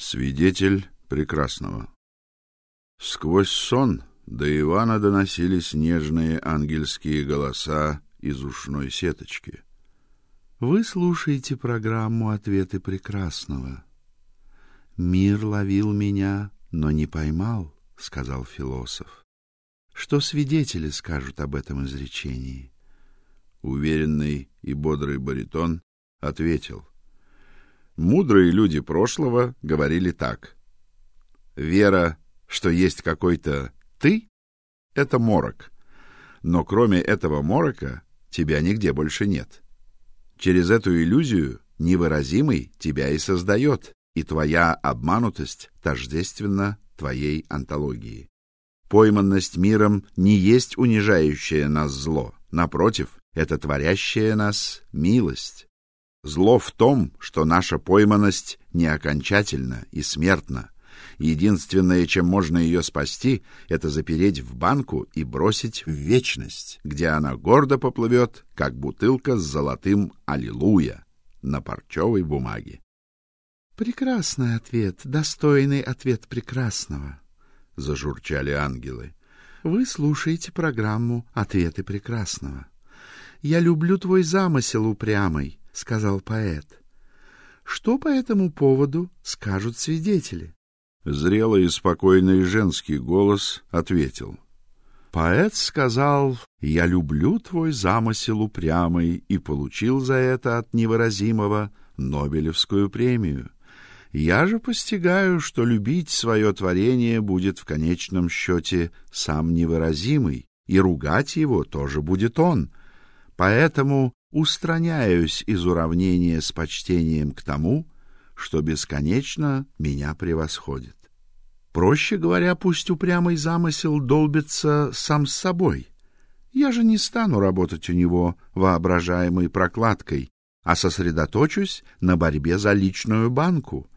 Свидетель прекрасного. Сквозь сон до Ивана доносились нежные ангельские голоса из ушной сеточки. Вы слушаете программу Ответы прекрасного. Мир ловил меня, но не поймал, сказал философ. Что свидетели скажут об этом изречении? Уверенный и бодрый баритон ответил: Мудрые люди прошлого говорили так: вера, что есть какой-то ты это морок. Но кроме этого морока тебя нигде больше нет. Через эту иллюзию невыразимый тебя и создает, и твоя обманутость тождественна твоей антологии. Пойманность миром не есть унижающее нас зло, напротив, это творящая нас милость. Зло в том, что наша пойманность не окончательна и смертна. Единственное, чем можно ее спасти, это запереть в банку и бросить в вечность, где она гордо поплывет, как бутылка с золотым аллилуйя на парчевой бумаге. Прекрасный ответ, достойный ответ прекрасного, зажурчали ангелы. Вы слушаете программу Ответы прекрасного. Я люблю твой замысел упрямый, сказал поэт. Что по этому поводу скажут свидетели? Зрелый и спокойный женский голос ответил: Поэт сказал: "Я люблю твой замысел упрямый" и получил за это от невыразимого Нобелевскую премию. Я же постигаю, что любить свое творение будет в конечном счете сам невыразимый, и ругать его тоже будет он. Поэтому устраняюсь из уравнения с почтением к тому, что бесконечно меня превосходит. Проще говоря, пусть упрямый замысел долбится сам с собой. Я же не стану работать у него воображаемой прокладкой, а сосредоточусь на борьбе за личную банку.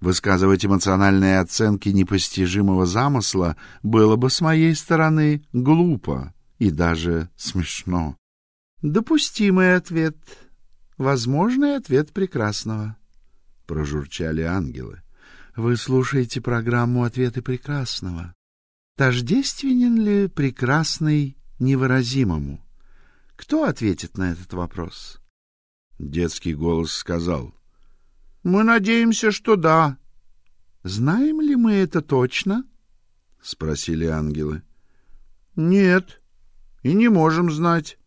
Высказывать эмоциональные оценки непостижимого замысла было бы с моей стороны глупо и даже смешно. Допустимый ответ, возможный ответ прекрасного, прожурчали ангелы. Вы слушаете программу Ответы прекрасного. Тождественен ли прекрасный невыразимому? Кто ответит на этот вопрос? Детский голос сказал: Мы надеемся, что да. Знаем ли мы это точно? спросили ангелы. Нет, и не можем знать.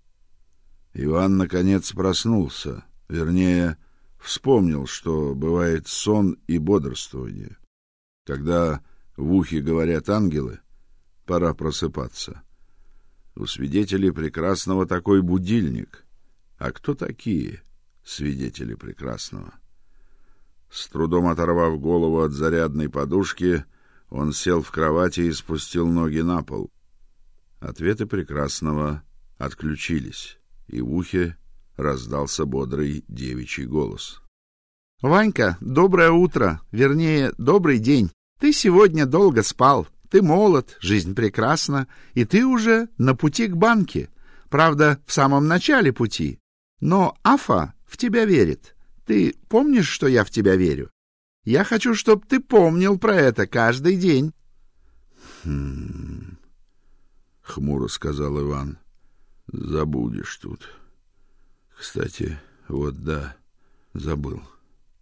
Иван наконец проснулся, вернее, вспомнил, что бывает сон и бодрствование. Когда в ухе говорят ангелы, пора просыпаться. У свидетелей прекрасного такой будильник. А кто такие свидетели прекрасного? С трудом оторвав голову от зарядной подушки, он сел в кровати и спустил ноги на пол. Ответы прекрасного отключились и в ухе раздался бодрый девичий голос. Ванька, доброе утро, вернее, добрый день. Ты сегодня долго спал. Ты молод, жизнь прекрасна, и ты уже на пути к банке. Правда, в самом начале пути. Но Афа в тебя верит. Ты помнишь, что я в тебя верю? Я хочу, чтобы ты помнил про это каждый день. Хм. Хмуро сказал Иван. Забудешь тут. Кстати, вот да, забыл.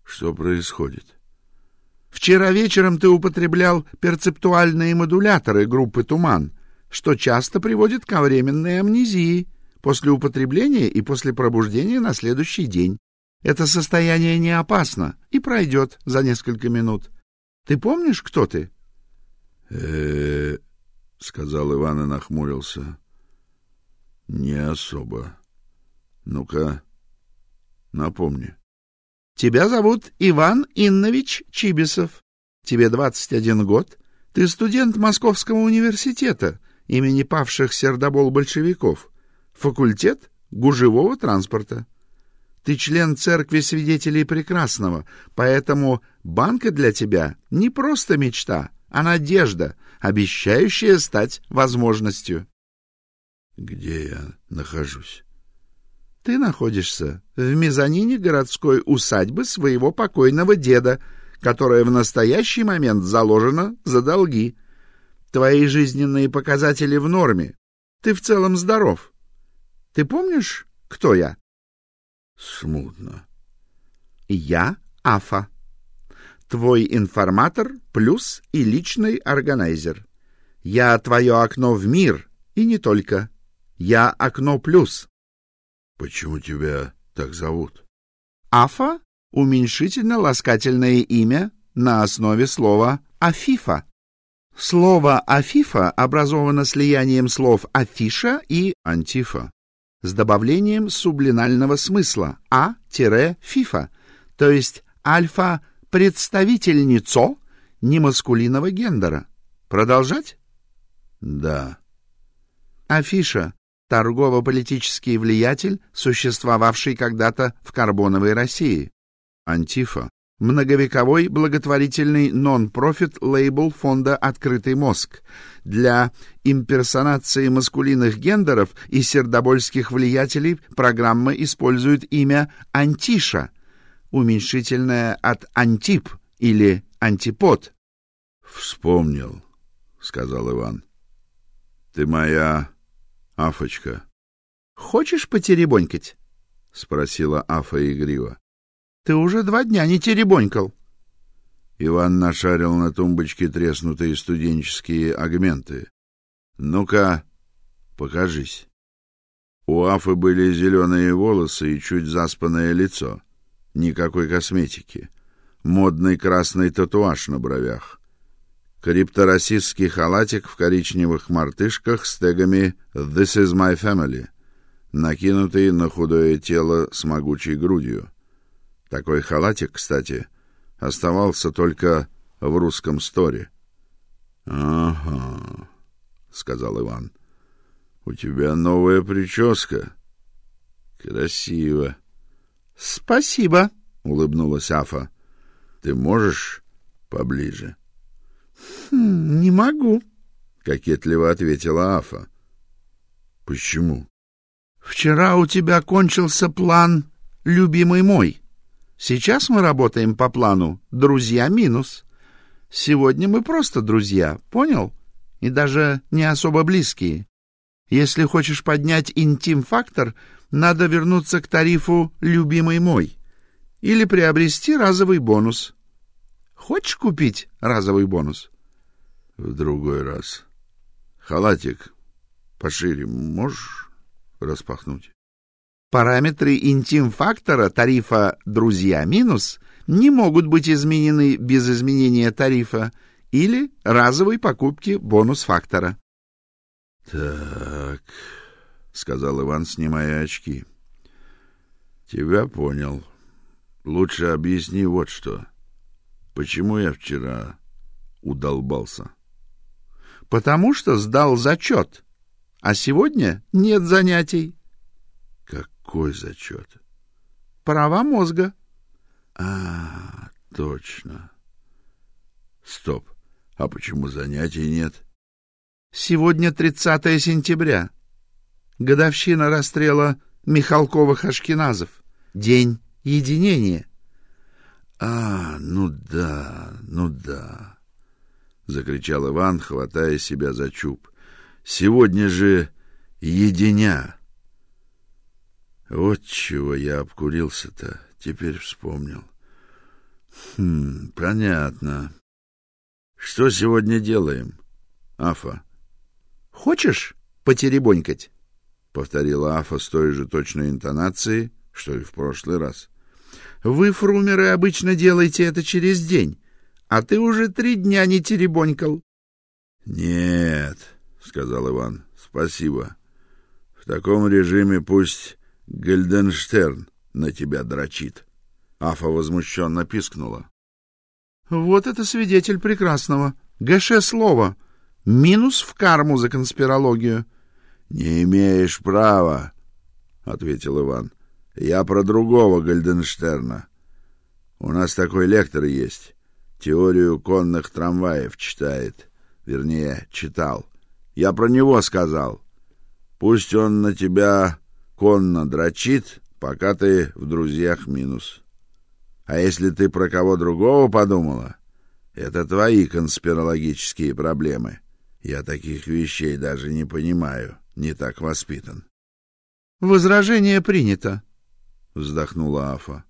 Что происходит? Вчера вечером ты употреблял перцептуальные модуляторы группы Туман, что часто приводит к временной амнезии после употребления и после пробуждения на следующий день. Это состояние не опасно и пройдет за несколько минут. Ты помнишь, кто ты? Э, сказал Иван и нахмурился. Не особо. Ну-ка, напомни. Тебя зовут Иван Иннович Чибисов. Тебе 21 год. Ты студент Московского университета имени павших сердобол большевиков. Факультет гужевого транспорта. Ты член церкви свидетелей прекрасного, поэтому банка для тебя не просто мечта, а надежда, обещающая стать возможностью. Где я нахожусь? Ты находишься в мезонине городской усадьбы своего покойного деда, которая в настоящий момент заложена за долги. Твои жизненные показатели в норме. Ты в целом здоров. Ты помнишь, кто я? Смутно. Я Афа. Твой информатор плюс и личный органайзер. Я твое окно в мир, и не только. Я окно плюс. Почему тебя так зовут? Афа — уменьшительно-ласкательное имя на основе слова «афифа». Слово «афифа» образовано слиянием слов «афиша» и «антифа» с добавлением сублинального смысла «а-фифа», то есть альфа-представительницо немаскулинного гендера. Продолжать? Да. Афиша — торгово-политический влиятель, существовавший когда-то в карбоновой России. Антифа — многовековой благотворительный нон-профит лейбл фонда «Открытый мозг». Для имперсонации маскулинных гендеров и сердобольских влиятелей программа использует имя Антиша, уменьшительное от антип или антипод. Вспомнил, сказал Иван. Ты моя Афочка. Хочешь потеребонькать? спросила Афа игриво. Ты уже два дня не теребонькал. Иван нашарил на тумбочке треснутые студенческие агменты. Ну-ка, покажись. У Афы были зеленые волосы и чуть заспанное лицо. Никакой косметики. Модный красный татуаж на бровях. Крипторасистский халатик в коричневых мартышках с тегами «This is my family», накинутый на худое тело с могучей грудью. Такой халатик, кстати, оставался только в русском сторе. «Ага», — сказал Иван, — «у тебя новая прическа. Красиво». «Спасибо», — улыбнулась Афа. «Ты можешь поближе?» Хм, «Не могу», — кокетливо ответила Афа. «Почему?» «Вчера у тебя кончился план «Любимый мой». Сейчас мы работаем по плану «Друзья минус». Сегодня мы просто друзья, понял? И даже не особо близкие. Если хочешь поднять интим-фактор, надо вернуться к тарифу «Любимый мой» или приобрести разовый бонус. Хочешь купить разовый бонус? В другой раз. Халатик пошире можешь распахнуть? Параметры интим-фактора тарифа «Друзья минус» не могут быть изменены без изменения тарифа или разовой покупки бонус-фактора. «Так», — сказал Иван, снимая очки. «Тебя понял. Лучше объясни вот что. Почему я вчера удолбался?» «Потому что сдал зачет, а сегодня нет занятий». Какой зачет? Права мозга. А, точно. Стоп. А почему занятий нет? Сегодня 30 сентября. Годовщина расстрела Михалковых-Ашкеназов. День единения. А, ну да, ну да, закричал Иван, хватая себя за чуб. Сегодня же единя. Вот чего я обкурился-то, теперь вспомнил. Хм, понятно. Что сегодня делаем, Афа? Хочешь потеребонькать? повторила Афа с той же точной интонацией, что и в прошлый раз. Вы, фрумеры, обычно делаете это через день, а ты уже три дня не теребонькал. Нет, сказал Иван. Спасибо. В таком режиме пусть Гельденштерн на тебя дрочит. Афа возмущенно пискнула. Вот это свидетель прекрасного. ГШ слово. Минус в карму за конспирологию. Не имеешь права, ответил Иван. Я про другого Гальденштерна. У нас такой лектор есть. Теорию конных трамваев читает, вернее, читал. Я про него сказал. Пусть он на тебя конно дрочит, пока ты в друзьях минус. А если ты про кого другого подумала, это твои конспирологические проблемы. Я таких вещей даже не понимаю, не так воспитан. Возражение принято, вздохнула Афа.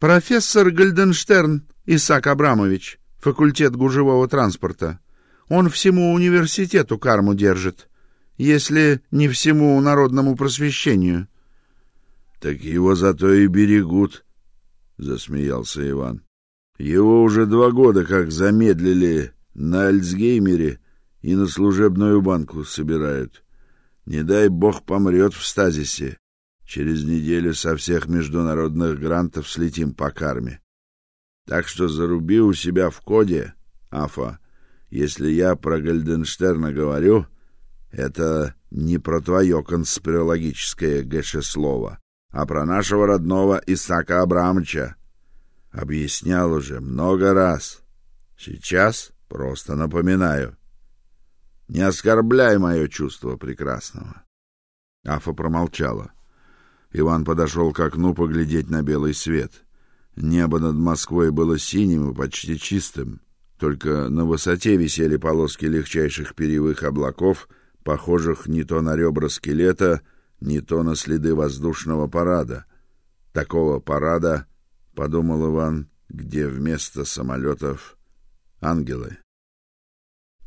Профессор Гальденштерн Исаак Абрамович, факультет гужевого транспорта. Он всему университету карму держит, если не всему народному просвещению. Так его зато и берегут, засмеялся Иван. Его уже два года как замедлили на Альцгеймере и на служебную банку собирают. Не дай бог помрет в стазисе. Через неделю со всех международных грантов слетим по карме. Так что заруби у себя в коде, Афа, если я про Гальденштерна говорю, это не про твое конспирологическое гэше-слово, а про нашего родного Исаака Абрамовича. Объяснял уже много раз. Сейчас просто напоминаю. Не оскорбляй мое чувство прекрасного. Афа промолчала. Иван подошел к окну поглядеть на белый свет. Небо над Москвой было синим и почти чистым. Только на высоте висели полоски легчайших перьевых облаков, похожих не то на ребра скелета, не то на следы воздушного парада. Такого парада, подумал Иван, где вместо самолетов ангелы.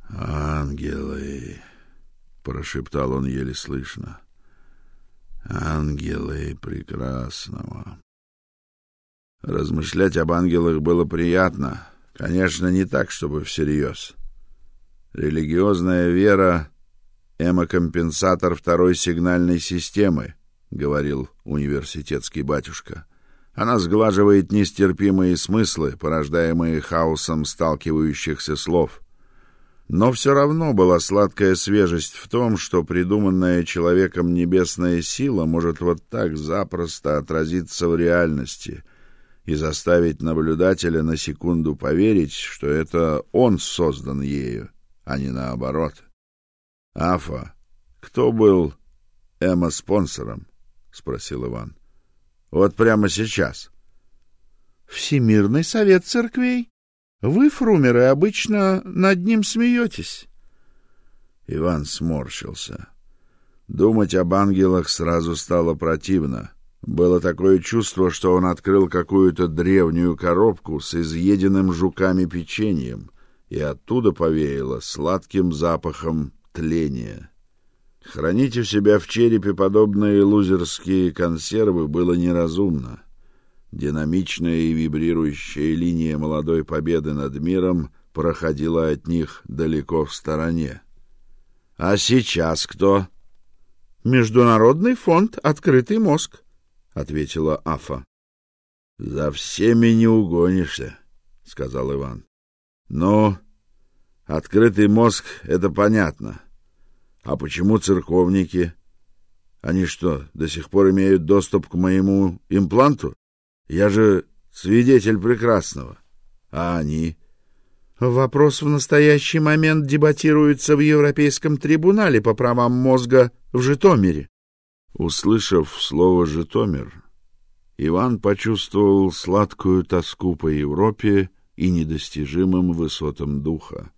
Ангелы, прошептал он еле слышно. Ангелы прекрасного. Размышлять об ангелах было приятно, конечно, не так, чтобы всерьез. Религиозная вера эмокомпенсатор второй сигнальной системы, говорил университетский батюшка. Она сглаживает нестерпимые смыслы, порождаемые хаосом сталкивающихся слов. Но все равно была сладкая свежесть в том, что придуманная человеком небесная сила может вот так запросто отразиться в реальности и заставить наблюдателя на секунду поверить, что это он создан ею, а не наоборот. Афа, кто был эмо-спонсором? спросил Иван. Вот прямо сейчас. Всемирный совет церквей. Вы, фрумеры, обычно над ним смеетесь. Иван сморщился. Думать об ангелах сразу стало противно. Было такое чувство, что он открыл какую-то древнюю коробку с изъеденным жуками печеньем, и оттуда повеяло сладким запахом тления. Хранить у себя в черепе подобные лузерские консервы было неразумно. Динамичная и вибрирующая линия молодой победы над миром проходила от них далеко в стороне. А сейчас кто? Международный фонд Открытый мозг, ответила Афа. За всеми не угонишься, сказал Иван. Но Открытый мозг это понятно. А почему церковники? Они что, до сих пор имеют доступ к моему импланту? Я же свидетель прекрасного. А они? Вопрос в настоящий момент дебатируется в Европейском трибунале по правам мозга в Житомире. Услышав слово Житомир, Иван почувствовал сладкую тоску по Европе и недостижимым высотам духа.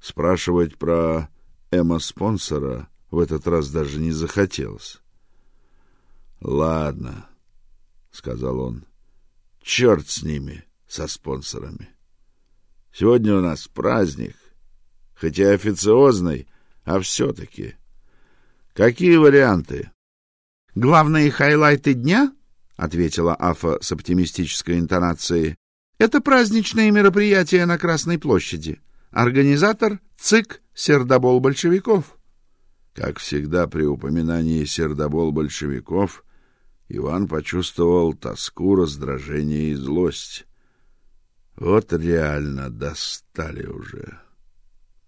Спрашивать про Эмма-спонсора в этот раз даже не захотелось. Ладно, сказал он. Черт с ними, со спонсорами. Сегодня у нас праздник, хотя официозный, а все таки Какие варианты? Главные хайлайты дня, ответила Афа с оптимистической интонацией. Это праздничные мероприятия на Красной площади. Организатор ЦИК Сердобол большевиков. Как всегда при упоминании Сердобол большевиков Иван почувствовал тоску, раздражение и злость. Вот реально достали уже.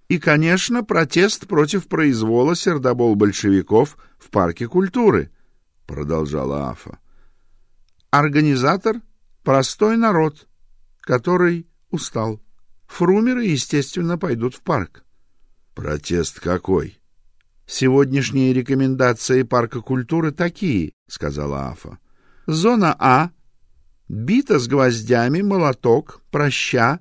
И, конечно, протест против произвола сердобол большевиков в парке культуры, продолжала Афа. Организатор простой народ, который устал. Фрумеры, естественно, пойдут в парк. Протест какой? Сегодняшние рекомендации парка культуры такие, сказала Афа. Зона А бита с гвоздями, молоток, проща,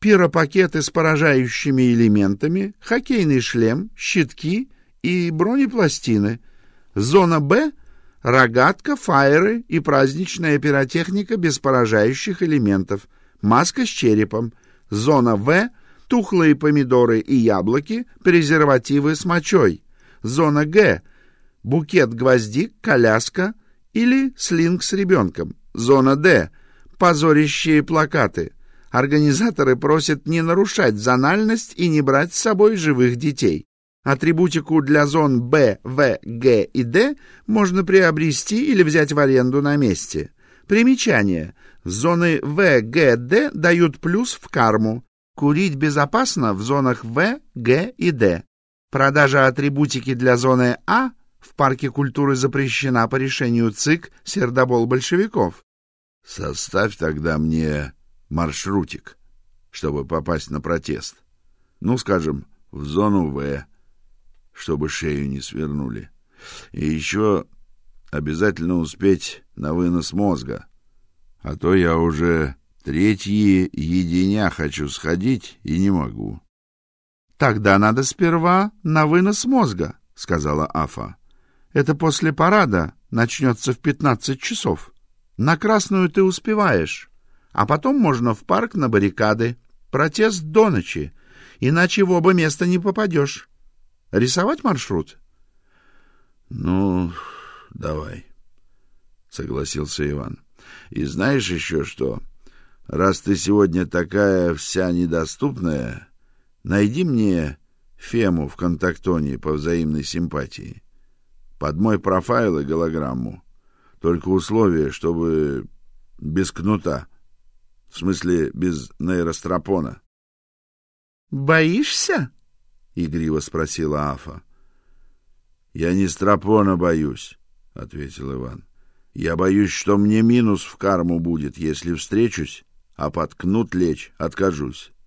пиропакеты с поражающими элементами, хоккейный шлем, щитки и бронепластины. Зона «Б» — рогатка, фаеры и праздничная пиротехника без поражающих элементов, маска с черепом. Зона «В» — тухлые помидоры и яблоки, презервативы с мочой. Зона «Г» — букет гвоздик, коляска или слинг с ребенком. Зона «Д» — позорящие плакаты. Организаторы просят не нарушать зональность и не брать с собой живых детей. Атрибутику для зон Б, В, Г и Д можно приобрести или взять в аренду на месте. Примечание. Зоны В, Г, Д дают плюс в карму. Курить безопасно в зонах В, Г и Д. Продажа атрибутики для зоны А в парке культуры запрещена по решению ЦИК Сердобол большевиков. Составь тогда мне маршрутик, чтобы попасть на протест. Ну, скажем, в зону В чтобы шею не свернули. И еще обязательно успеть на вынос мозга. А то я уже третьи единя хочу сходить и не могу. Тогда надо сперва на вынос мозга, сказала Афа. Это после парада начнется в пятнадцать часов. На красную ты успеваешь, а потом можно в парк на баррикады. Протест до ночи, иначе в оба места не попадешь. Рисовать маршрут? Ну, давай, согласился Иван. И знаешь еще что? Раз ты сегодня такая вся недоступная, найди мне Фему в контактоне по взаимной симпатии. Под мой профайл и голограмму. Только условие, чтобы без кнута. В смысле, без нейростропона. Боишься? — игриво спросила Афа. — Я не стропона боюсь, — ответил Иван. — Я боюсь, что мне минус в карму будет, если встречусь, а подкнут лечь откажусь. —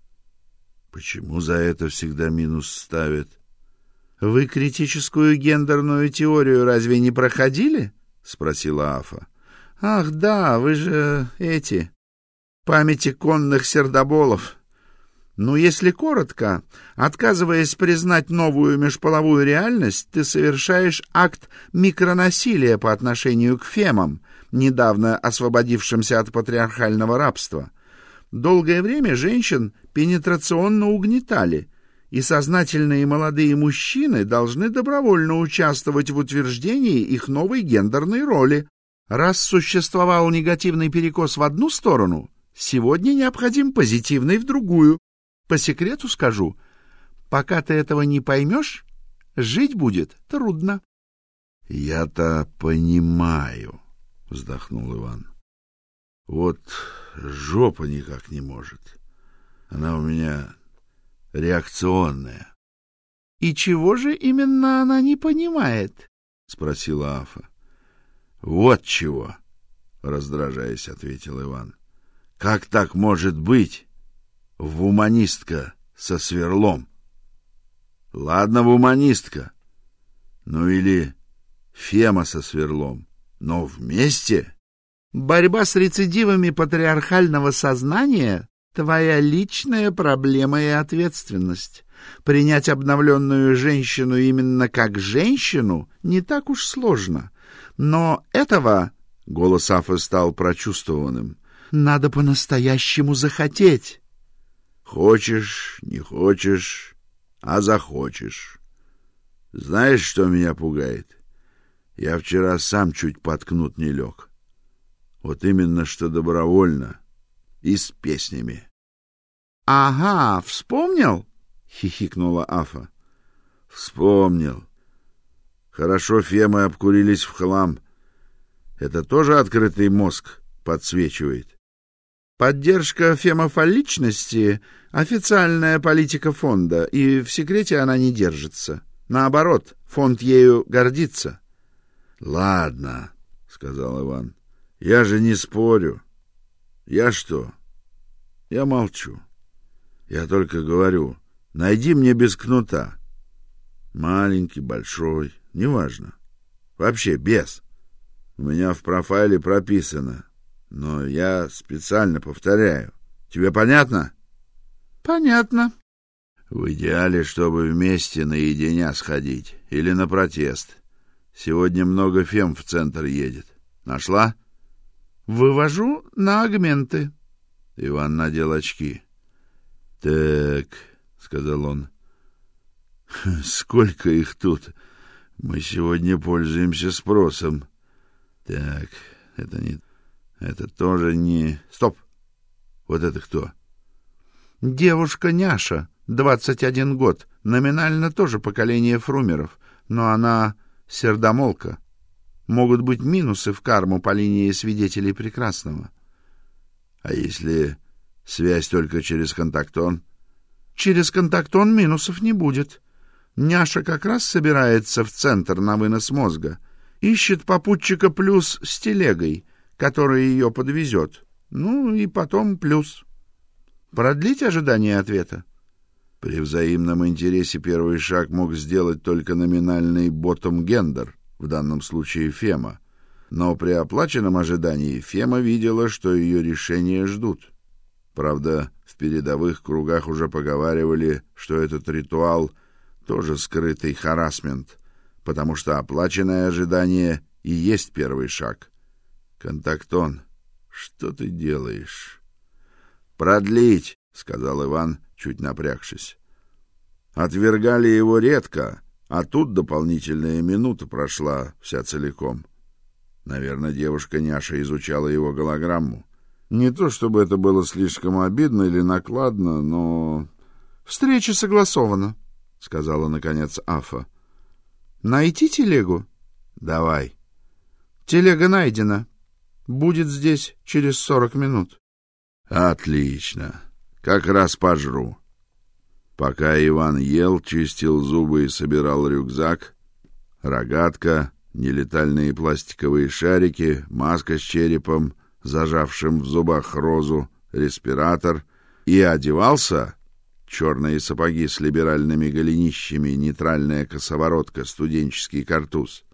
Почему за это всегда минус ставят? — Вы критическую гендерную теорию разве не проходили? — спросила Афа. — Ах, да, вы же эти... Памяти конных сердоболов. Ну, если коротко, отказываясь признать новую межполовую реальность, ты совершаешь акт микронасилия по отношению к фемам, недавно освободившимся от патриархального рабства. Долгое время женщин пенетрационно угнетали, и сознательные молодые мужчины должны добровольно участвовать в утверждении их новой гендерной роли. Раз существовал негативный перекос в одну сторону, сегодня необходим позитивный в другую. По секрету скажу, пока ты этого не поймешь, жить будет трудно. — Я-то понимаю, — вздохнул Иван. — Вот жопа никак не может. Она у меня реакционная. — И чего же именно она не понимает? — спросила Афа. — Вот чего, — раздражаясь, ответил Иван. — Как так может быть? в уманистка со сверлом. Ладно, в уманистка. Ну или Фема со сверлом. Но вместе... Борьба с рецидивами патриархального сознания — твоя личная проблема и ответственность. Принять обновленную женщину именно как женщину не так уж сложно. Но этого, — голос Афы стал прочувствованным, — надо по-настоящему захотеть. Хочешь, не хочешь, а захочешь. Знаешь, что меня пугает? Я вчера сам чуть подкнут не лег. Вот именно что добровольно и с песнями. — Ага, вспомнил? — хихикнула Афа. — Вспомнил. Хорошо Фемы обкурились в хлам. Это тоже открытый мозг подсвечивает. Поддержка фемофаличности — официальная политика фонда, и в секрете она не держится. Наоборот, фонд ею гордится. — Ладно, — сказал Иван, — я же не спорю. Я что? Я молчу. Я только говорю, найди мне без кнута. Маленький, большой, неважно. Вообще без. У меня в профайле прописано — Но я специально повторяю. Тебе понятно? Понятно. В идеале, чтобы вместе наедине сходить или на протест. Сегодня много фем в центр едет. Нашла? Вывожу на агменты. Иван надел очки. Так, сказал он. Сколько их тут? Мы сегодня пользуемся спросом. Так, это не это тоже не Стоп. Вот это кто? Девушка Няша, двадцать один год, номинально тоже поколение фрумеров, но она сердомолка. Могут быть минусы в карму по линии свидетелей прекрасного. А если связь только через контактон? Через контактон минусов не будет. Няша как раз собирается в центр на вынос мозга. Ищет попутчика плюс с телегой, который ее подвезет. Ну и потом плюс. Продлить ожидание ответа? При взаимном интересе первый шаг мог сделать только номинальный ботом-гендер, в данном случае Фема. Но при оплаченном ожидании Фема видела, что ее решение ждут. Правда, в передовых кругах уже поговаривали, что этот ритуал тоже скрытый харасмент, потому что оплаченное ожидание и есть первый шаг. Контактон, что ты делаешь? Продлить, сказал Иван, чуть напрягшись. Отвергали его редко, а тут дополнительная минута прошла вся целиком. Наверное, девушка Няша изучала его голограмму. Не то чтобы это было слишком обидно или накладно, но встреча согласована, сказала наконец Афа. Найти телегу? Давай. Телега найдена. Будет здесь через сорок минут. Отлично. Как раз пожру. Пока Иван ел, чистил зубы и собирал рюкзак, рогатка, нелетальные пластиковые шарики, маска с черепом, зажавшим в зубах розу, респиратор и одевался черные сапоги с либеральными голенищами, нейтральная косоворотка, студенческий картуз.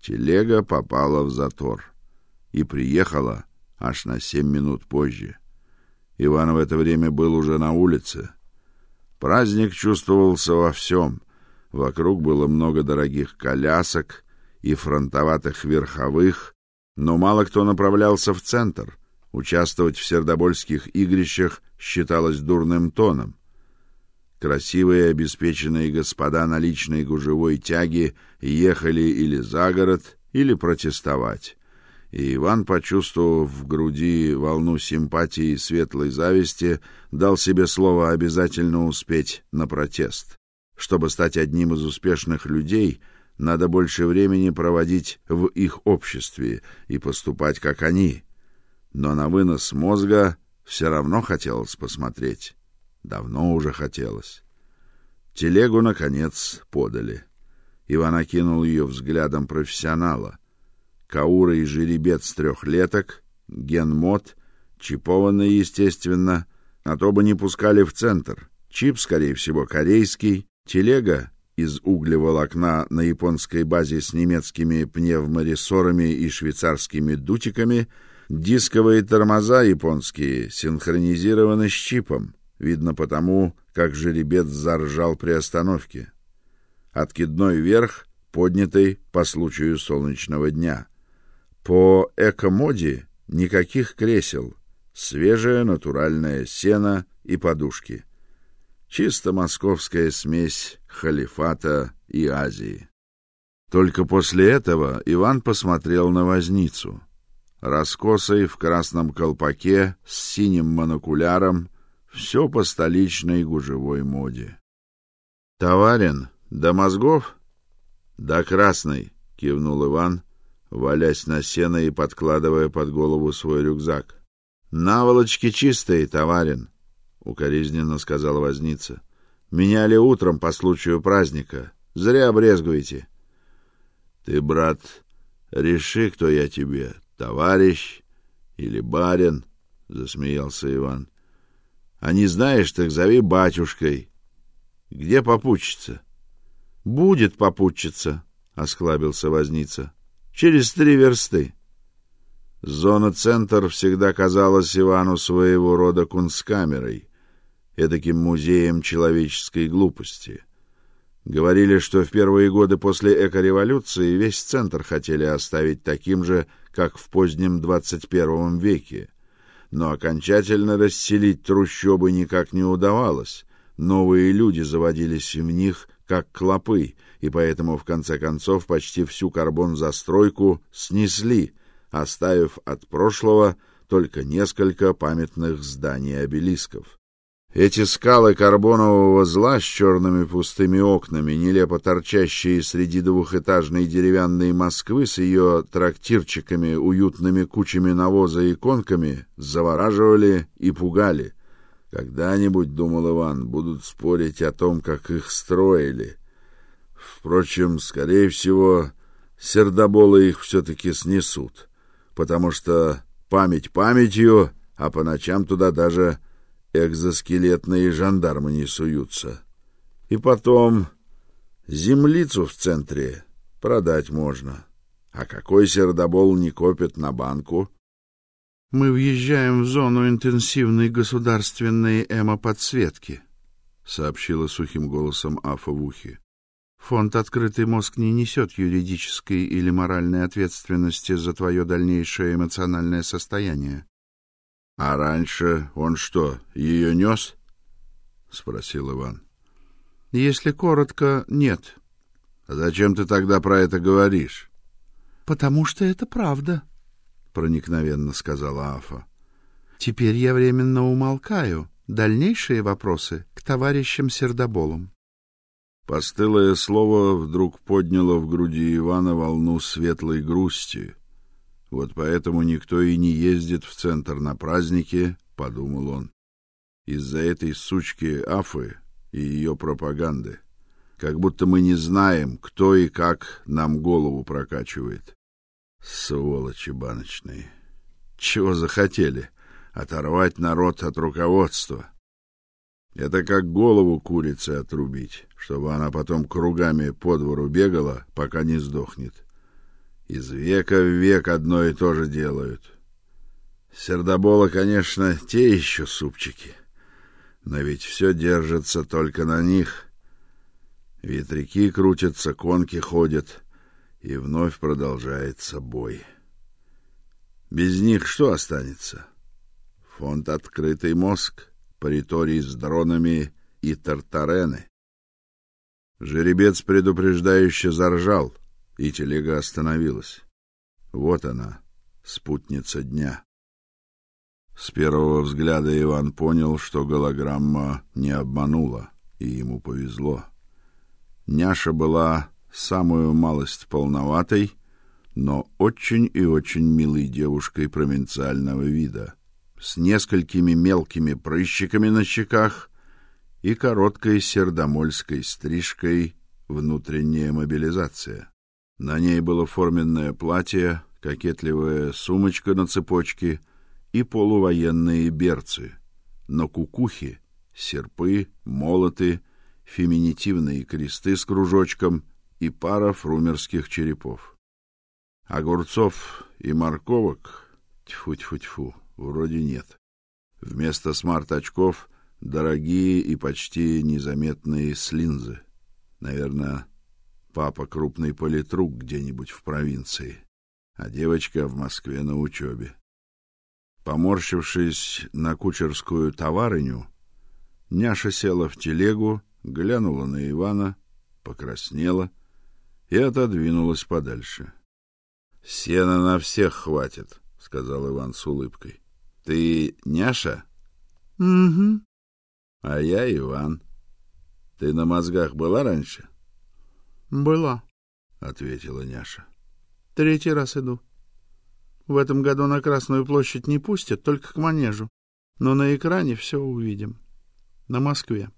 Телега попала в затор и приехала аж на семь минут позже. Иван в это время был уже на улице. Праздник чувствовался во всем. Вокруг было много дорогих колясок и фронтоватых верховых, но мало кто направлялся в центр. Участвовать в сердобольских игрищах считалось дурным тоном. Красивые обеспеченные господа на личной гужевой тяге ехали или за город, или протестовать и Иван, почувствовав в груди волну симпатии и светлой зависти, дал себе слово обязательно успеть на протест. Чтобы стать одним из успешных людей, надо больше времени проводить в их обществе и поступать как они. Но на вынос мозга все равно хотелось посмотреть. Давно уже хотелось. Телегу наконец подали. Иван окинул ее взглядом профессионала. Каура и жеребец трехлеток, генмод, чипованный, естественно, а то бы не пускали в центр. Чип, скорее всего, корейский, телега из углеволокна на японской базе с немецкими пневморессорами и швейцарскими дутиками, дисковые тормоза японские синхронизированы с чипом, видно потому, как жеребец заржал при остановке. Откидной верх, поднятый по случаю солнечного дня. По экомоде никаких кресел, свежее натуральное сено и подушки. Чисто московская смесь халифата и Азии. Только после этого Иван посмотрел на возницу. Раскосый в красном колпаке с синим монокуляром, все по столичной гужевой моде. Товарен, до мозгов? До красной, кивнул Иван, валясь на сено и подкладывая под голову свой рюкзак. Наволочки чистые, товарин, укоризненно сказал возница. Меняли утром по случаю праздника. Зря брезгуете. Ты, брат, реши, кто я тебе, товарищ или барин, засмеялся Иван. А не знаешь, так зови батюшкой. Где попутчица? Будет попутчица, осклабился возница. Через три версты. Зона-центр всегда казалась Ивану своего рода кунсткамерой, эдаким музеем человеческой глупости. Говорили, что в первые годы после эко-революции весь центр хотели оставить таким же, как в позднем 21 веке. Но окончательно расселить трущобы никак не удавалось. Новые люди заводились в них, как клопы, и поэтому в конце концов почти всю карбон-застройку снесли, оставив от прошлого только несколько памятных зданий-обелисков. Эти скалы карбонового зла с черными пустыми окнами, нелепо торчащие среди двухэтажной деревянной Москвы с ее трактирчиками, уютными кучами навоза и конками, завораживали и пугали. Когда-нибудь, думал Иван, будут спорить о том, как их строили. Впрочем, скорее всего, сердоболы их все-таки снесут, потому что память памятью, а по ночам туда даже экзоскелетные жандармы не суются. И потом землицу в центре продать можно. А какой сердобол не копит на банку? Мы въезжаем в зону интенсивной государственной эмоподсветки, сообщила сухим голосом Афа в ухе. Фонд «Открытый мозг» не несет юридической или моральной ответственности за твое дальнейшее эмоциональное состояние. — А раньше он что, ее нес? — спросил Иван. — Если коротко, нет. — А зачем ты тогда про это говоришь? — Потому что это правда, — проникновенно сказала Афа. — Теперь я временно умолкаю. Дальнейшие вопросы к товарищам Сердоболам. Постылое слово вдруг подняло в груди Ивана волну светлой грусти — вот поэтому никто и не ездит в центр на праздники, подумал он. Из-за этой сучки Афы и ее пропаганды. Как будто мы не знаем, кто и как нам голову прокачивает. Сволочи баночные. Чего захотели? Оторвать народ от руководства. Это как голову курицы отрубить, чтобы она потом кругами по двору бегала, пока не сдохнет. Из века в век одно и то же делают. Сердобола, конечно, те еще супчики, но ведь все держится только на них. Ветряки крутятся, конки ходят, и вновь продолжается бой. Без них что останется? Фонд «Открытый мозг», париторий с дронами и тартарены. Жеребец предупреждающе заржал — и телега остановилась. Вот она, спутница дня. С первого взгляда Иван понял, что голограмма не обманула, и ему повезло. Няша была самую малость полноватой, но очень и очень милой девушкой провинциального вида, с несколькими мелкими прыщиками на щеках и короткой сердомольской стрижкой внутренняя мобилизация. На ней было форменное платье, кокетливая сумочка на цепочке и полувоенные берцы. На кукухе серпы, молоты, феминитивные кресты с кружочком и пара фрумерских черепов. Огурцов и морковок, тьфу-тьфу-тьфу, вроде нет. Вместо смарт-очков дорогие и почти незаметные слинзы. Наверное, Папа крупный политрук где-нибудь в провинции, а девочка в Москве на учебе. Поморщившись на кучерскую товарыню, Няша села в телегу, глянула на Ивана, покраснела и отодвинулась подальше. Сена на всех хватит, сказал Иван с улыбкой. Ты Няша? Угу. А я Иван. Ты на мозгах была раньше? Была, ответила Няша. Третий раз иду. В этом году на Красную площадь не пустят, только к манежу. Но на экране все увидим. На Москве.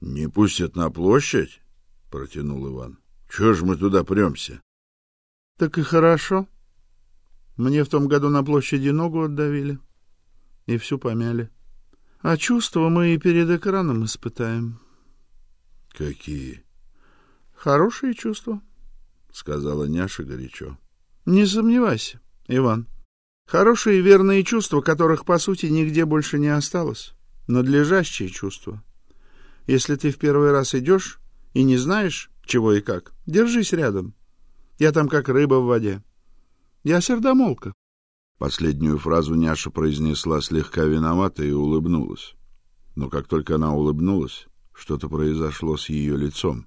Не пустят на площадь? протянул Иван. Чего ж мы туда прёмся? Так и хорошо. Мне в том году на площади ногу отдавили и всю помяли. А чувства мы и перед экраном испытаем. Какие? Хорошие чувства, сказала Няша горячо. Не сомневайся, Иван. Хорошие и верные чувства, которых, по сути, нигде больше не осталось. Надлежащие чувства. Если ты в первый раз идешь и не знаешь, чего и как, держись рядом. Я там как рыба в воде. Я сердомолка. Последнюю фразу Няша произнесла слегка виновато и улыбнулась. Но как только она улыбнулась, что-то произошло с ее лицом.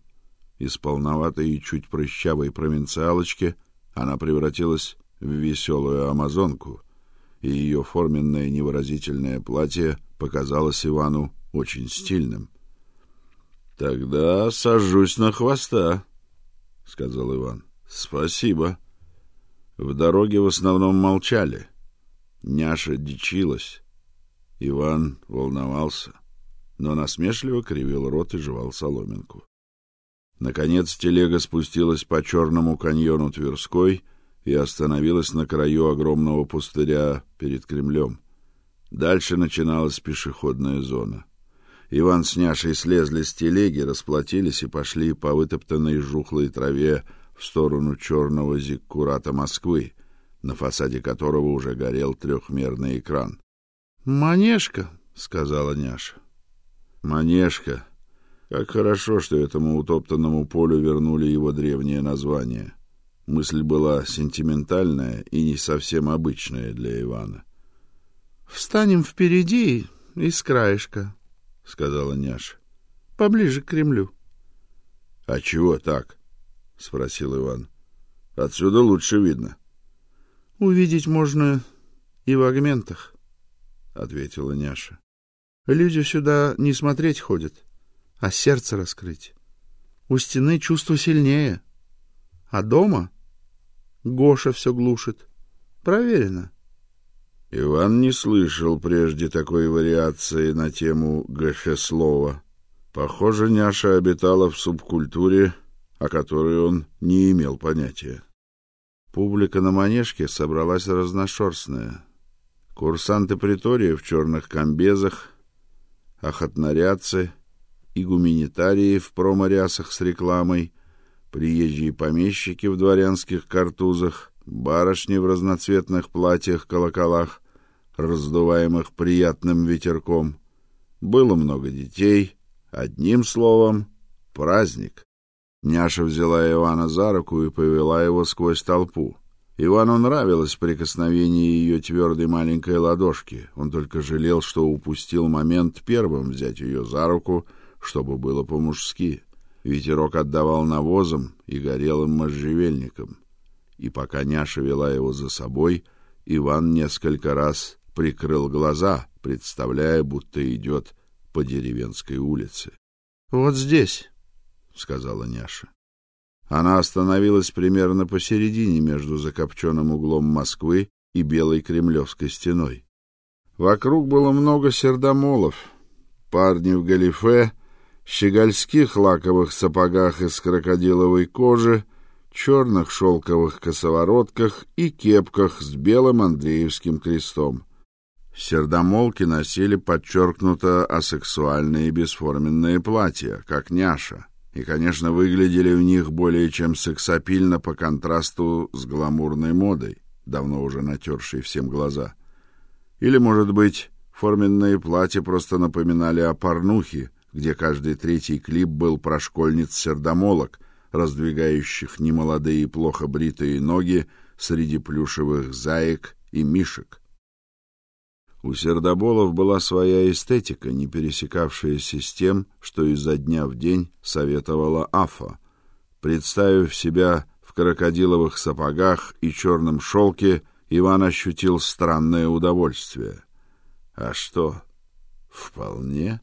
Из полноватой и чуть прыщавой провинциалочки она превратилась в веселую амазонку, и ее форменное невыразительное платье показалось Ивану очень стильным. Тогда сажусь на хвоста, сказал Иван. Спасибо. В дороге в основном молчали. Няша дичилась. Иван волновался, но насмешливо кривил рот и жевал соломинку. Наконец телега спустилась по черному каньону Тверской и остановилась на краю огромного пустыря перед Кремлем. Дальше начиналась пешеходная зона. Иван с Няшей слезли с телеги, расплатились и пошли по вытоптанной жухлой траве в сторону черного зиккурата Москвы, на фасаде которого уже горел трехмерный экран. "Манежка", сказала Няша. "Манежка. Как хорошо, что этому утоптанному полю вернули его древнее название". Мысль была сентиментальная и не совсем обычная для Ивана. Встанем впереди и с краешка, сказала Няша. Поближе к Кремлю. А чего так? Спросил Иван. Отсюда лучше видно. Увидеть можно и в агментах, ответила Няша. Люди сюда не смотреть ходят, а сердце раскрыть. У стены чувство сильнее. А дома Гоша все глушит. Проверено. Иван не слышал прежде такой вариации на тему слова. Похоже, Няша обитала в субкультуре, о которой он не имел понятия. Публика на манежке собралась разношерстная. Курсанты притории в черных комбезах, охотнорядцы и гуманитарии в проморясах с рекламой, приезжие помещики в дворянских картузах, барышни в разноцветных платьях-колоколах, раздуваемых приятным ветерком. Было много детей, одним словом, праздник. Няша взяла Ивана за руку и повела его сквозь толпу. Ивану нравилось прикосновение ее твердой маленькой ладошки. Он только жалел, что упустил момент первым взять ее за руку, чтобы было по-мужски. Ветерок отдавал навозом и горелым можжевельником. И пока Няша вела его за собой, Иван несколько раз прикрыл глаза, представляя, будто идет по деревенской улице. Вот здесь, сказала Няша. Она остановилась примерно посередине между закопченным углом Москвы и белой кремлевской стеной. Вокруг было много сердомолов, парни в галифе, щегольских лаковых сапогах из крокодиловой кожи, черных шелковых косоворотках и кепках с белым Андреевским крестом. Сердомолки носили подчеркнуто асексуальные бесформенные платья, как няша, и, конечно, выглядели в них более чем сексапильно по контрасту с гламурной модой, давно уже натершей всем глаза. Или, может быть, форменные платья просто напоминали о порнухе, где каждый третий клип был про школьниц-сердомолок, раздвигающих немолодые плохо бритые ноги среди плюшевых заек и мишек. У сердоболов была своя эстетика, не пересекавшаяся с тем, что изо дня в день советовала Афа. Представив себя в крокодиловых сапогах и черном шелке, Иван ощутил странное удовольствие. А что? Вполне.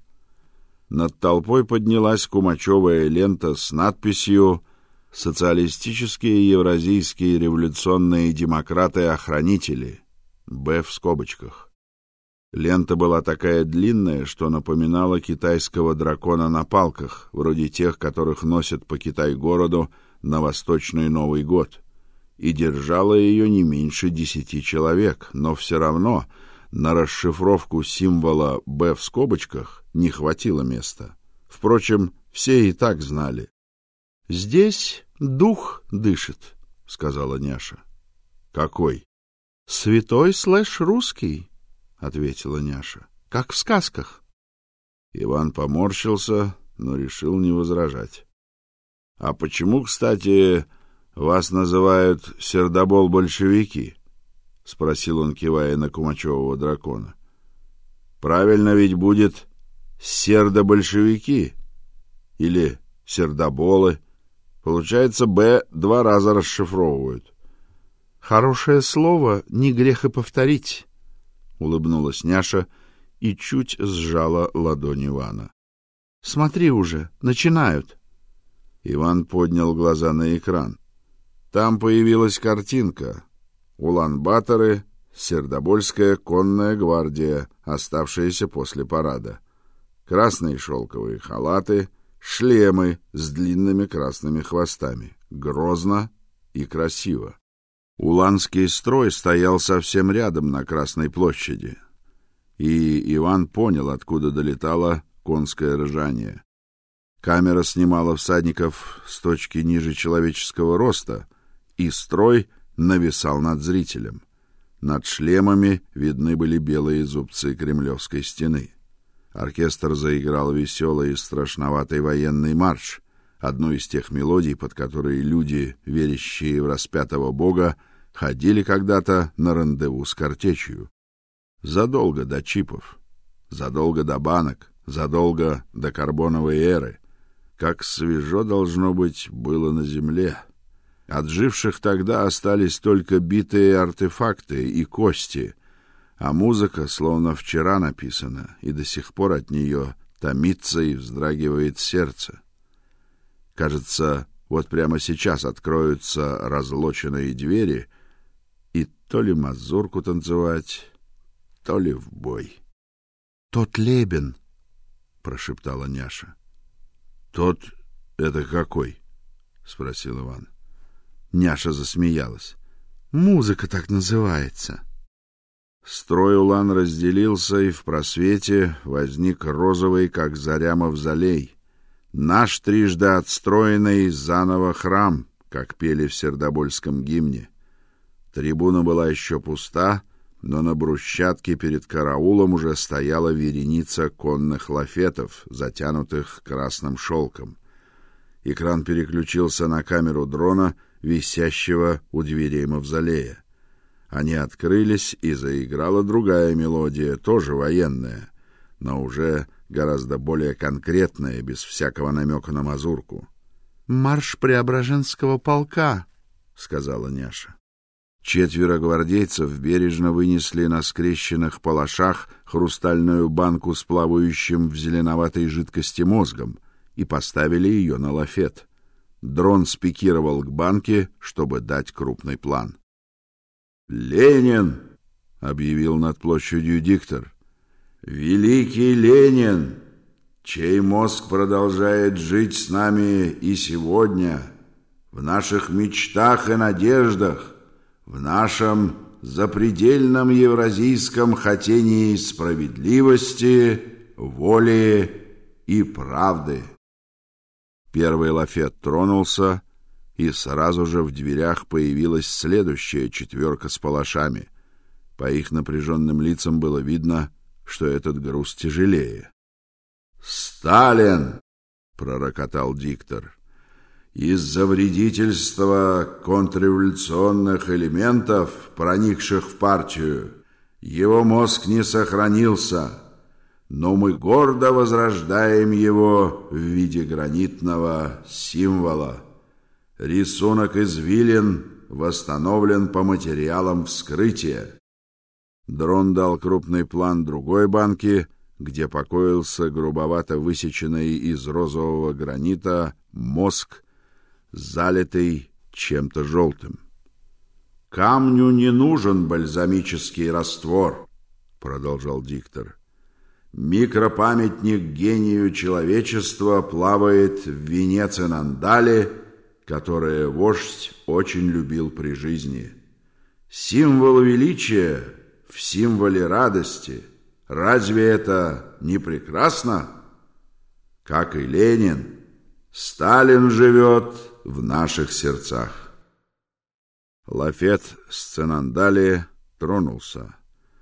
Над толпой поднялась кумачевая лента с надписью «Социалистические евразийские революционные демократы-охранители». Б в скобочках. Лента была такая длинная, что напоминала китайского дракона на палках, вроде тех, которых носят по Китай-городу на восточный Новый год. И держала ее не меньше десяти человек, но все равно на расшифровку символа Б в скобочках не хватило места. Впрочем, все и так знали. Здесь дух дышит, сказала Няша. Какой? Святой слэш русский, ответила Няша. Как в сказках. Иван поморщился, но решил не возражать. А почему, кстати, вас называют сердобол-большевики? спросил он, кивая на Кумачевого дракона. Правильно ведь будет сердобольшевики или сердоболы. Получается, Б два раза расшифровывают. Хорошее слово не грех и повторить, улыбнулась Няша и чуть сжала ладонь Ивана. Смотри уже, начинают. Иван поднял глаза на экран. Там появилась картинка. Улан-Баторы, Сердобольская конная гвардия, оставшаяся после парада. Красные шелковые халаты, шлемы с длинными красными хвостами. Грозно и красиво. Уланский строй стоял совсем рядом на Красной площади. И Иван понял, откуда долетало конское ржание. Камера снимала всадников с точки ниже человеческого роста, и строй нависал над зрителем. Над шлемами видны были белые зубцы Кремлевской стены. Оркестр заиграл веселый и страшноватый военный марш, одну из тех мелодий, под которые люди, верящие в распятого бога, ходили когда-то на рандеву с картечью. Задолго до чипов, задолго до банок, задолго до карбоновой эры. Как свежо должно быть было на земле. От живших тогда остались только битые артефакты и кости, а музыка словно вчера написана, и до сих пор от нее томится и вздрагивает сердце. Кажется, вот прямо сейчас откроются разлоченные двери, и то ли мазурку танцевать, то ли в бой. Тот Лебен, прошептала Няша. Тот это какой? спросил Иван. Няша засмеялась. Музыка так называется. Строй улан разделился, и в просвете возник розовый, как заря мавзолей. Наш трижды отстроенный заново храм, как пели в Сердобольском гимне. Трибуна была еще пуста, но на брусчатке перед караулом уже стояла вереница конных лафетов, затянутых красным шелком. Экран переключился на камеру дрона — висящего у дверей мавзолея. Они открылись, и заиграла другая мелодия, тоже военная, но уже гораздо более конкретная, без всякого намека на мазурку. Марш Преображенского полка, сказала Няша. Четверо гвардейцев бережно вынесли на скрещенных палашах хрустальную банку с плавающим в зеленоватой жидкости мозгом и поставили ее на лафет. Дрон спикировал к банке, чтобы дать крупный план. «Ленин!» — объявил над площадью диктор. «Великий Ленин, чей мозг продолжает жить с нами и сегодня, в наших мечтах и надеждах, в нашем запредельном евразийском хотении справедливости, воли и правды». Первый лафет тронулся, и сразу же в дверях появилась следующая четверка с палашами. По их напряженным лицам было видно, что этот груз тяжелее. «Сталин!» — пророкотал диктор. «Из-за вредительства контрреволюционных элементов, проникших в партию, его мозг не сохранился» но мы гордо возрождаем его в виде гранитного символа. Рисунок извилин восстановлен по материалам вскрытия. Дрон дал крупный план другой банки, где покоился грубовато высеченный из розового гранита мозг, залитый чем-то желтым. Камню не нужен бальзамический раствор, продолжал диктор. Микропамятник гению человечества плавает в венец Энандале, которое вождь очень любил при жизни. Символ величия в символе радости. Разве это не прекрасно? Как и Ленин, Сталин живет в наших сердцах. Лафет с Ценандали тронулся,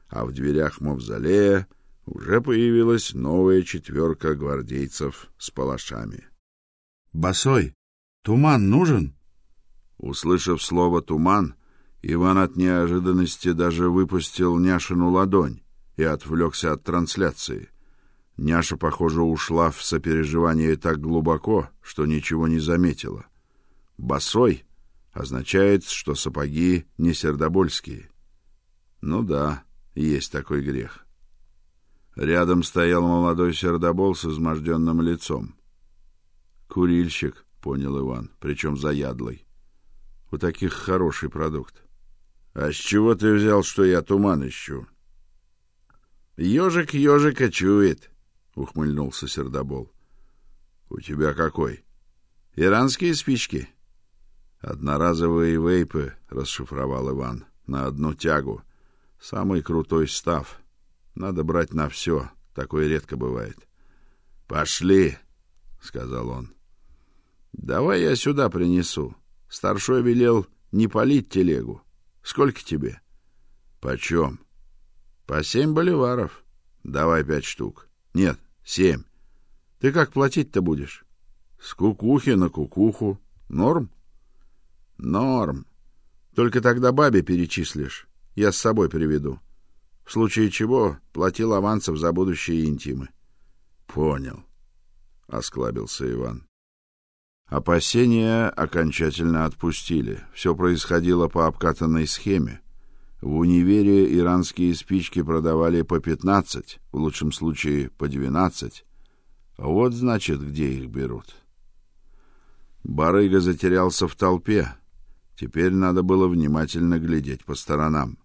а в дверях мавзолея уже появилась новая четверка гвардейцев с палашами. Босой, туман нужен? Услышав слово туман, Иван от неожиданности даже выпустил Няшину ладонь и отвлекся от трансляции. Няша, похоже, ушла в сопереживание так глубоко, что ничего не заметила. Босой означает, что сапоги не сердобольские. Ну да, есть такой грех. Рядом стоял молодой сердобол с изможденным лицом. Курильщик, понял Иван, причем заядлый. У таких хороший продукт. А с чего ты взял, что я туман ищу? Ёжик ёжика чует, ухмыльнулся Сердобол. У тебя какой? Иранские спички? Одноразовые вейпы, расшифровал Иван, на одну тягу. Самый крутой став. Надо брать на все, такое редко бывает. Пошли, сказал он. Давай я сюда принесу. Старшой велел не палить телегу. Сколько тебе? Почем? По семь боливаров. Давай пять штук. Нет, семь. Ты как платить-то будешь? С кукухи на кукуху. Норм? Норм. Только тогда бабе перечислишь. Я с собой приведу. В случае чего платил авансов за будущие интимы. Понял, осклабился Иван. Опасения окончательно отпустили. Все происходило по обкатанной схеме. В универе иранские спички продавали по пятнадцать, в лучшем случае по двенадцать. Вот значит, где их берут. Барыга затерялся в толпе. Теперь надо было внимательно глядеть по сторонам.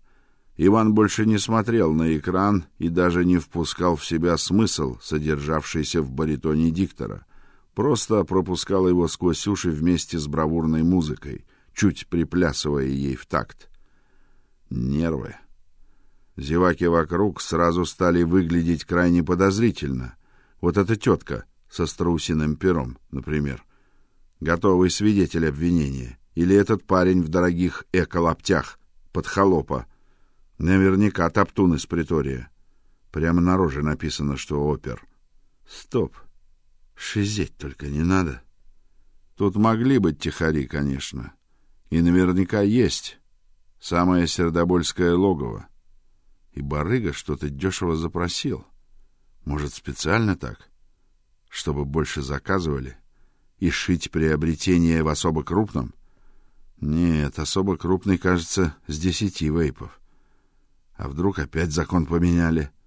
Иван больше не смотрел на экран и даже не впускал в себя смысл, содержавшийся в баритоне диктора просто пропускал его сквозь уши вместе с бравурной музыкой, чуть приплясывая ей в такт. Нервы. Зеваки вокруг сразу стали выглядеть крайне подозрительно. Вот эта тетка со страусиным пером, например. Готовый свидетель обвинения. Или этот парень в дорогих эко-лаптях, под холопа. Наверняка топтун из притория. Прямо на роже написано, что опер. Стоп. Шизеть только не надо. Тут могли быть тихари, конечно. И наверняка есть. Самое сердобольское логово. И барыга что-то дешево запросил. Может, специально так? Чтобы больше заказывали? И шить приобретение в особо крупном? Нет, особо крупный, кажется, с десяти вейпов. А вдруг опять закон поменяли? —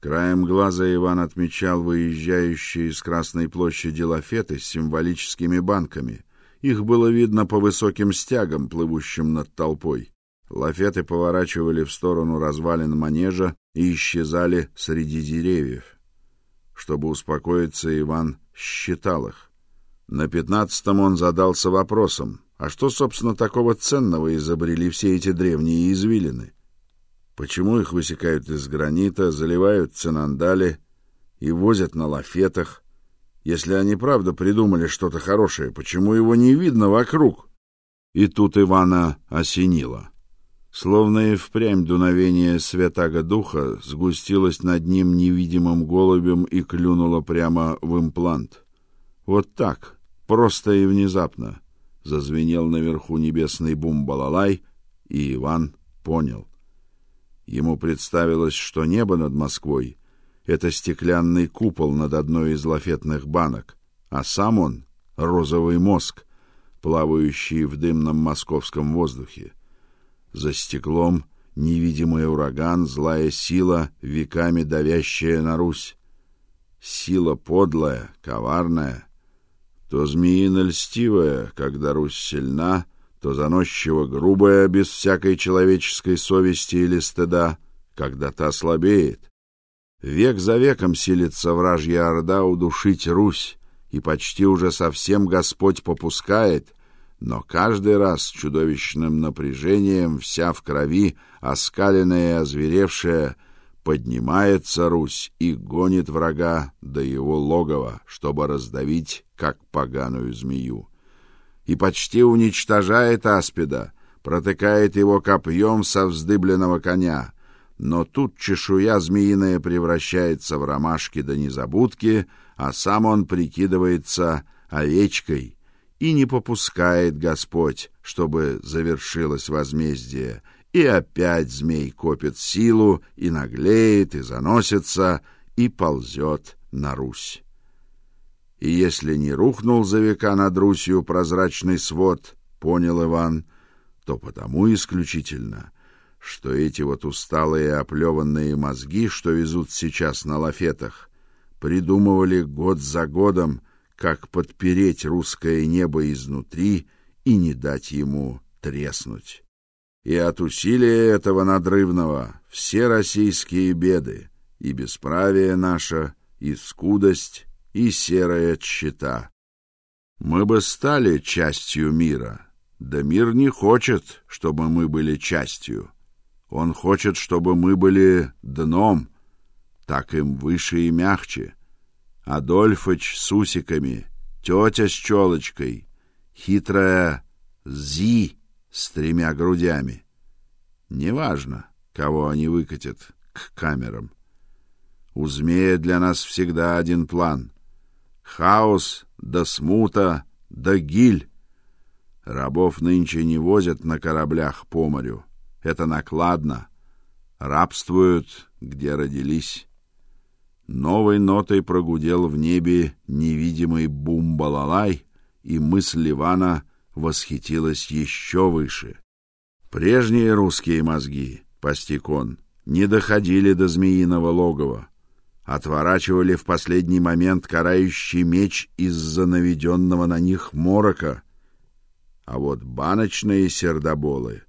Краем глаза Иван отмечал выезжающие из Красной площади лафеты с символическими банками. Их было видно по высоким стягам, плывущим над толпой. Лафеты поворачивали в сторону развалин манежа и исчезали среди деревьев. Чтобы успокоиться, Иван считал их. На пятнадцатом он задался вопросом: а что, собственно, такого ценного изобрели все эти древние извилины? Почему их высекают из гранита, заливают цинандали и возят на лафетах? Если они правда придумали что-то хорошее, почему его не видно вокруг? И тут Ивана осенило. Словно и впрямь дуновение святаго духа сгустилось над ним невидимым голубем и клюнуло прямо в имплант. Вот так, просто и внезапно, зазвенел наверху небесный бум-балалай, и Иван понял — Ему представилось, что небо над Москвой это стеклянный купол над одной из лафетных банок, а сам он розовый мозг, плавающий в дымном московском воздухе. За стеклом невидимый ураган, злая сила, веками давящая на Русь. Сила подлая, коварная, то змеино-льстивая, когда Русь сильна, то заносчиво грубая, без всякой человеческой совести или стыда, когда та слабеет. Век за веком силится вражья орда удушить Русь, и почти уже совсем Господь попускает, но каждый раз с чудовищным напряжением, вся в крови, оскаленная и озверевшая, поднимается Русь и гонит врага до его логова, чтобы раздавить, как поганую змею и почти уничтожает аспида, протыкает его копьем со вздыбленного коня. Но тут чешуя змеиная превращается в ромашки да незабудки, а сам он прикидывается овечкой, и не попускает Господь, чтобы завершилось возмездие, и опять змей копит силу, и наглеет, и заносится, и ползет на Русь. И если не рухнул за века над Русью прозрачный свод, понял Иван, то потому исключительно, что эти вот усталые оплеванные мозги, что везут сейчас на лафетах, придумывали год за годом, как подпереть русское небо изнутри и не дать ему треснуть. И от усилия этого надрывного все российские беды, и бесправие наше, и скудость, и серая тщета. Мы бы стали частью мира, да мир не хочет, чтобы мы были частью. Он хочет, чтобы мы были дном, так им выше и мягче. Адольфыч с усиками, тетя с челочкой, хитрая Зи с тремя грудями. Неважно, кого они выкатят к камерам. У змея для нас всегда один план. Хаос да смута да гиль. Рабов нынче не возят на кораблях по морю. Это накладно. Рабствуют, где родились. Новой нотой прогудел в небе невидимый бум-балалай, и мысль Ивана восхитилась еще выше. Прежние русские мозги, постиг он, не доходили до змеиного логова, отворачивали в последний момент карающий меч из-за наведенного на них морока. А вот баночные сердоболы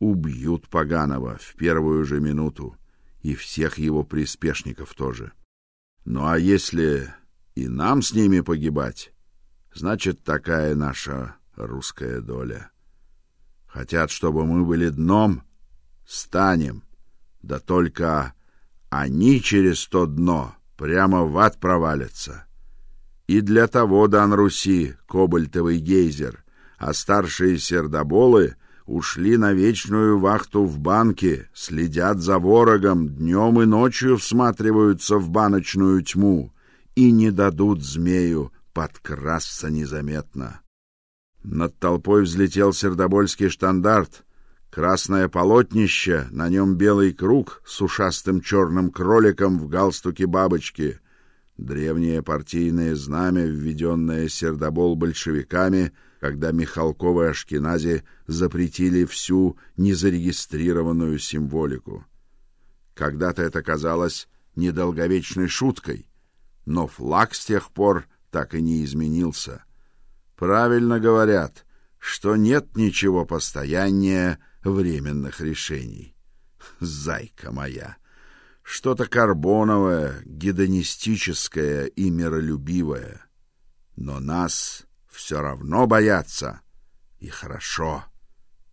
убьют поганого в первую же минуту, и всех его приспешников тоже. Ну а если и нам с ними погибать, значит, такая наша русская доля. Хотят, чтобы мы были дном, станем. Да только они через то дно прямо в ад провалятся. И для того дан Руси кобальтовый гейзер, а старшие сердоболы ушли на вечную вахту в банке, следят за ворогом, днем и ночью всматриваются в баночную тьму и не дадут змею подкрасться незаметно. Над толпой взлетел сердобольский штандарт, красное полотнище, на нем белый круг с ушастым черным кроликом в галстуке бабочки, древнее партийное знамя, введенное сердобол большевиками — когда Михалковы Ашкенази запретили всю незарегистрированную символику. Когда-то это казалось недолговечной шуткой, но флаг с тех пор так и не изменился. Правильно говорят, что нет ничего постояннее временных решений. Зайка моя, что-то карбоновое, гедонистическое и миролюбивое. Но нас все равно боятся. И хорошо,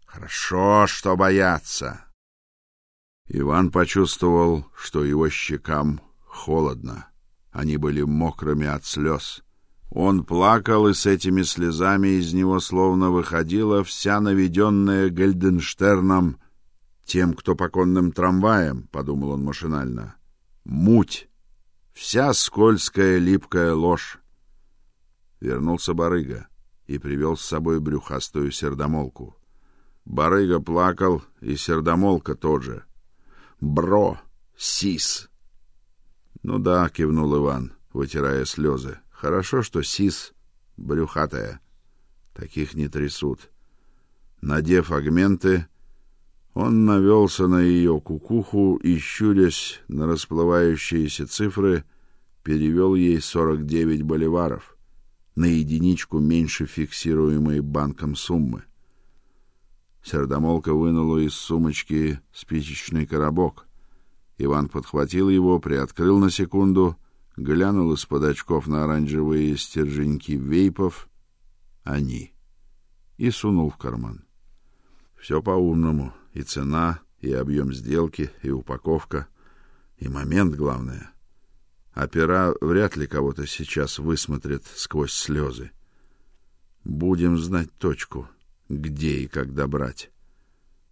хорошо, что боятся. Иван почувствовал, что его щекам холодно. Они были мокрыми от слез. Он плакал, и с этими слезами из него словно выходила вся наведенная Гальденштерном тем, кто поконным трамваем, подумал он машинально. Муть, вся скользкая липкая ложь. Вернулся барыга и привел с собой брюхастую сердомолку. Барыга плакал, и сердомолка тоже. Бро, сис. Ну да, кивнул Иван, вытирая слезы. Хорошо, что сис брюхатая. Таких не трясут. Надев агменты, он навелся на ее кукуху и, щурясь на расплывающиеся цифры, перевел ей сорок девять боливаров на единичку меньше фиксируемой банком суммы. Сердомолка вынула из сумочки спичечный коробок. Иван подхватил его, приоткрыл на секунду, глянул из-под очков на оранжевые стерженьки вейпов. Они. И сунул в карман. Все по-умному. И цена, и объем сделки, и упаковка, и момент главное — Опера вряд ли кого-то сейчас высмотрят сквозь слезы. Будем знать точку, где и когда брать.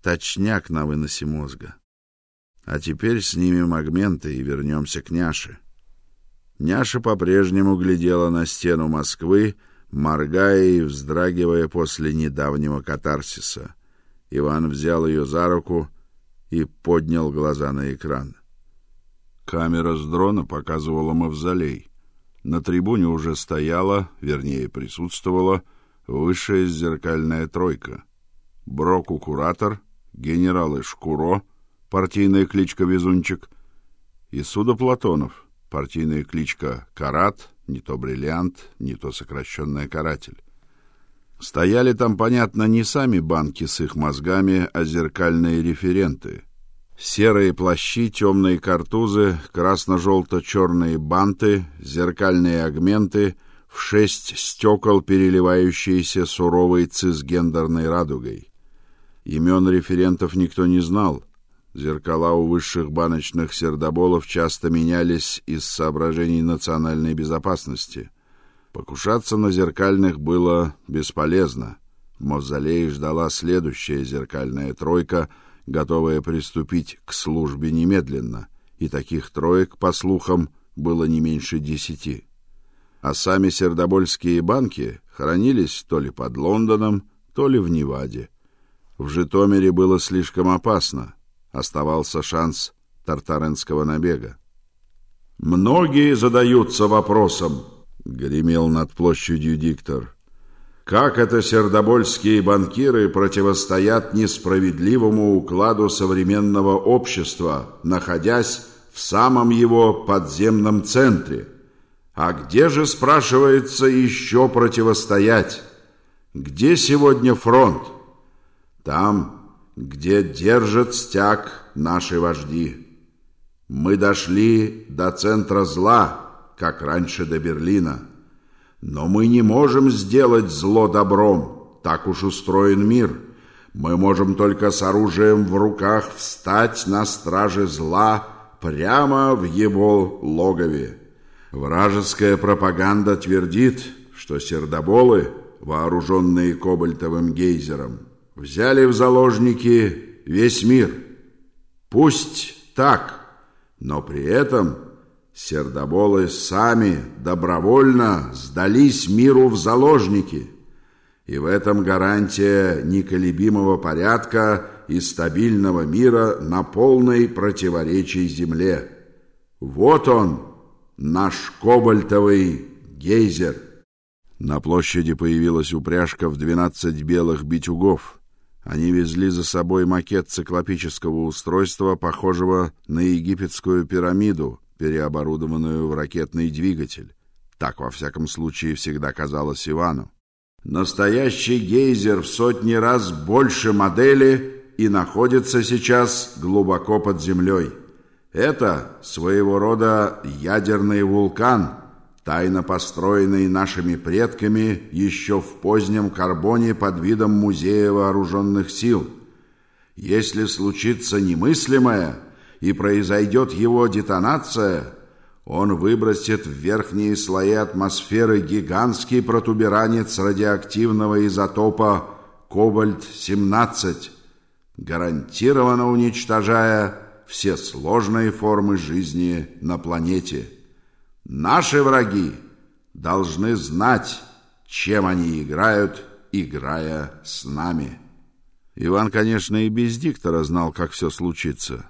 Точняк на выносе мозга. А теперь снимем агменты и вернемся к Няше. Няша по-прежнему глядела на стену Москвы, моргая и вздрагивая после недавнего катарсиса. Иван взял ее за руку и поднял глаза на экран. Камера с дрона показывала мавзолей. На трибуне уже стояла, вернее, присутствовала высшая зеркальная тройка. Броку куратор, генералы Шкуро, партийная кличка Везунчик, и Суда Платонов, партийная кличка Карат, не то бриллиант, не то сокращенная каратель. Стояли там, понятно, не сами банки с их мозгами, а зеркальные референты. Серые плащи, темные картузы, красно-желто-черные банты, зеркальные агменты, в шесть стекол, переливающиеся суровой цисгендерной радугой. Имен референтов никто не знал, Зеркала у высших баночных сердоболов часто менялись из соображений национальной безопасности. Покушаться на зеркальных было бесполезно. В мавзолее ждала следующая зеркальная тройка, готовая приступить к службе немедленно, и таких троек, по слухам, было не меньше десяти. А сами сердобольские банки хранились то ли под Лондоном, то ли в Неваде. В Житомире было слишком опасно, оставался шанс тартаренского набега. Многие задаются вопросом, гремел над площадью диктор. Как это сердобольские банкиры противостоят несправедливому укладу современного общества, находясь в самом его подземном центре? А где же, спрашивается, еще противостоять? Где сегодня фронт? Там, где держат стяг наши вожди. Мы дошли до центра зла, как раньше до Берлина. Но мы не можем сделать зло добром, так уж устроен мир. Мы можем только с оружием в руках встать на страже зла прямо в его логове. Вражеская пропаганда твердит, что сердоболы, вооруженные кобальтовым гейзером, взяли в заложники весь мир. Пусть так, но при этом сердоболы сами добровольно сдались миру в заложники. И в этом гарантия неколебимого порядка и стабильного мира на полной противоречии земле. Вот он, наш кобальтовый гейзер. На площади появилась упряжка в двенадцать белых битюгов. Они везли за собой макет циклопического устройства, похожего на египетскую пирамиду, переоборудованную в ракетный двигатель. Так, во всяком случае, всегда казалось Ивану. Настоящий гейзер в сотни раз больше модели и находится сейчас глубоко под землей. Это своего рода ядерный вулкан — тайно построенный нашими предками еще в позднем карбоне под видом музея вооруженных сил. Если случится немыслимое и произойдет его детонация, он выбросит в верхние слои атмосферы гигантский протуберанец радиоактивного изотопа кобальт-17, гарантированно уничтожая все сложные формы жизни на планете. Наши враги должны знать, чем они играют, играя с нами. Иван, конечно, и без диктора знал, как все случится.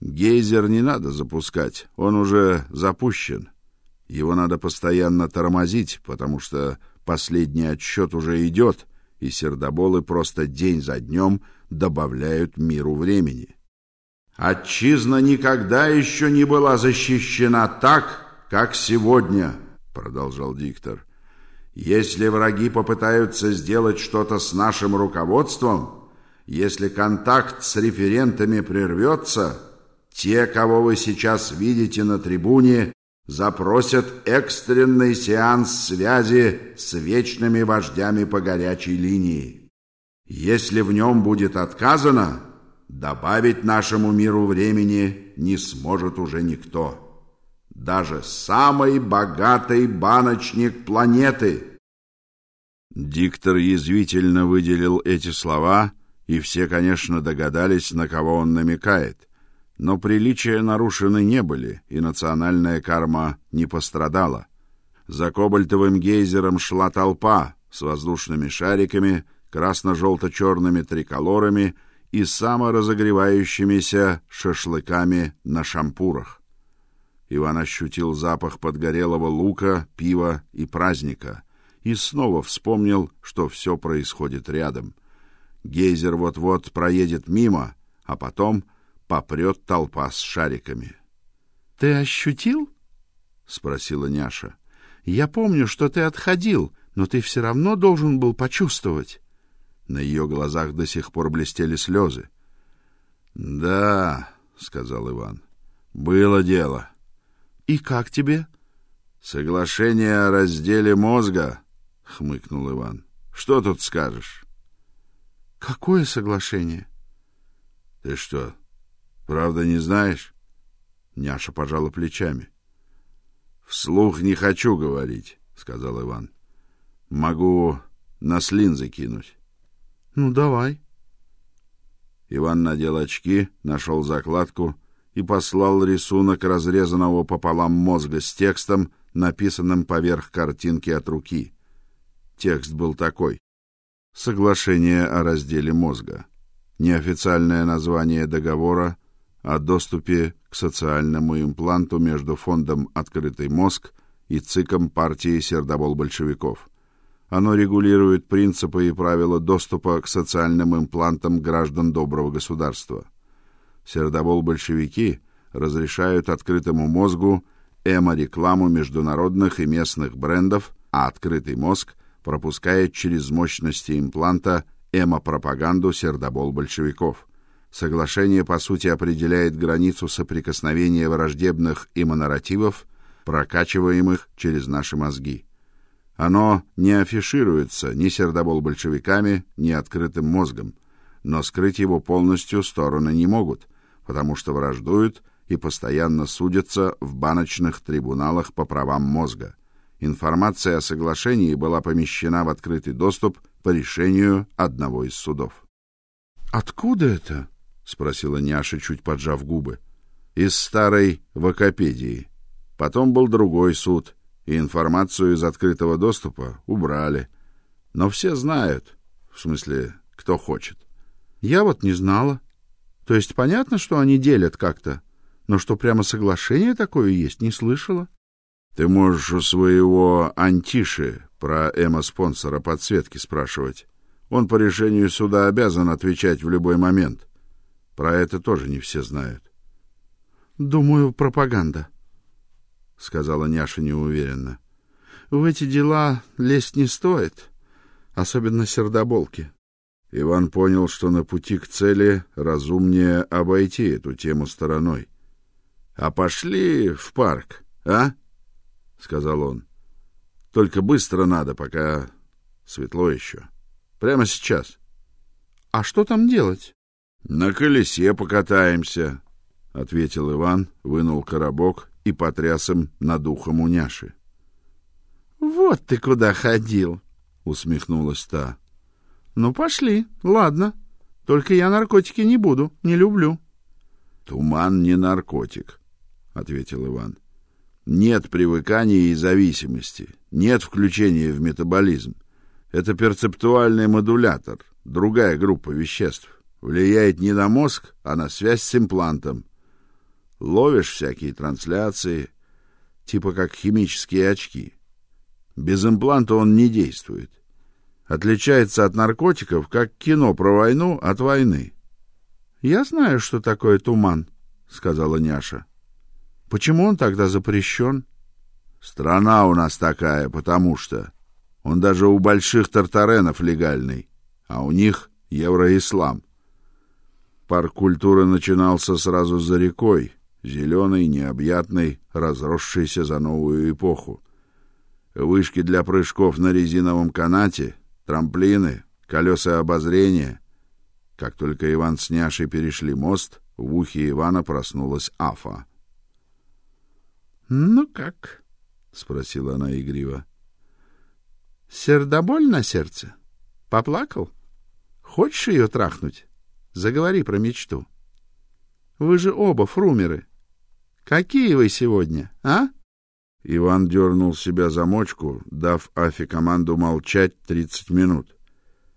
Гейзер не надо запускать, он уже запущен. Его надо постоянно тормозить, потому что последний отсчет уже идет, и сердоболы просто день за днем добавляют миру времени. Отчизна никогда еще не была защищена так, как сегодня, продолжал диктор. Если враги попытаются сделать что-то с нашим руководством, если контакт с референтами прервется, те, кого вы сейчас видите на трибуне, запросят экстренный сеанс связи с вечными вождями по горячей линии. Если в нем будет отказано, добавить нашему миру времени не сможет уже никто даже самый богатый баночник планеты. Диктор язвительно выделил эти слова и все, конечно, догадались, на кого он намекает. Но приличия нарушены не были, и национальная карма не пострадала. За кобальтовым гейзером шла толпа с воздушными шариками, красно-желто-черными триколорами и саморазогревающимися шашлыками на шампурах. Иван ощутил запах подгорелого лука, пива и праздника и снова вспомнил, что все происходит рядом. Гейзер вот-вот проедет мимо, а потом попрет толпа с шариками. Ты ощутил? спросила Няша. Я помню, что ты отходил, но ты все равно должен был почувствовать. На ее глазах до сих пор блестели слезы. Да, сказал Иван. Было дело. И как тебе? Соглашение о разделе мозга, хмыкнул Иван. Что тут скажешь? Какое соглашение? Ты что, правда не знаешь? Няша пожала плечами. Вслух не хочу говорить, сказал Иван. Могу на слин закинуть. Ну давай. Иван надел очки, нашел закладку и послал рисунок разрезанного пополам мозга с текстом, написанным поверх картинки от руки. Текст был такой: Соглашение о разделе мозга. Неофициальное название договора о доступе к социальному импланту между фондом Открытый мозг и ЦИКом партии сердобол-большевиков. Оно регулирует принципы и правила доступа к социальным имплантам граждан доброго государства. Сердобол-большевики разрешают открытому мозгу эмо-рекламу международных и местных брендов, а открытый мозг пропускает через мощности импланта эмо-пропаганду сердобол большевиков. Соглашение по сути определяет границу соприкосновения враждебных имонарративов, прокачиваемых через наши мозги. Оно не афишируется ни сердобол большевиками, ни открытым мозгом, но скрыть его полностью стороны не могут, потому что враждуют и постоянно судятся в баночных трибуналах по правам мозга. Информация о соглашении была помещена в открытый доступ по решению одного из судов. Откуда это? спросила Няша, чуть поджав губы. Из старой Википедии. Потом был другой суд, и информацию из открытого доступа убрали. Но все знают, в смысле, кто хочет. Я вот не знала. То есть понятно, что они делят как-то, но что прямо соглашение такое есть, не слышала. Ты можешь у своего Антиши про эмо-спонсора подсветки спрашивать. Он по решению суда обязан отвечать в любой момент. Про это тоже не все знают. Думаю, пропаганда, сказала Няша неуверенно. В эти дела лезть не стоит, особенно сердоболки. Иван понял, что на пути к цели разумнее обойти эту тему стороной. А пошли в парк, а? сказал он. Только быстро надо, пока светло еще. Прямо сейчас. А что там делать? На колесе покатаемся, ответил Иван, вынул коробок и потряс им над ухом у няши. Вот ты куда ходил, усмехнулась та. Ну пошли, ладно. Только я наркотики не буду, не люблю. Туман не наркотик, ответил Иван. Нет привыкания и зависимости, нет включения в метаболизм. Это перцептуальный модулятор, другая группа веществ. Влияет не на мозг, а на связь с имплантом. Ловишь всякие трансляции, типа как химические очки. Без импланта он не действует. Отличается от наркотиков, как кино про войну от войны. Я знаю, что такое туман, сказала Няша. Почему он тогда запрещен? Страна у нас такая, потому что он даже у больших тартаренов легальный, а у них евроислам. Парк культуры начинался сразу за рекой, зеленый, необъятный, разросшийся за новую эпоху. Вышки для прыжков на резиновом канате, трамплины, колеса обозрения. Как только Иван с Няшей перешли мост, в ухе Ивана проснулась Афа. Ну как? спросила она игриво. Сердоболь на сердце? Поплакал? Хочешь ее трахнуть? Заговори про мечту. Вы же оба фрумеры. Какие вы сегодня, а? Иван дернул себя за мочку, дав Афи команду молчать тридцать минут.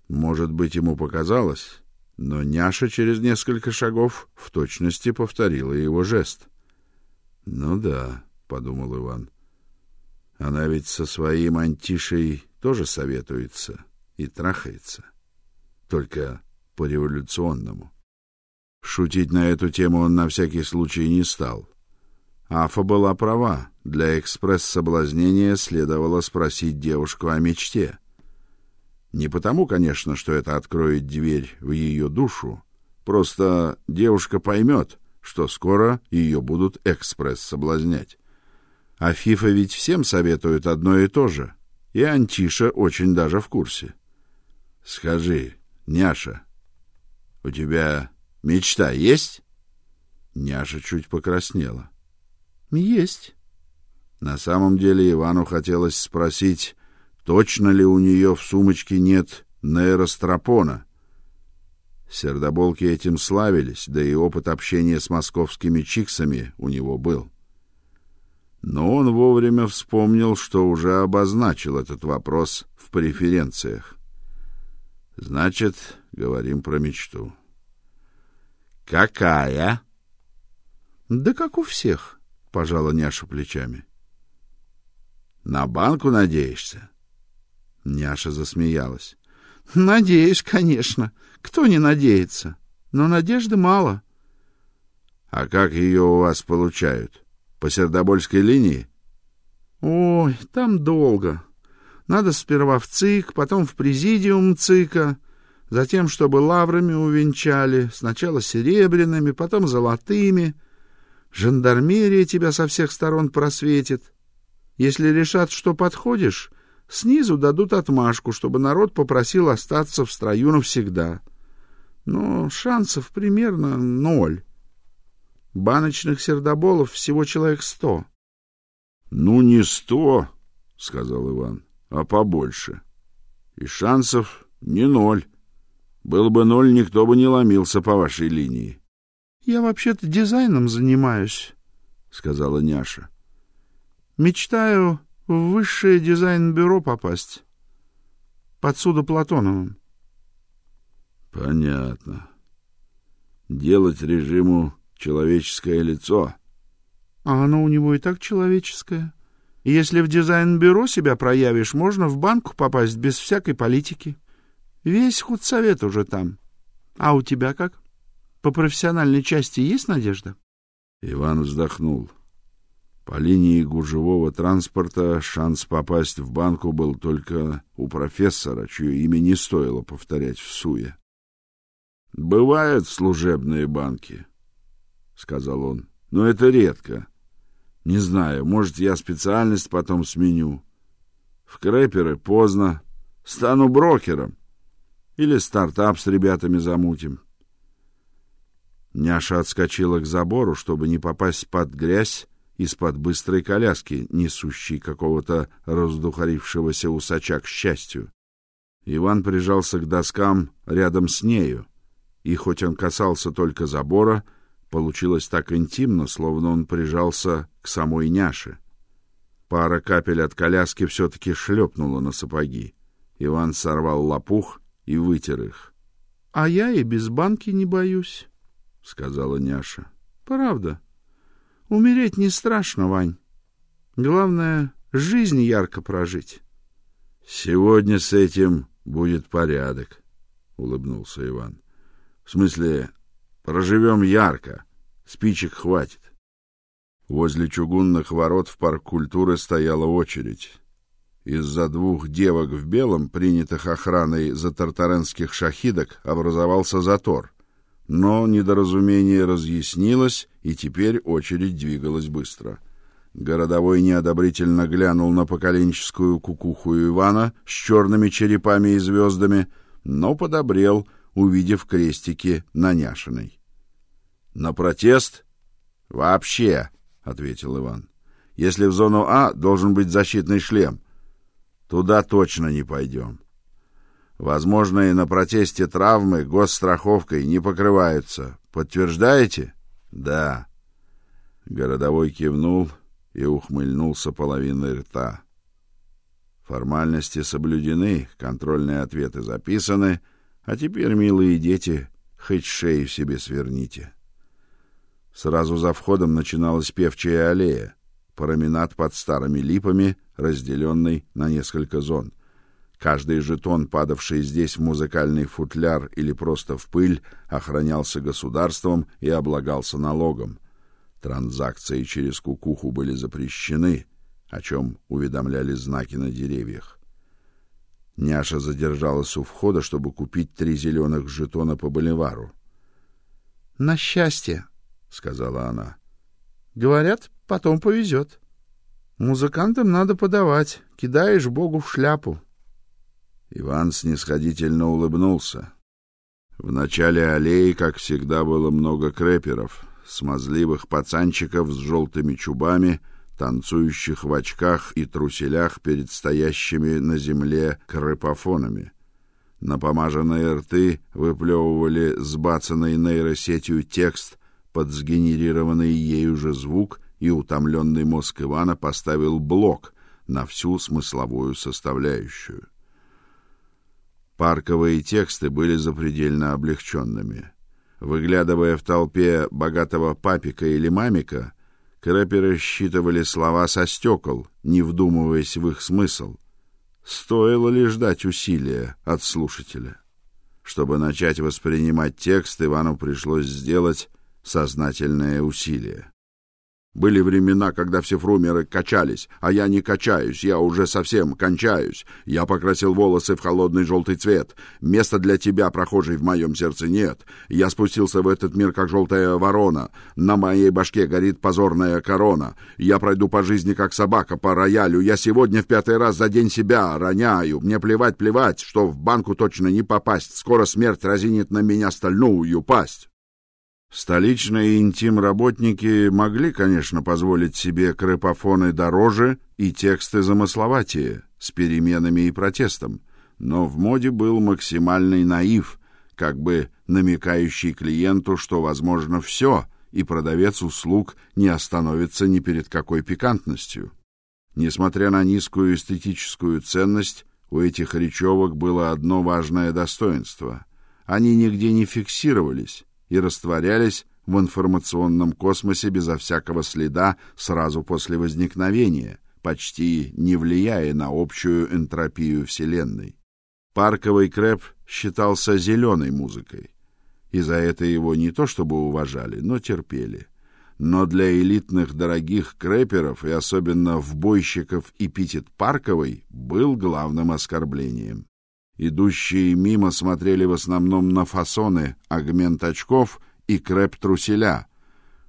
Может быть, ему показалось, но Няша через несколько шагов в точности повторила его жест. Ну да, подумал Иван. Она ведь со своим антишей тоже советуется и трахается. Только по-революционному. Шутить на эту тему он на всякий случай не стал. Афа была права. Для экспресс-соблазнения следовало спросить девушку о мечте. Не потому, конечно, что это откроет дверь в ее душу. Просто девушка поймет, что скоро ее будут экспресс-соблазнять. А Фифа ведь всем советует одно и то же. И Антиша очень даже в курсе. Скажи, Няша, у тебя мечта есть? Няша чуть покраснела. Есть. На самом деле Ивану хотелось спросить, точно ли у нее в сумочке нет нейростропона. Сердоболки этим славились, да и опыт общения с московскими чиксами у него был. Но он вовремя вспомнил, что уже обозначил этот вопрос в преференциях. Значит, говорим про мечту. Какая? Да как у всех пожала Няша плечами. На банку надеешься? Няша засмеялась. Надеюсь, конечно. Кто не надеется? Но надежды мало. А как ее у вас получают? По Сердобольской линии? Ой, там долго. Надо сперва в ЦИК, потом в президиум ЦИКа, затем, чтобы лаврами увенчали, сначала серебряными, потом золотыми — Жандармерия тебя со всех сторон просветит. Если решат, что подходишь, снизу дадут отмашку, чтобы народ попросил остаться в строю навсегда. Но шансов примерно ноль. Баночных сердоболов всего человек сто. — Ну, не сто, — сказал Иван, — а побольше. И шансов не ноль. Был бы ноль, никто бы не ломился по вашей линии. Я вообще-то дизайном занимаюсь, сказала Няша. Мечтаю в высшее дизайн-бюро попасть. Под судо Платоновым. Понятно. Делать режиму человеческое лицо. А оно у него и так человеческое. Если в дизайн-бюро себя проявишь, можно в банку попасть без всякой политики. Весь худсовет уже там. А у тебя как? По профессиональной части есть надежда? Иван вздохнул. По линии гужевого транспорта шанс попасть в банку был только у профессора, чье имя не стоило повторять в суе. Бывают служебные банки, сказал он. Но это редко. Не знаю, может, я специальность потом сменю. В крэперы поздно. Стану брокером. Или стартап с ребятами замутим. Няша отскочила к забору, чтобы не попасть под грязь из-под быстрой коляски, несущей какого-то раздухарившегося усача к счастью. Иван прижался к доскам рядом с нею, и хоть он касался только забора, получилось так интимно, словно он прижался к самой няше. Пара капель от коляски все таки шлепнула на сапоги. Иван сорвал лопух и вытер их. А я и без банки не боюсь. — сказала Няша. — Правда. Умереть не страшно, Вань. Главное — жизнь ярко прожить. — Сегодня с этим будет порядок, — улыбнулся Иван. — В смысле, проживем ярко, спичек хватит. Возле чугунных ворот в парк культуры стояла очередь. Из-за двух девок в белом, принятых охраной за тартаренских шахидок, образовался затор — но недоразумение разъяснилось, и теперь очередь двигалась быстро. Городовой неодобрительно глянул на поколенческую кукуху Ивана с черными черепами и звездами, но подобрел, увидев крестики на Няшиной. На протест вообще, ответил Иван. Если в зону А должен быть защитный шлем, туда точно не пойдем. Возможные на протесте травмы госстраховкой не покрываются. Подтверждаете? Да. Городовой кивнул и ухмыльнулся половиной рта. Формальности соблюдены, контрольные ответы записаны, а теперь, милые дети, хоть шею себе сверните. Сразу за входом начиналась певчая аллея, променад под старыми липами, разделенный на несколько зон. Каждый жетон, падавший здесь в музыкальный футляр или просто в пыль, охранялся государством и облагался налогом. Транзакции через кукуху были запрещены, о чем уведомляли знаки на деревьях. Няша задержалась у входа, чтобы купить три зеленых жетона по боливару. На счастье, сказала она. Говорят, потом повезет. Музыкантам надо подавать, кидаешь Богу в шляпу. Иван снисходительно улыбнулся. В начале аллеи, как всегда, было много крэперов, смазливых пацанчиков с желтыми чубами, танцующих в очках и труселях перед стоящими на земле крэпофонами. Напомаженные рты выплевывали сбацанный нейросетью текст под сгенерированный ею же звук, и утомленный мозг Ивана поставил блок на всю смысловую составляющую. Парковые тексты были запредельно облегченными. Выглядывая в толпе богатого папика или мамика, крэперы считывали слова со стекол, не вдумываясь в их смысл. Стоило ли ждать усилия от слушателя? Чтобы начать воспринимать текст, Ивану пришлось сделать сознательное усилие. Были времена, когда все фрумеры качались, а я не качаюсь, я уже совсем кончаюсь. Я покрасил волосы в холодный желтый цвет. Места для тебя, прохожий, в моем сердце нет. Я спустился в этот мир, как желтая ворона. На моей башке горит позорная корона. Я пройду по жизни, как собака, по роялю. Я сегодня в пятый раз за день себя роняю. Мне плевать, плевать, что в банку точно не попасть. Скоро смерть разинет на меня стальную пасть. Столичные интим-работники могли, конечно, позволить себе крэпофоны дороже и тексты замысловатее, с переменами и протестом, но в моде был максимальный наив, как бы намекающий клиенту, что возможно все, и продавец услуг не остановится ни перед какой пикантностью. Несмотря на низкую эстетическую ценность, у этих речевок было одно важное достоинство. Они нигде не фиксировались, и растворялись в информационном космосе безо всякого следа сразу после возникновения, почти не влияя на общую энтропию Вселенной. Парковый крэп считался зеленой музыкой, и за это его не то чтобы уважали, но терпели. Но для элитных дорогих крэперов и особенно в бойщиков эпитет парковый был главным оскорблением. Идущие мимо смотрели в основном на фасоны агмент очков и крэп-труселя.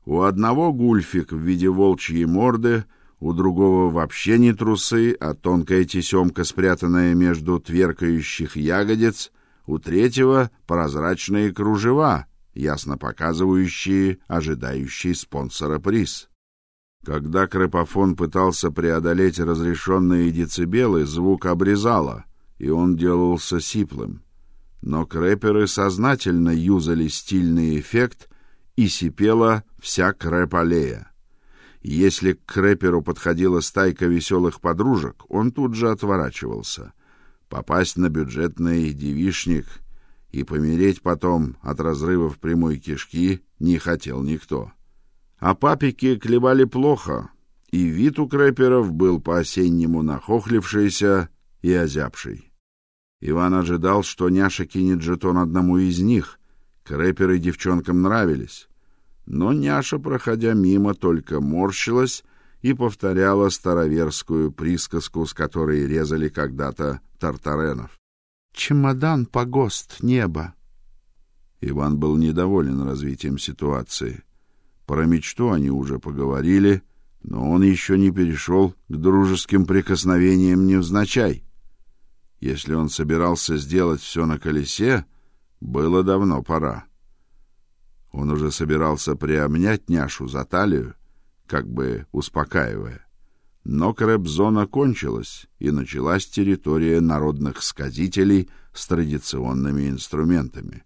У одного гульфик в виде волчьей морды, у другого вообще не трусы, а тонкая тесемка, спрятанная между тверкающих ягодиц, у третьего прозрачные кружева, ясно показывающие ожидающий спонсора приз. Когда крэпофон пытался преодолеть разрешенные децибелы, звук обрезало — и он делался сиплым. Но крэперы сознательно юзали стильный эффект, и сипела вся крэп-аллея. Если к крэперу подходила стайка веселых подружек, он тут же отворачивался. Попасть на бюджетный девишник и помереть потом от разрывов прямой кишки не хотел никто. А папики клевали плохо, и вид у крэперов был по-осеннему нахохлившийся и озябший. Иван ожидал, что няша кинет жетон одному из них. Крэперы девчонкам нравились. Но няша, проходя мимо, только морщилась и повторяла староверскую присказку, с которой резали когда-то тартаренов. «Чемодан, погост, небо». Иван был недоволен развитием ситуации. Про мечту они уже поговорили, но он еще не перешел к дружеским прикосновениям невзначай. Если он собирался сделать все на колесе, было давно пора. Он уже собирался приобнять няшу за талию, как бы успокаивая. Но крэп-зона кончилась, и началась территория народных сказителей с традиционными инструментами.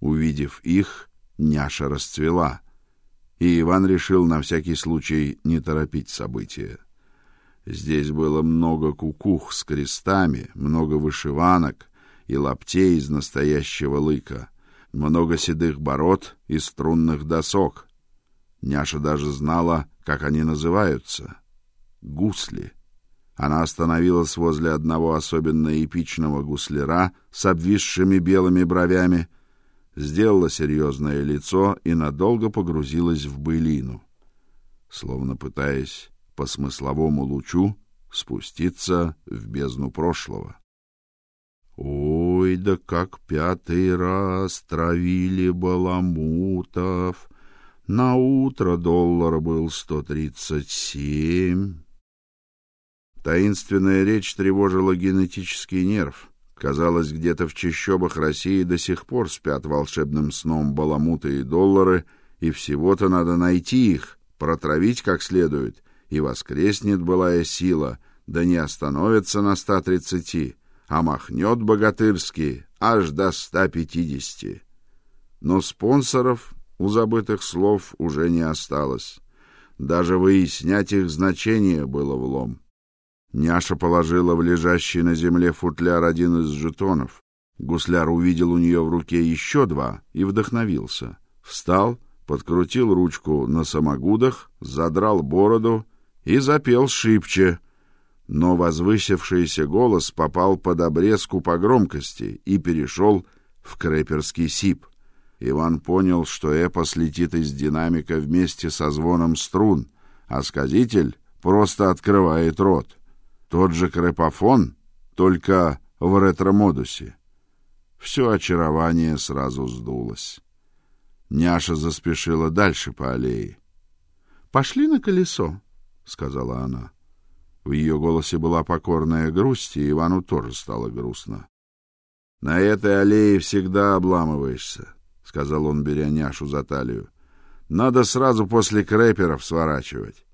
Увидев их, няша расцвела, и Иван решил на всякий случай не торопить события. Здесь было много кукух с крестами, много вышиванок и лаптей из настоящего лыка, много седых бород и струнных досок. Няша даже знала, как они называются — гусли. Она остановилась возле одного особенно эпичного гусляра с обвисшими белыми бровями, сделала серьезное лицо и надолго погрузилась в былину, словно пытаясь по смысловому лучу спуститься в бездну прошлого. Ой, да как пятый раз травили баламутов. На утро доллар был сто тридцать семь. Таинственная речь тревожила генетический нерв. Казалось, где-то в чащобах России до сих пор спят волшебным сном баламуты и доллары, и всего-то надо найти их, протравить как следует, и воскреснет былая сила, да не остановится на ста тридцати, а махнет богатырски аж до ста пятидесяти. Но спонсоров у забытых слов уже не осталось. Даже выяснять их значение было влом. Няша положила в лежащий на земле футляр один из жетонов. Гусляр увидел у нее в руке еще два и вдохновился. Встал, подкрутил ручку на самогудах, задрал бороду и запел шибче, но возвысившийся голос попал под обрезку по громкости и перешел в крэперский сип. Иван понял, что эпос летит из динамика вместе со звоном струн, а сказитель просто открывает рот. Тот же крэпофон, только в ретро-модусе. Все очарование сразу сдулось. Няша заспешила дальше по аллее. «Пошли на колесо», — сказала она. В ее голосе была покорная грусть, и Ивану тоже стало грустно. — На этой аллее всегда обламываешься, — сказал он, беря няшу за талию. — Надо сразу после крэперов сворачивать.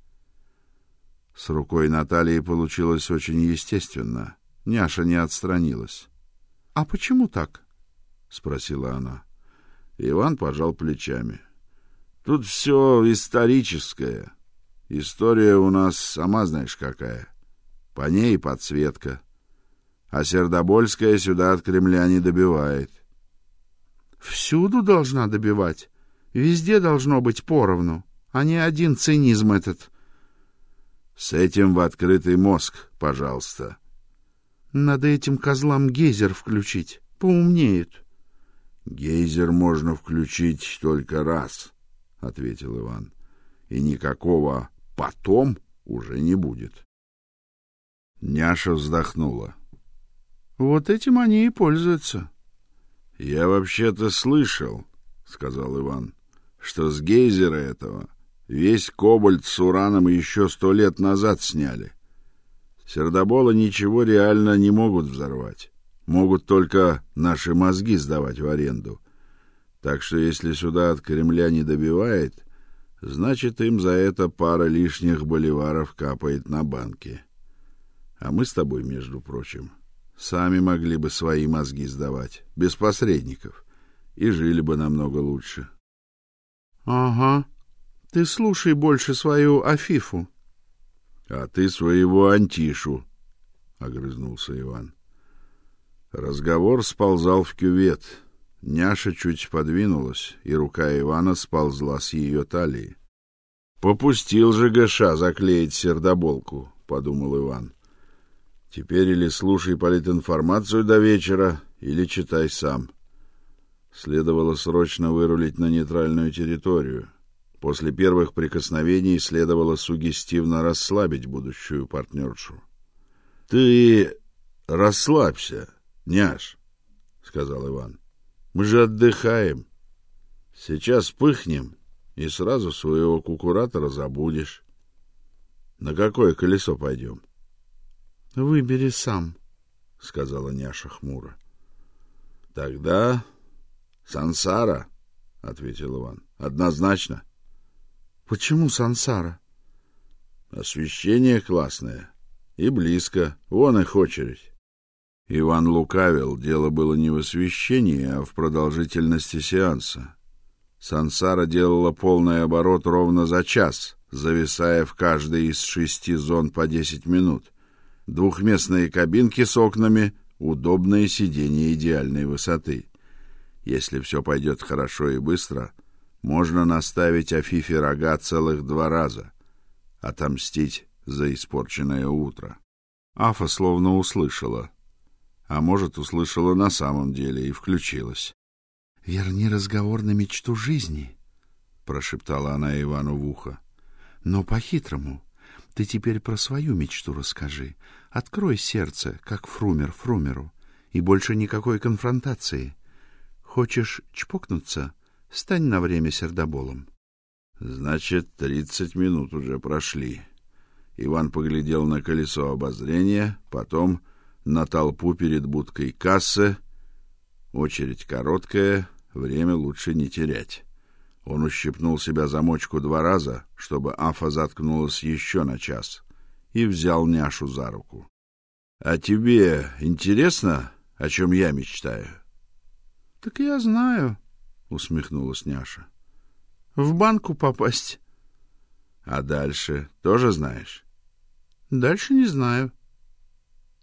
С рукой Натальи получилось очень естественно. Няша не отстранилась. — А почему так? — спросила она. Иван пожал плечами. — Тут все историческое. — История у нас сама знаешь какая. По ней подсветка. А Сердобольская сюда от Кремля не добивает. Всюду должна добивать. Везде должно быть поровну, а не один цинизм этот. С этим в открытый мозг, пожалуйста. Надо этим козлам гейзер включить. Поумнеют. Гейзер можно включить только раз, ответил Иван. И никакого потом уже не будет. Няша вздохнула. Вот этим они и пользуются. Я вообще-то слышал, сказал Иван, что с гейзера этого весь кобальт с ураном еще сто лет назад сняли. Сердоболы ничего реально не могут взорвать. Могут только наши мозги сдавать в аренду. Так что если сюда от Кремля не добивает, Значит, им за это пара лишних боливаров капает на банке. А мы с тобой, между прочим, сами могли бы свои мозги сдавать, без посредников, и жили бы намного лучше. — Ага. Ты слушай больше свою Афифу. — А ты своего Антишу, — огрызнулся Иван. Разговор сползал в кювет — Няша чуть подвинулась, и рука Ивана сползла с ее талии. Попустил же Гаша заклеить сердоболку, подумал Иван. Теперь или слушай политинформацию до вечера, или читай сам. Следовало срочно вырулить на нейтральную территорию. После первых прикосновений следовало сугестивно расслабить будущую партнершу. — Ты расслабься, няш, — сказал Иван. Мы же отдыхаем. Сейчас пыхнем, и сразу своего кукуратора забудешь. На какое колесо пойдем? — Выбери сам, — сказала няша хмуро. — Тогда сансара, — ответил Иван. — Однозначно. — Почему сансара? — Освещение классное. И близко. Вон их очередь. Иван лукавил. Дело было не в освещении, а в продолжительности сеанса. Сансара делала полный оборот ровно за час, зависая в каждой из шести зон по десять минут. Двухместные кабинки с окнами, удобные сиденья идеальной высоты. Если все пойдет хорошо и быстро, можно наставить Афифе рога целых два раза, отомстить за испорченное утро. Афа словно услышала, а может, услышала на самом деле и включилась. Верни разговор на мечту жизни, прошептала она Ивану в ухо. Но по-хитрому. Ты теперь про свою мечту расскажи. Открой сердце, как фрумер фрумеру, и больше никакой конфронтации. Хочешь чпокнуться? Стань на время сердоболом. Значит, тридцать минут уже прошли. Иван поглядел на колесо обозрения, потом на толпу перед будкой кассы. Очередь короткая, время лучше не терять. Он ущипнул себя замочку два раза, чтобы Афа заткнулась еще на час, и взял Няшу за руку. А тебе интересно, о чем я мечтаю? Так я знаю, усмехнулась Няша. В банку попасть. А дальше тоже знаешь? Дальше не знаю.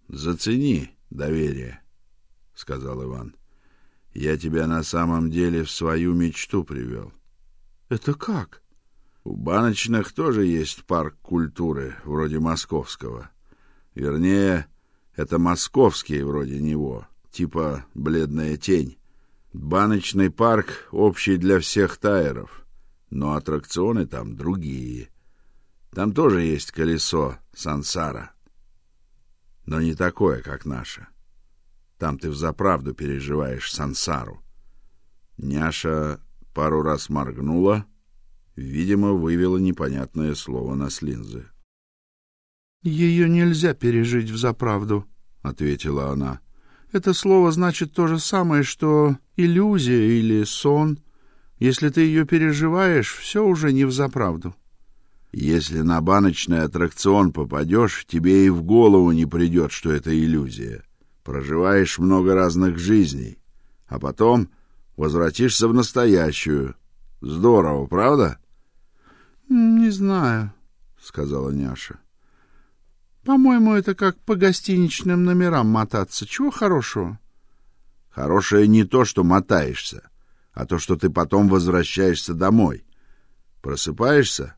Зацени доверие, сказал Иван. Я тебя на самом деле в свою мечту привел. Это как? У баночных тоже есть парк культуры, вроде московского. Вернее, это московский вроде него, типа бледная тень. Баночный парк общий для всех тайеров, но аттракционы там другие. Там тоже есть колесо сансара но не такое, как наше. Там ты взаправду переживаешь сансару. Няша пару раз моргнула, видимо, вывела непонятное слово на слинзы. Ее нельзя пережить взаправду, ответила она. Это слово значит то же самое, что иллюзия или сон. Если ты ее переживаешь, все уже не взаправду. Если на баночный аттракцион попадешь, тебе и в голову не придет, что это иллюзия. Проживаешь много разных жизней, а потом возвратишься в настоящую. Здорово, правда? Не знаю, сказала Няша. По-моему, это как по гостиничным номерам мотаться. Чего хорошего? Хорошее не то, что мотаешься, а то, что ты потом возвращаешься домой. Просыпаешься,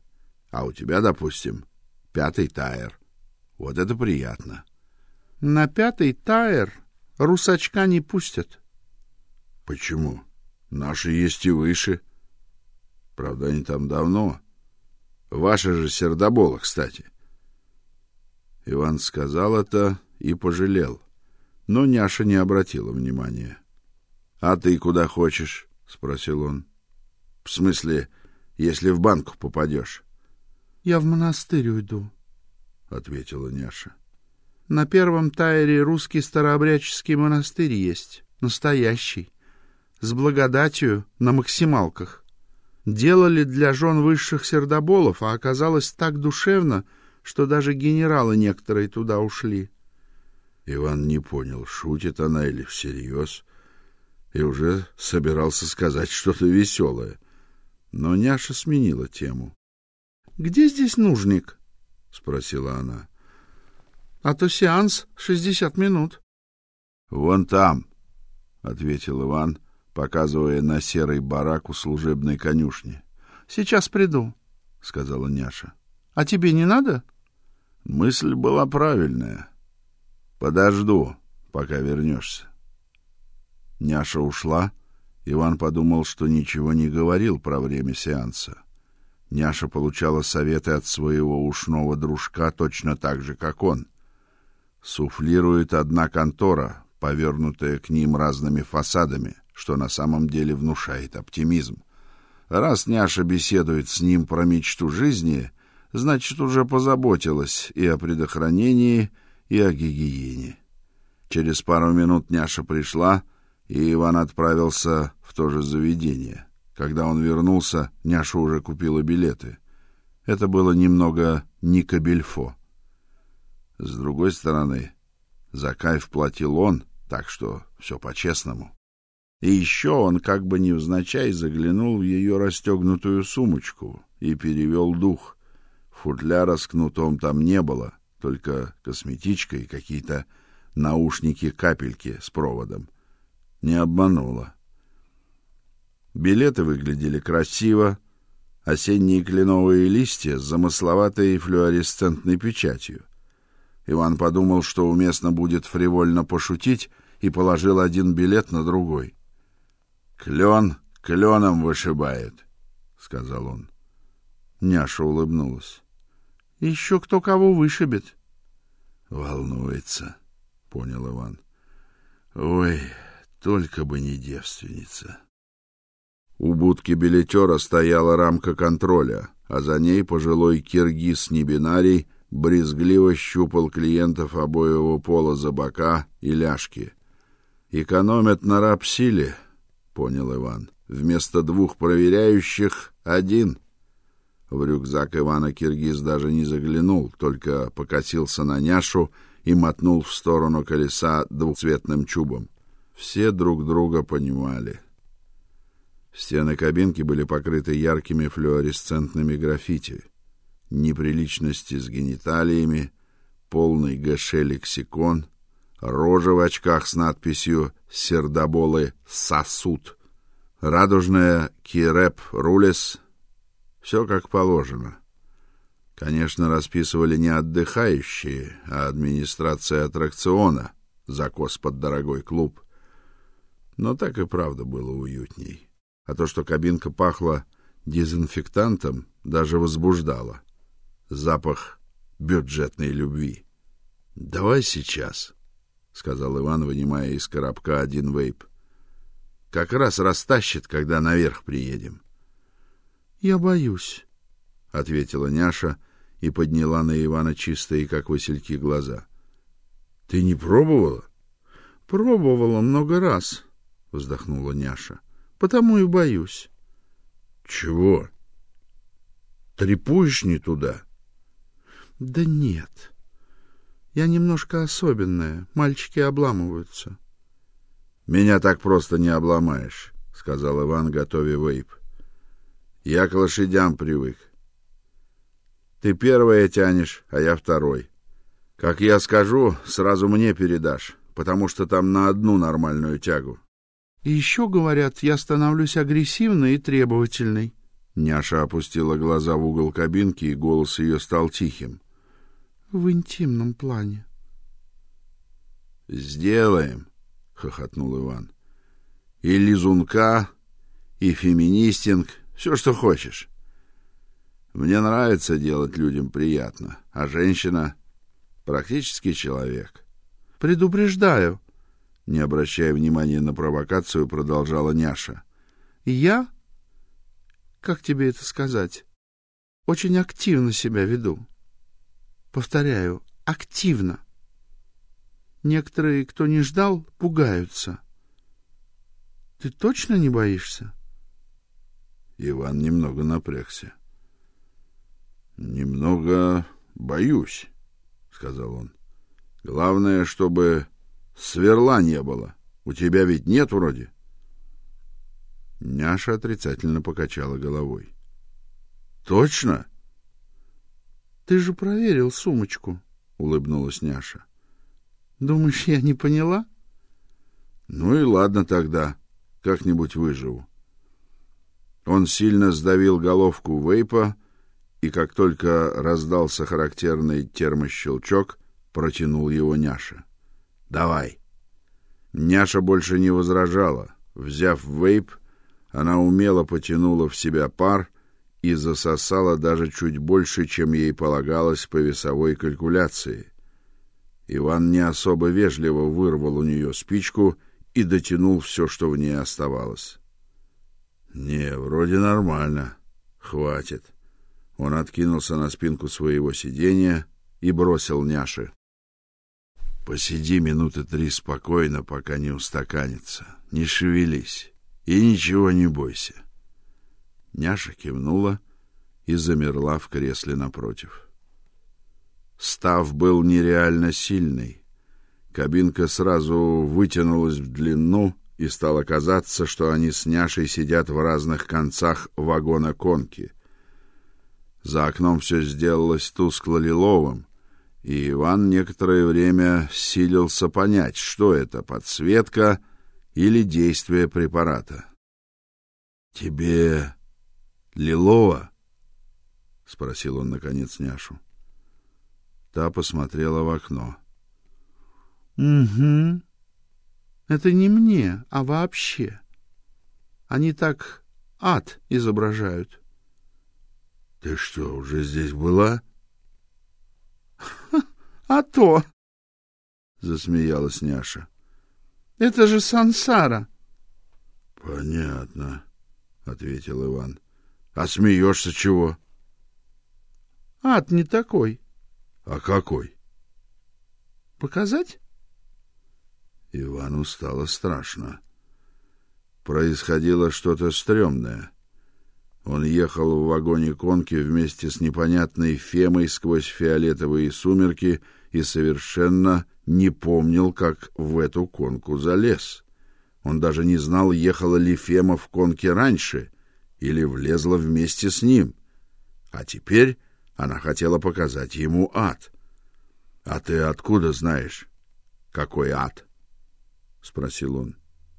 а у тебя, допустим, пятый тайр. Вот это приятно. На пятый тайр русачка не пустят. Почему? Наши есть и выше. Правда, они там давно. Ваши же сердобола, кстати. Иван сказал это и пожалел, но Няша не обратила внимания. А ты куда хочешь? спросил он. В смысле, если в банку попадешь? Я в монастырь уйду, ответила Няша. На первом тайре русский старообрядческий монастырь есть, настоящий, с благодатью на максималках. Делали для жен высших сердоболов, а оказалось так душевно, что даже генералы некоторые туда ушли. Иван не понял, шутит она или всерьез, и уже собирался сказать что-то веселое. Но Няша сменила тему. Где здесь нужник? спросила она. А то сеанс шестьдесят минут. Вон там, ответил Иван, показывая на серый барак у служебной конюшни. Сейчас приду, сказала Няша. А тебе не надо? Мысль была правильная. Подожду, пока вернешься. Няша ушла. Иван подумал, что ничего не говорил про время сеанса. Няша получала советы от своего ушного дружка точно так же, как он. Суфлирует одна контора, повернутая к ним разными фасадами, что на самом деле внушает оптимизм. Раз Няша беседует с ним про мечту жизни, значит, уже позаботилась и о предохранении, и о гигиене. Через пару минут Няша пришла, и Иван отправился в то же заведение. Когда он вернулся, Няша уже купила билеты. Это было немного не кабельфо. С другой стороны, за кайф платил он, так что все по-честному. И еще он как бы невзначай заглянул в ее расстегнутую сумочку и перевел дух. Футляра с кнутом там не было, только косметичка и какие-то наушники-капельки с проводом. Не обманула. Билеты выглядели красиво, осенние кленовые листья с замысловатой флуоресцентной печатью. Иван подумал, что уместно будет фривольно пошутить, и положил один билет на другой. Клен кленом вышибает, сказал он. Няша улыбнулась. Еще кто кого вышибет? Волнуется, понял Иван. Ой, только бы не девственница. У будки билетера стояла рамка контроля, а за ней пожилой киргиз-небинарий брезгливо щупал клиентов обоего пола за бока и ляжки. Экономят на рабсиле, понял Иван. Вместо двух проверяющих один. В рюкзак Ивана Киргиз даже не заглянул, только покосился на няшу и мотнул в сторону колеса двухцветным чубом. Все друг друга понимали. Стены кабинки были покрыты яркими флуоресцентными граффити. Неприличности с гениталиями, полный ГШ-лексикон, рожа в очках с надписью «Сердоболы сосуд», радужная «Киреп рулес», все как положено. Конечно, расписывали не отдыхающие, а администрация аттракциона, закос под дорогой клуб. Но так и правда было уютней а то, что кабинка пахла дезинфектантом, даже возбуждало. Запах бюджетной любви. Давай сейчас, сказал Иван, вынимая из коробка один вейп. Как раз растащит, когда наверх приедем. Я боюсь, ответила Няша и подняла на Ивана чистые, как васильки, глаза. Ты не пробовала? Пробовала много раз, вздохнула Няша. Потому и боюсь. Чего? Трепуешь не туда? Да нет. Я немножко особенная. Мальчики обламываются. Меня так просто не обломаешь, сказал Иван, готовя вейп. Я к лошадям привык. Ты первая тянешь, а я второй. Как я скажу, сразу мне передашь, потому что там на одну нормальную тягу. И еще говорят, я становлюсь агрессивной и требовательной. Няша опустила глаза в угол кабинки, и голос ее стал тихим. В интимном плане. Сделаем, хохотнул Иван. И лизунка, и феминистинг, все, что хочешь. Мне нравится делать людям приятно, а женщина практически человек. Предупреждаю, не обращая внимания на провокацию, продолжала Няша. Я, как тебе это сказать, очень активно себя веду. Повторяю, активно. Некоторые, кто не ждал, пугаются. Ты точно не боишься? Иван немного напрягся. Немного боюсь, сказал он. Главное, чтобы Сверла не было. У тебя ведь нет вроде. Няша отрицательно покачала головой. Точно? Ты же проверил сумочку, улыбнулась Няша. Думаешь, я не поняла? Ну и ладно тогда, как-нибудь выживу. Он сильно сдавил головку вейпа, и как только раздался характерный термощелчок, протянул его Няша. Давай. Няша больше не возражала. Взяв вейп, она умело потянула в себя пар и засосала даже чуть больше, чем ей полагалось по весовой калькуляции. Иван не особо вежливо вырвал у нее спичку и дотянул все, что в ней оставалось. Не, вроде нормально. Хватит. Он откинулся на спинку своего сиденья и бросил Няше: Посиди минуты три спокойно, пока не устаканится. Не шевелись и ничего не бойся. Няша кивнула и замерла в кресле напротив. Став был нереально сильный. Кабинка сразу вытянулась в длину, и стало казаться, что они с Няшей сидят в разных концах вагона конки. За окном все сделалось тускло-лиловым, и Иван некоторое время силился понять, что это, подсветка или действие препарата. «Тебе лилово?» — спросил он, наконец, Няшу. Та посмотрела в окно. «Угу», это не мне, а вообще. Они так ад изображают. — Ты что, уже здесь была? — А то! — засмеялась Няша. — Это же сансара. — Понятно, — ответил Иван. — А смеешься чего? — Ад не такой. — А какой? — Показать? Ивану стало страшно. Происходило что-то стрёмное. Он ехал в вагоне конки вместе с непонятной Фемой сквозь фиолетовые сумерки и совершенно не помнил, как в эту конку залез. Он даже не знал, ехала ли Фема в конке раньше или влезла вместе с ним. А теперь она хотела показать ему ад. — А ты откуда знаешь, какой ад? —— спросил он.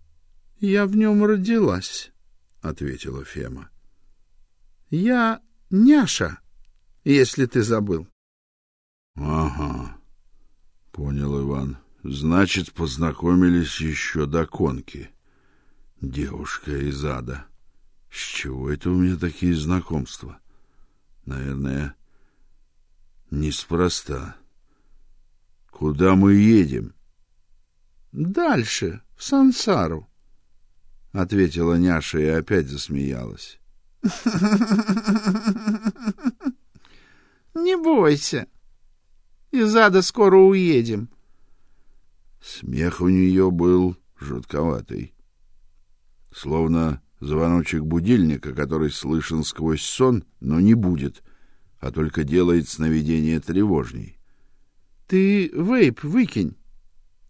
— Я в нем родилась, — ответила Фема. — Я няша, если ты забыл. — Ага, — понял Иван. — Значит, познакомились еще до конки. Девушка из ада. С чего это у меня такие знакомства? Наверное, неспроста. Куда мы едем? — Дальше, в сансару, ответила Няша и опять засмеялась. Не бойся. Из ада скоро уедем. Смех у нее был жутковатый, словно звоночек будильника, который слышен сквозь сон, но не будет, а только делает сновидение тревожней. Ты вейп выкинь.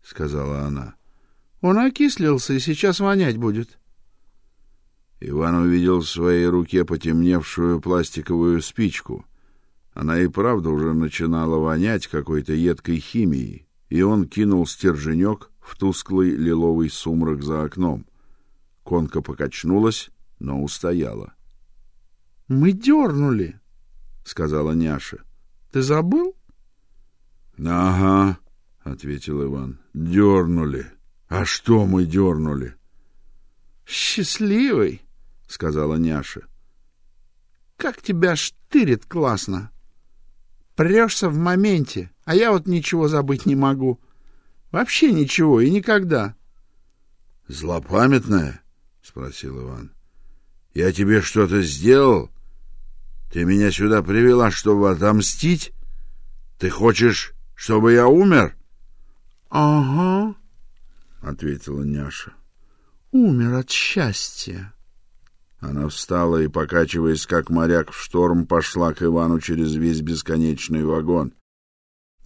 — сказала она. — Он окислился и сейчас вонять будет. Иван увидел в своей руке потемневшую пластиковую спичку. Она и правда уже начинала вонять какой-то едкой химией, и он кинул стерженек в тусклый лиловый сумрак за окном. Конка покачнулась, но устояла. — Мы дернули, — сказала Няша. — Ты забыл? — Ага, — ответил Иван. — Дернули. А что мы дернули? — Счастливый, — сказала Няша. — Как тебя штырит классно. Прешься в моменте, а я вот ничего забыть не могу. Вообще ничего и никогда. — Злопамятная? — спросил Иван. — Я тебе что-то сделал? Ты меня сюда привела, чтобы отомстить? Ты хочешь, чтобы я умер? — Ага, ответила Няша. Умер от счастья. Она встала и, покачиваясь как моряк в шторм, пошла к Ивану через весь бесконечный вагон.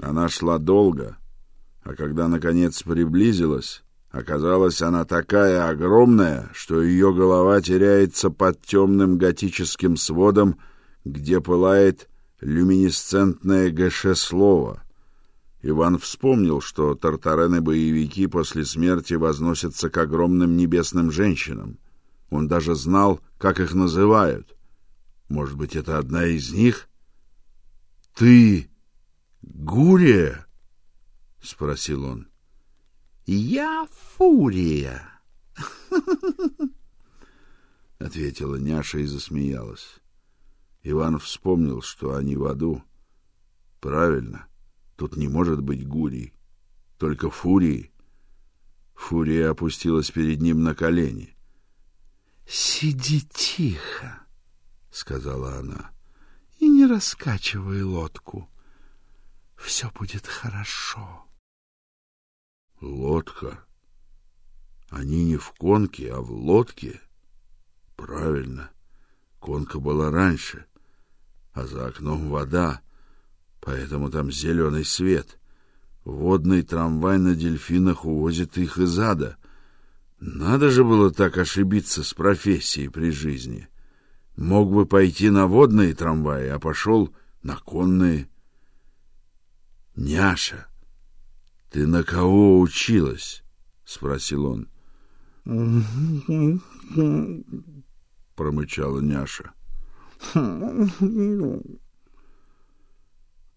Она шла долго, а когда наконец приблизилась, оказалась она такая огромная, что ее голова теряется под темным готическим сводом, где пылает люминесцентное ГШ-слово. Иван вспомнил, что тартарены-боевики после смерти возносятся к огромным небесным женщинам. Он даже знал, как их называют. Может быть, это одна из них? Ты Гурия? спросил он. Я Фурия. ответила Няша и засмеялась. Иван вспомнил, что они в аду. Правильно. Тут не может быть гурий, только фурии. Фурия опустилась перед ним на колени. Сиди тихо, сказала она. И не раскачивай лодку. Все будет хорошо. Лодка. Они не в конке, а в лодке. Правильно. Конка была раньше, а за окном вода. Поэтому там зеленый свет. Водный трамвай на дельфинах увозит их из ада. Надо же было так ошибиться с профессией при жизни. Мог бы пойти на водные трамваи, а пошел на конные. Няша, ты на кого училась? спросил он. промычала Няша.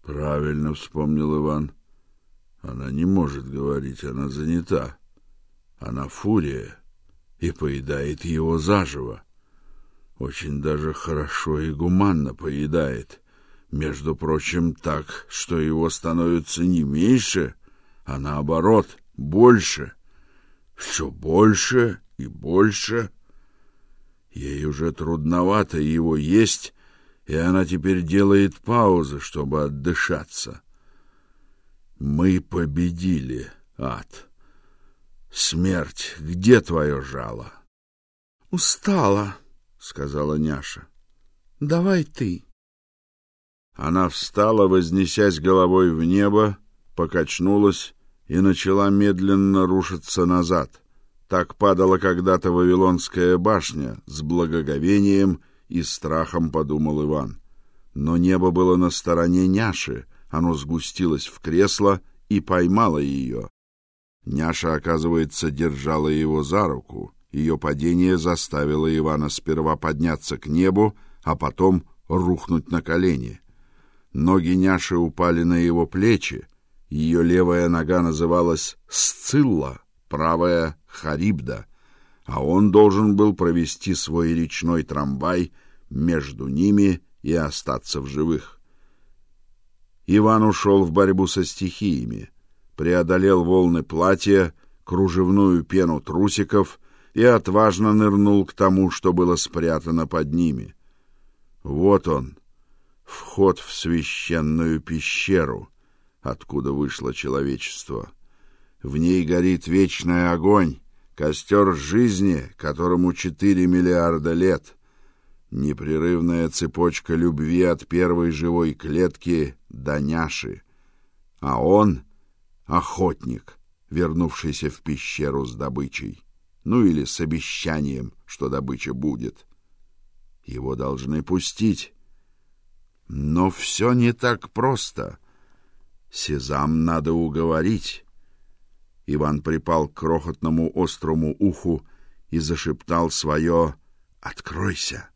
Правильно вспомнил Иван. Она не может говорить, она занята. Она фурия и поедает его заживо. Очень даже хорошо и гуманно поедает. Между прочим, так, что его становится не меньше, а наоборот, больше. Все больше и больше. Ей уже трудновато его есть, и она теперь делает паузы, чтобы отдышаться. Мы победили, ад. Смерть, где твое жало? Устала, сказала Няша. Давай ты. Она встала, вознесясь головой в небо, покачнулась и начала медленно рушиться назад. Так падала когда-то Вавилонская башня с благоговением и страхом, подумал Иван. Но небо было на стороне Няши, оно сгустилось в кресло и поймало ее. Няша, оказывается, держала его за руку. Ее падение заставило Ивана сперва подняться к небу, а потом рухнуть на колени. Ноги Няши упали на его плечи. Ее левая нога называлась Сцилла, правая — Харибда, а он должен был провести свой речной трамвай между ними и остаться в живых. Иван ушел в борьбу со стихиями, преодолел волны платья, кружевную пену трусиков и отважно нырнул к тому, что было спрятано под ними. Вот он, вход в священную пещеру, откуда вышло человечество. В ней горит вечный огонь, костер жизни, которому четыре миллиарда лет. Непрерывная цепочка любви от первой живой клетки до няши. А он — охотник, вернувшийся в пещеру с добычей. Ну или с обещанием, что добыча будет. Его должны пустить. Но все не так просто. Сезам надо уговорить. Иван припал к крохотному острому уху и зашептал свое «Откройся!»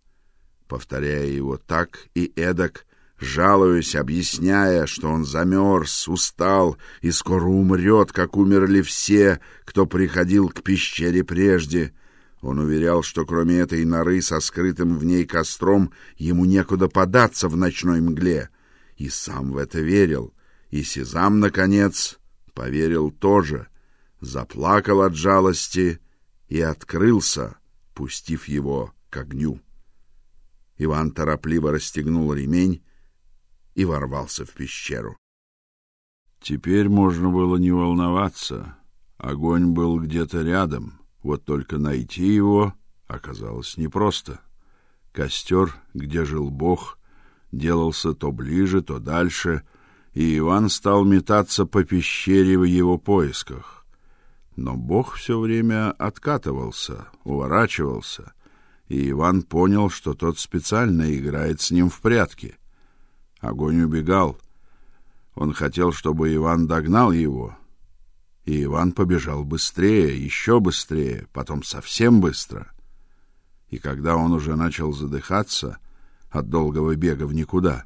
повторяя его так и эдак, жалуясь, объясняя, что он замерз, устал и скоро умрет, как умерли все, кто приходил к пещере прежде. Он уверял, что кроме этой норы со скрытым в ней костром ему некуда податься в ночной мгле, и сам в это верил. И Сезам наконец поверил тоже, заплакал от жалости и открылся, пустив его к огню. Иван торопливо расстегнул ремень и ворвался в пещеру. Теперь можно было не волноваться. Огонь был где-то рядом, вот только найти его оказалось непросто. Костер, где жил Бог, делался то ближе, то дальше, и Иван стал метаться по пещере в его поисках. Но Бог все время откатывался, уворачивался — и Иван понял, что тот специально играет с ним в прятки. Огонь убегал. Он хотел, чтобы Иван догнал его. И Иван побежал быстрее, еще быстрее, потом совсем быстро. И когда он уже начал задыхаться от долгого бега в никуда,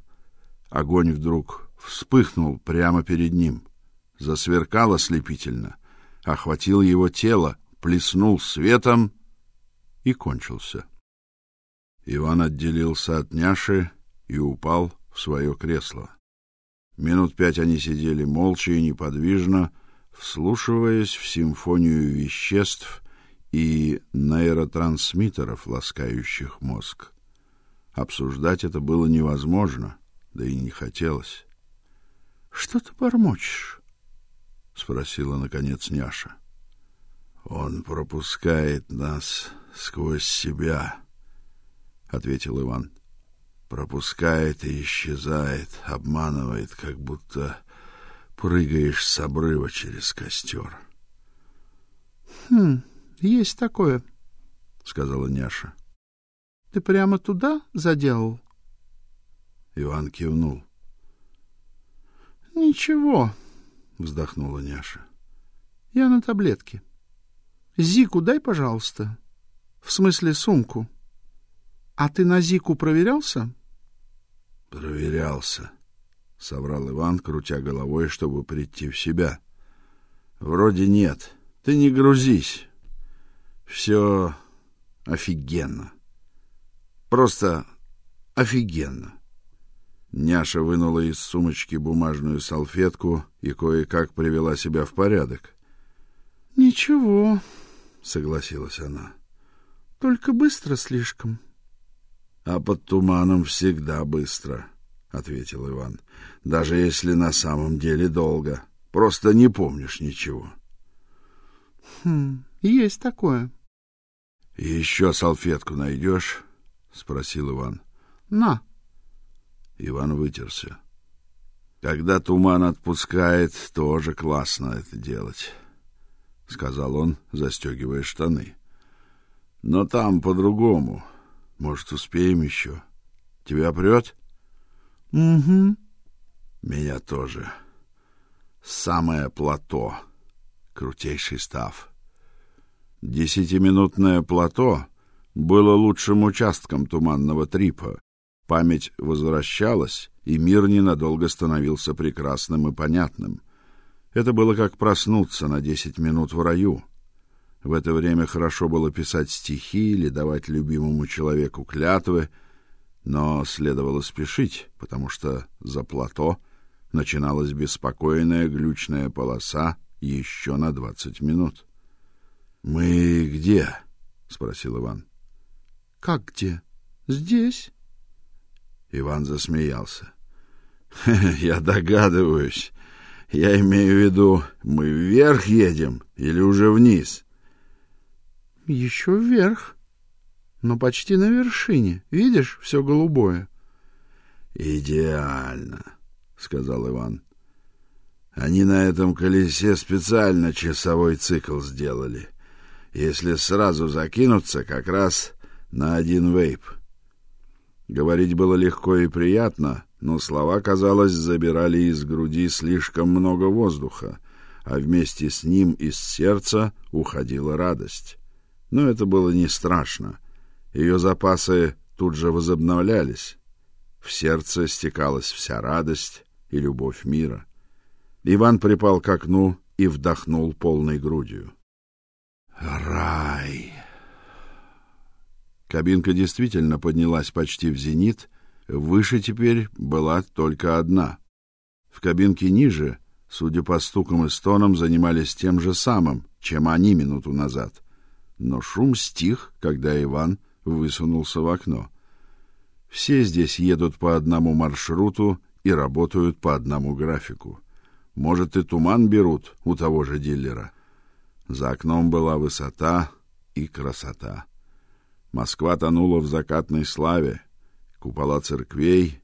огонь вдруг вспыхнул прямо перед ним, засверкал ослепительно, охватил его тело, плеснул светом и кончился. Иван отделился от няши и упал в свое кресло. Минут пять они сидели молча и неподвижно, вслушиваясь в симфонию веществ и нейротрансмиттеров, ласкающих мозг. Обсуждать это было невозможно, да и не хотелось. Что ты бормочешь? спросила наконец Няша. Он пропускает нас сквозь себя, ответил Иван. Пропускает и исчезает, обманывает, как будто прыгаешь с обрыва через костер. — Хм, есть такое, — сказала Няша. — Ты прямо туда заделал? Иван кивнул. — Ничего, — вздохнула Няша. — Я на таблетке. Зику дай, пожалуйста. В смысле, сумку. А ты на Зику проверялся? — Проверялся, — соврал Иван, крутя головой, чтобы прийти в себя. — Вроде нет. Ты не грузись. Все офигенно. Просто офигенно. Няша вынула из сумочки бумажную салфетку и кое-как привела себя в порядок. Ничего, согласилась она. Только быстро слишком. А под туманом всегда быстро, ответил Иван. Даже если на самом деле долго. Просто не помнишь ничего. Хм, есть такое. Еще салфетку найдешь? спросил Иван. На. Иван вытерся. Когда туман отпускает, тоже классно это делать, сказал он, застегивая штаны. Но там по-другому. Может, успеем еще? Тебя прет? Угу. Меня тоже. Самое плато. Крутейший став. Десятиминутное плато было лучшим участком туманного трипа, Память возвращалась, и мир ненадолго становился прекрасным и понятным. Это было как проснуться на десять минут в раю. В это время хорошо было писать стихи или давать любимому человеку клятвы, но следовало спешить, потому что за плато начиналась беспокойная глючная полоса еще на двадцать минут. Мы где? спросил Иван. Как где? Здесь. Иван засмеялся. Я догадываюсь. Я имею в виду, мы вверх едем или уже вниз? Еще вверх. Но почти на вершине. Видишь, все голубое. Идеально, сказал Иван. Они на этом колесе специально часовой цикл сделали. Если сразу закинуться, как раз на один вейп. Говорить было легко и приятно, но слова, казалось, забирали из груди слишком много воздуха, а вместе с ним из сердца уходила радость. Но это было не страшно. Ее запасы тут же возобновлялись. В сердце стекалась вся радость и любовь мира. Иван припал к окну и вдохнул полной грудью. Рай. Кабинка действительно поднялась почти в зенит, выше теперь была только одна. В кабинке ниже, судя по стукам и стонам, занимались тем же самым, чем они минуту назад. Но шум стих, когда Иван высунулся в окно. Все здесь едут по одному маршруту и работают по одному графику. Может, и туман берут у того же дилера. За окном была высота и красота. Москва тонула в закатной славе, купола церквей,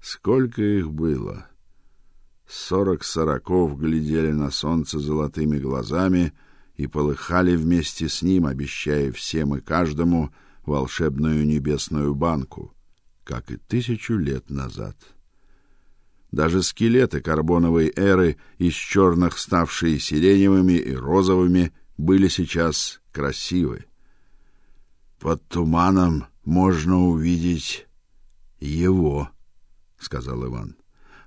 сколько их было. Сорок сороков глядели на солнце золотыми глазами и полыхали вместе с ним, обещая всем и каждому волшебную небесную банку, как и тысячу лет назад. Даже скелеты карбоновой эры из черных, ставшие сиреневыми и розовыми, были сейчас красивы. Под туманом можно увидеть его, сказал Иван.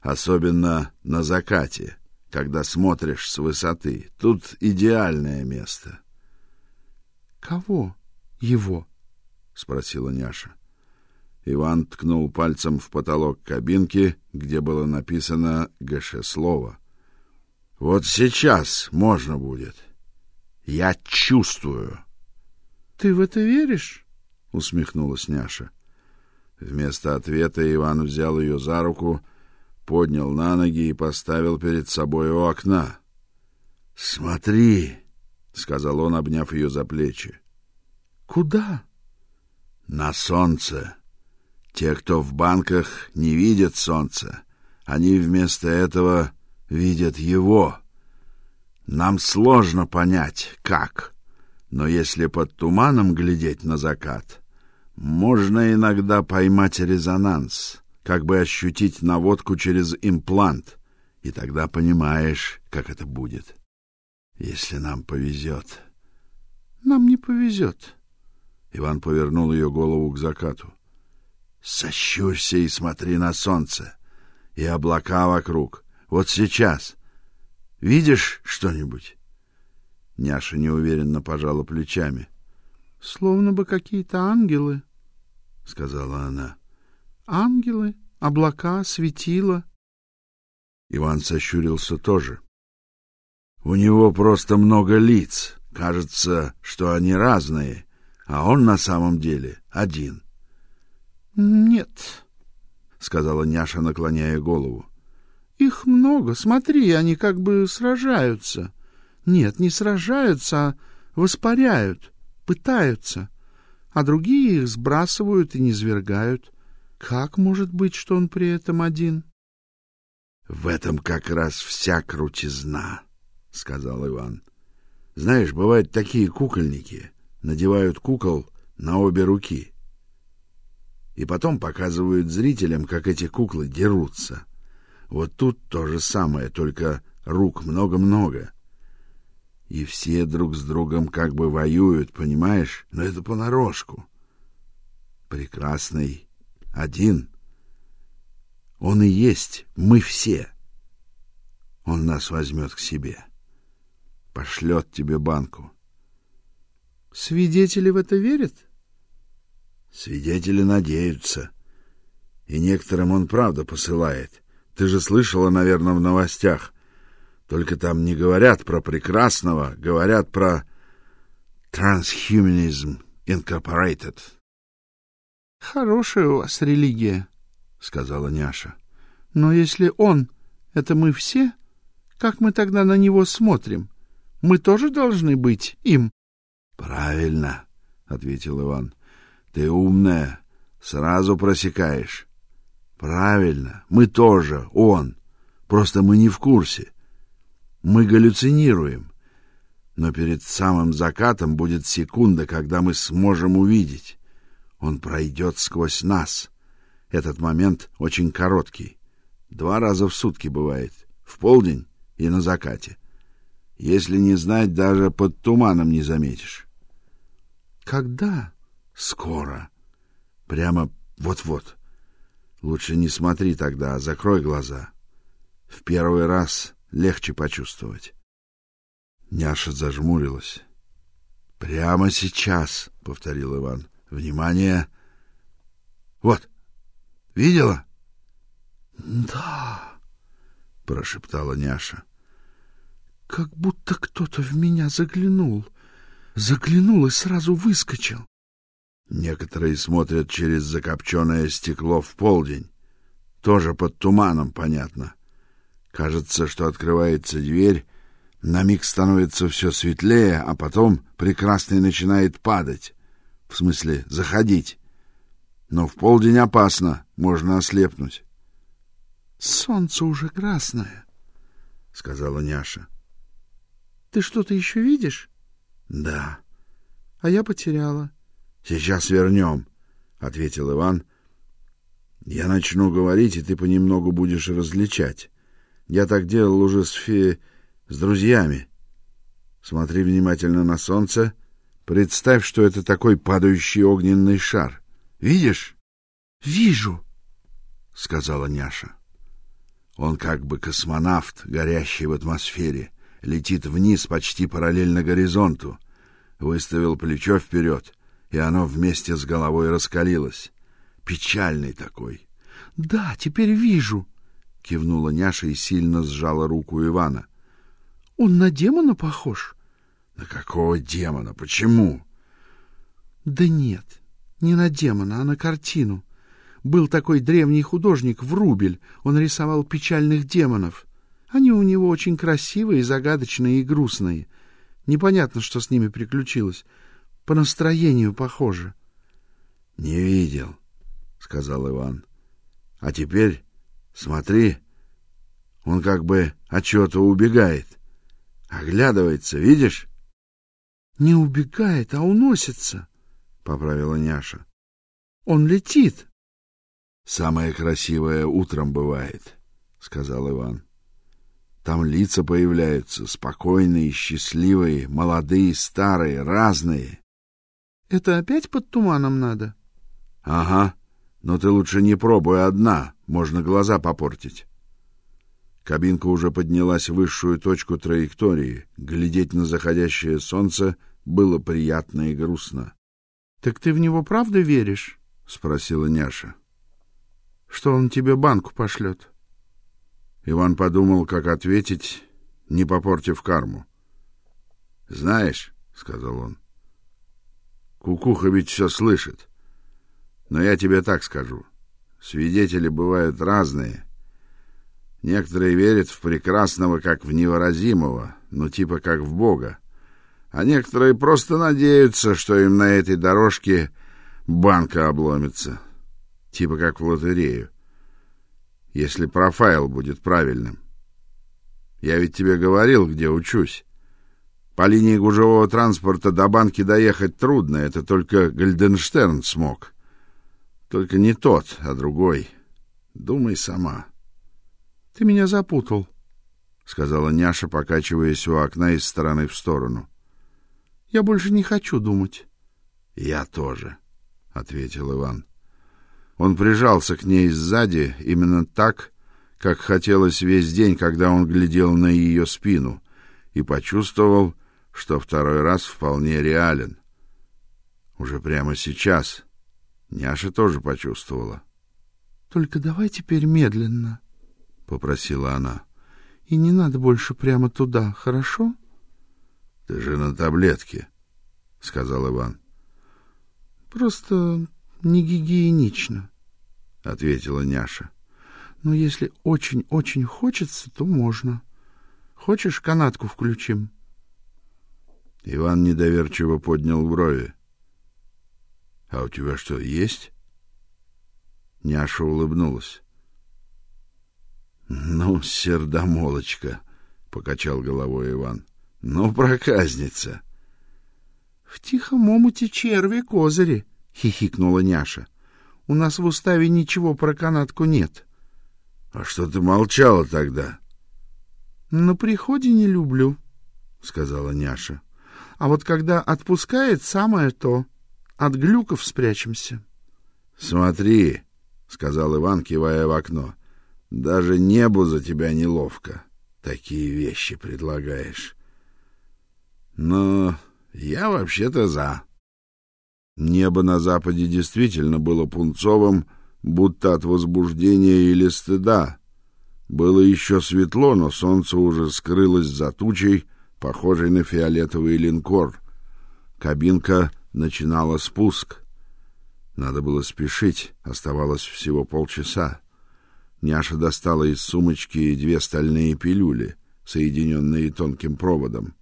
Особенно на закате, когда смотришь с высоты. Тут идеальное место. Кого? Его? спросила Няша. Иван ткнул пальцем в потолок кабинки, где было написано ГШ слово. Вот сейчас можно будет. Я чувствую. Ты в это веришь? усмехнулась Няша. Вместо ответа Иван взял ее за руку, поднял на ноги и поставил перед собой у окна. "Смотри", сказал он, обняв ее за плечи. "Куда?" "На солнце. Те, кто в банках, не видят солнца. Они вместо этого видят его. Нам сложно понять, как. Но если под туманом глядеть на закат, можно иногда поймать резонанс, как бы ощутить наводку через имплант, и тогда понимаешь, как это будет. Если нам повезет. Нам не повезет. Иван повернул ее голову к закату. Сощурься и смотри на солнце и облака вокруг. Вот сейчас. Видишь что-нибудь? Няша неуверенно пожала плечами. Словно бы какие-то ангелы, сказала она. Ангелы, облака, светила. Иван сощурился тоже. У него просто много лиц. Кажется, что они разные, а он на самом деле один. Нет, сказала Няша, наклоняя голову. Их много. Смотри, они как бы сражаются. Нет, не сражаются, а воспаряют, пытаются. А другие их сбрасывают и низвергают. Как может быть, что он при этом один? В этом как раз вся крутизна, сказал Иван. Знаешь, бывают такие кукольники, надевают кукол на обе руки. И потом показывают зрителям, как эти куклы дерутся. Вот тут то же самое, только рук много-много. И все друг с другом как бы воюют, понимаешь? Но это понарошку. Прекрасный один. Он и есть мы все. Он нас возьмет к себе. Пошлет тебе банку. Свидетели в это верят? Свидетели надеются. И некоторым он правда посылает. Ты же слышала, наверное, в новостях. Только там не говорят про прекрасного, говорят про Transhumanism Incorporated. Хорошая у вас религия, сказала Няша. Но если он это мы все, как мы тогда на него смотрим? Мы тоже должны быть им. Правильно, ответил Иван. Ты умная, сразу просекаешь. Правильно, мы тоже, он. Просто мы не в курсе. Мы галлюцинируем. Но перед самым закатом будет секунда, когда мы сможем увидеть. Он пройдет сквозь нас. Этот момент очень короткий. Два раза в сутки бывает. В полдень и на закате. Если не знать, даже под туманом не заметишь. Когда? Скоро. Прямо вот-вот. Лучше не смотри тогда, а закрой глаза. В первый раз легче почувствовать. Няша зажмурилась. Прямо сейчас, повторил Иван. Внимание. Вот. Видела? Да, прошептала Няша. Как будто кто-то в меня заглянул. Заглянул и сразу выскочил. Некоторые смотрят через закопченное стекло в полдень. Тоже под туманом, понятно. Кажется, что открывается дверь, на миг становится все светлее, а потом прекрасный начинает падать. В смысле, заходить. Но в полдень опасно, можно ослепнуть. Солнце уже красное, сказала Няша. Ты что-то еще видишь? Да. А я потеряла. Сейчас вернем, — ответил Иван. Я начну говорить, и ты понемногу будешь различать. Я так делал уже с фе... с друзьями. Смотри внимательно на солнце. Представь, что это такой падающий огненный шар. Видишь? — Вижу, — сказала Няша. Он как бы космонавт, горящий в атмосфере, летит вниз почти параллельно горизонту. Выставил плечо вперед — и оно вместе с головой раскалилось. Печальный такой. — Да, теперь вижу, — кивнула Няша и сильно сжала руку Ивана. — Он на демона похож? — На какого демона? Почему? — Да нет, не на демона, а на картину. Был такой древний художник Врубель, он рисовал печальных демонов. Они у него очень красивые, загадочные и грустные. Непонятно, что с ними приключилось. По настроению похоже. — Не видел, — сказал Иван. А теперь смотри, он как бы от чего-то убегает. Оглядывается, видишь? Не убегает, а уносится, поправила Няша. Он летит. Самое красивое утром бывает, сказал Иван. Там лица появляются, спокойные, счастливые, молодые, старые, разные. Это опять под туманом надо? Ага. Но ты лучше не пробуй одна, можно глаза попортить. Кабинка уже поднялась в высшую точку траектории. Глядеть на заходящее солнце было приятно и грустно. Так ты в него правда веришь? спросила Няша. Что он тебе банку пошлет? Иван подумал, как ответить, не попортив карму. Знаешь, сказал он. Кукуха ведь все слышит. Но я тебе так скажу. Свидетели бывают разные. Некоторые верят в прекрасного как в невыразимого, ну типа как в Бога. А некоторые просто надеются, что им на этой дорожке банка обломится, типа как в лотерею. Если профайл будет правильным. Я ведь тебе говорил, где учусь. По линии гужевого транспорта до банки доехать трудно, это только Гальденштерн смог. Только не тот, а другой. Думай сама. Ты меня запутал, сказала Няша, покачиваясь у окна из стороны в сторону. Я больше не хочу думать. Я тоже, ответил Иван. Он прижался к ней сзади именно так, как хотелось весь день, когда он глядел на ее спину, и почувствовал, что второй раз вполне реален. Уже прямо сейчас Няша тоже почувствовала. Только давай теперь медленно, попросила она. И не надо больше прямо туда, хорошо? Ты же на таблетке, сказал Иван. Просто не гигиенично, ответила Няша. Но если очень-очень хочется, то можно. Хочешь, канатку включим? Иван недоверчиво поднял брови. А у тебя что, есть? Няша улыбнулась. Ну, сердомолочка, покачал головой Иван. Ну, проказница. В тихом омуте черви козыри, хихикнула Няша. У нас в уставе ничего про канатку нет. А что ты молчала тогда? На приходе не люблю, сказала Няша. А вот когда отпускает, самое то. От глюков спрячемся. Смотри, сказал Иван, кивая в окно. Даже небу за тебя неловко. Такие вещи предлагаешь. Но я вообще-то за. Небо на западе действительно было пунцовым, будто от возбуждения или стыда. Было еще светло, но солнце уже скрылось за тучей, похожей на фиолетовый линкор. Кабинка начинала спуск. Надо было спешить, оставалось всего полчаса. Няша достала из сумочки две стальные пилюли, соединенные тонким проводом.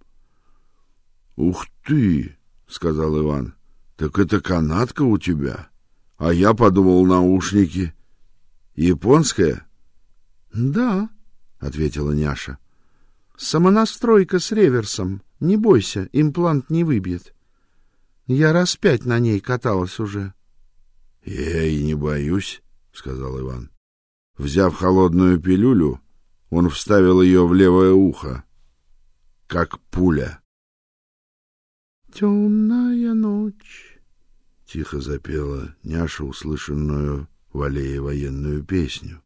Ух ты, сказал Иван. Так это канатка у тебя? А я подумал, наушники. Японская? Да, ответила Няша. Самонастройка с реверсом. Не бойся, имплант не выбьет. Я раз пять на ней каталась уже. Я и не боюсь, сказал Иван. Взяв холодную пилюлю, он вставил ее в левое ухо, как пуля. Темная ночь тихо запела Няша услышанную в аллее военную песню.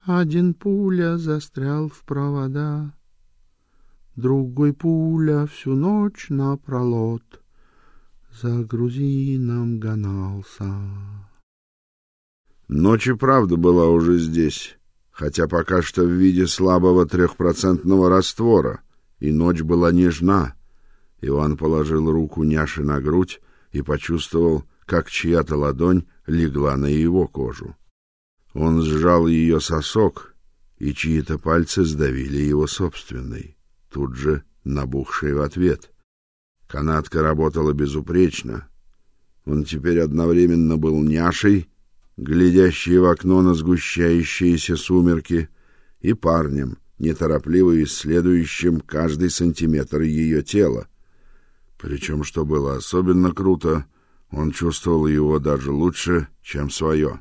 Один пуля застрял в провода, другой пуля всю ночь напролот за грузином гонался. Ночь и правда была уже здесь, хотя пока что в виде слабого трехпроцентного раствора, и ночь была нежна. Иван положил руку Няше на грудь и почувствовал, как чья-то ладонь легла на его кожу. Он сжал ее сосок, и чьи-то пальцы сдавили его собственный, тут же набухший в ответ. Канатка работала безупречно. Он теперь одновременно был няшей глядящей в окно на сгущающиеся сумерки, и парнем, неторопливо исследующим каждый сантиметр ее тела. Причем, что было особенно круто, он чувствовал его даже лучше, чем свое.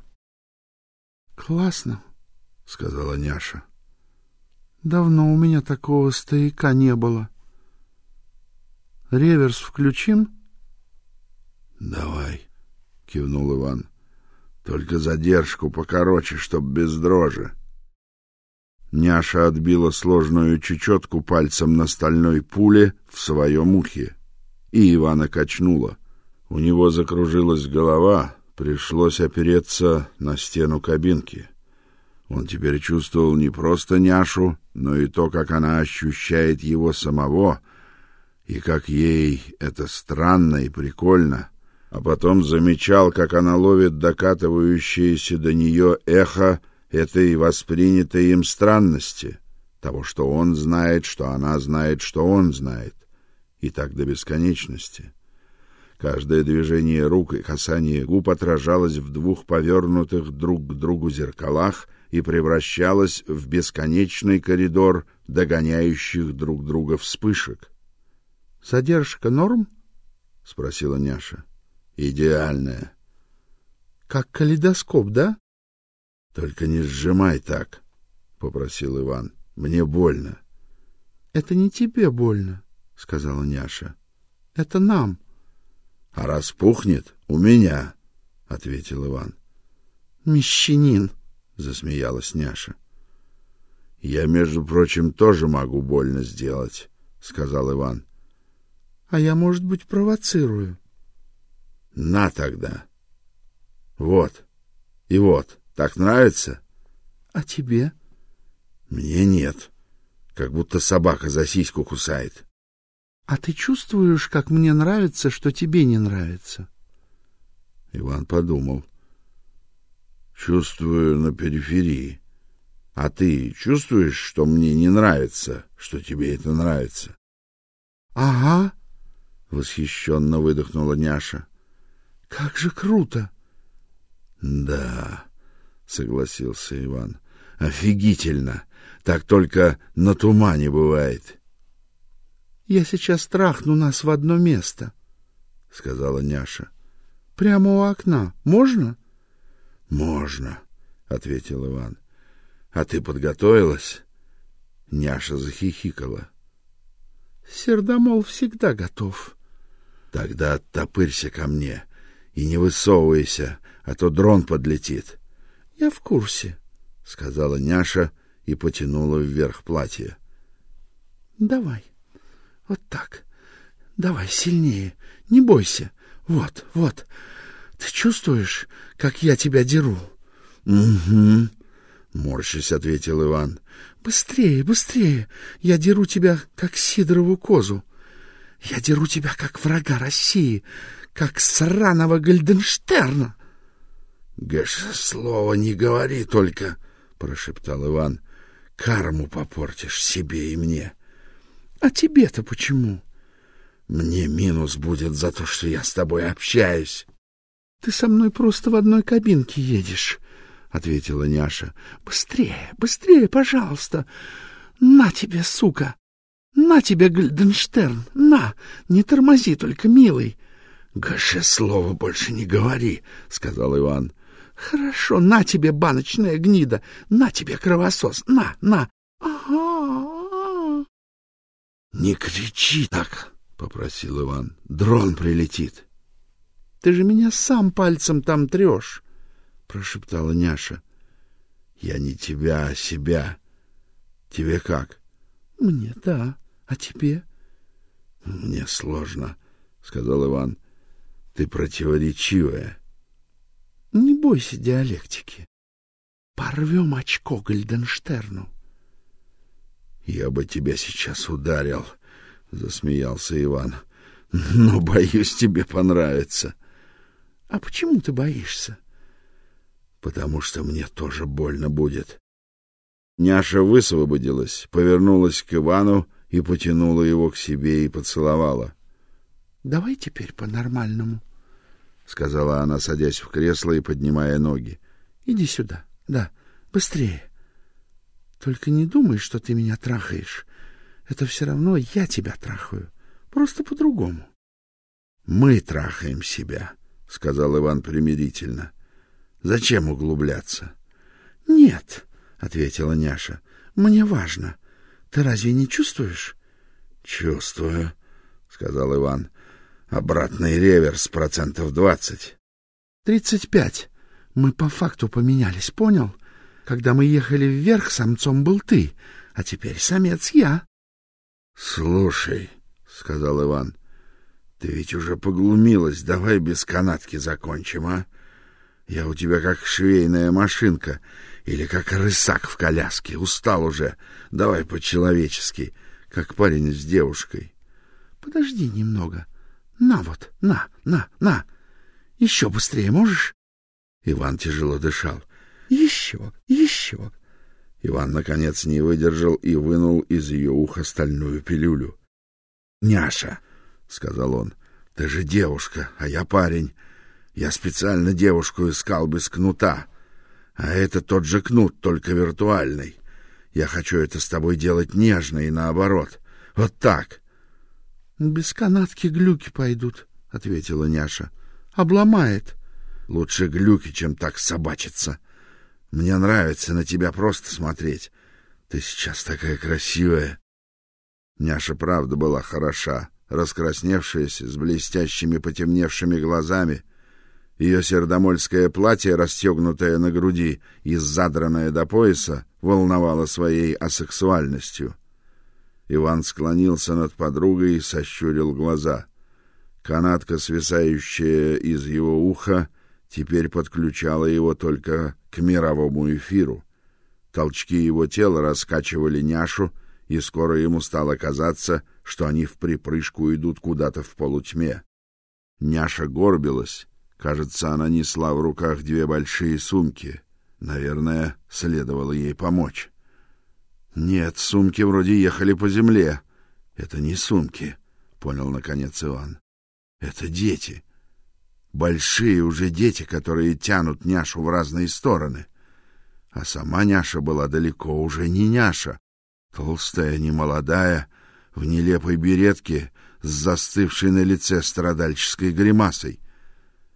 «Классно», — сказала Няша. «Давно у меня такого стояка не было. Реверс включим?» «Давай», — кивнул Иван. «Только задержку покороче, чтоб без дрожи». Няша отбила сложную чечетку пальцем на стальной пуле в своем ухе и Ивана качнуло. У него закружилась голова, пришлось опереться на стену кабинки. Он теперь чувствовал не просто няшу, но и то, как она ощущает его самого, и как ей это странно и прикольно. А потом замечал, как она ловит докатывающееся до нее эхо этой воспринятой им странности, того, что он знает, что она знает, что он знает и так до бесконечности. Каждое движение рук и касание губ отражалось в двух повернутых друг к другу зеркалах и превращалось в бесконечный коридор догоняющих друг друга вспышек. Задержка норм? спросила Няша. Идеальная. Как калейдоскоп, да? Только не сжимай так, попросил Иван. Мне больно. Это не тебе больно сказала Няша. Это нам. А распухнет у меня, ответил Иван. Мещанин, засмеялась Няша. Я, между прочим, тоже могу больно сделать, сказал Иван. А я, может быть, провоцирую. На тогда. Вот. И вот. Так нравится? А тебе? Мне нет. Как будто собака за сиську кусает. А ты чувствуешь, как мне нравится, что тебе не нравится? Иван подумал. Чувствую на периферии. А ты чувствуешь, что мне не нравится, что тебе это нравится? Ага, восхищенно выдохнула Няша. Как же круто. Да, согласился Иван. Офигительно. Так только на тумане бывает. Я сейчас трахну нас в одно место, сказала Няша. Прямо у окна. Можно? Можно, ответил Иван. А ты подготовилась? Няша захихикала. Сердомол всегда готов. Тогда оттопырься ко мне и не высовывайся, а то дрон подлетит. Я в курсе, сказала Няша и потянула вверх платье. Давай. Вот так. Давай сильнее. Не бойся. Вот, вот. Ты чувствуешь, как я тебя деру? Угу. Морщись, ответил Иван. Быстрее, быстрее. Я деру тебя, как Сидорову козу. Я деру тебя, как врага России, как сраного Гальденштерна. Гэш, слова не говори только, прошептал Иван. Карму попортишь себе и мне. А тебе-то почему? Мне минус будет за то, что я с тобой общаюсь. Ты со мной просто в одной кабинке едешь, ответила Няша. Быстрее, быстрее, пожалуйста. На тебе, сука. На тебе, Гальденштерн. На, не тормози только, милый. Гаше слово больше не говори, сказал Иван. Хорошо, на тебе баночная гнида, на тебе кровосос. На, на. Не кричи так, попросил Иван. Дрон прилетит. Ты же меня сам пальцем там трешь, прошептала Няша. Я не тебя, а себя. Тебе как? Мне да, а тебе? Мне сложно, сказал Иван. Ты противоречивая. Не бойся диалектики. Порвем очко Гальденштерну. Я бы тебя сейчас ударил, засмеялся Иван. Но боюсь, тебе понравится. А почему ты боишься? Потому что мне тоже больно будет. Няша высвободилась, повернулась к Ивану и потянула его к себе и поцеловала. Давай теперь по-нормальному, сказала она, садясь в кресло и поднимая ноги. Иди сюда. Да, быстрее. Только не думай, что ты меня трахаешь. Это все равно я тебя трахаю, просто по-другому. Мы трахаем себя, сказал Иван примирительно. Зачем углубляться? Нет, ответила Няша. Мне важно. Ты разве не чувствуешь? Чувствую, сказал Иван. Обратный реверс процентов двадцать. Тридцать пять. Мы по факту поменялись, понял? Когда мы ехали вверх, самцом был ты, а теперь самец я. Слушай, сказал Иван. Ты ведь уже поглумилась, давай без канатки закончим, а? Я у тебя как швейная машинка или как рысак в коляске. Устал уже. Давай по-человечески, как парень с девушкой. Подожди немного. На вот, на, на, на. Еще быстрее можешь? Иван тяжело дышал. Еще, еще. Иван наконец не выдержал и вынул из ее уха стальную пилюлю. "Няша", сказал он. "Ты же девушка, а я парень. Я специально девушку искал без кнута. А это тот же кнут, только виртуальный. Я хочу это с тобой делать нежно и наоборот. Вот так. Без канатки глюки пойдут, ответила Няша. Обломает. Лучше глюки, чем так собачиться. Мне нравится на тебя просто смотреть. Ты сейчас такая красивая. Няша правда была хороша, раскрасневшаяся, с блестящими потемневшими глазами. Ее сердомольское платье, расстегнутое на груди и задранное до пояса, волновало своей асексуальностью. Иван склонился над подругой и сощурил глаза. Канатка, свисающая из его уха, теперь подключала его только к мировому эфиру. Толчки его тела раскачивали няшу, и скоро ему стало казаться, что они в припрыжку идут куда-то в полутьме. Няша горбилась, кажется, она несла в руках две большие сумки. Наверное, следовало ей помочь. Нет, сумки вроде ехали по земле. Это не сумки, понял наконец Иван. Это дети. Большие уже дети, которые тянут няшу в разные стороны. А сама няша была далеко уже не няша, толстая, немолодая, в нелепой беретке с застывшей на лице страдальческой гримасой.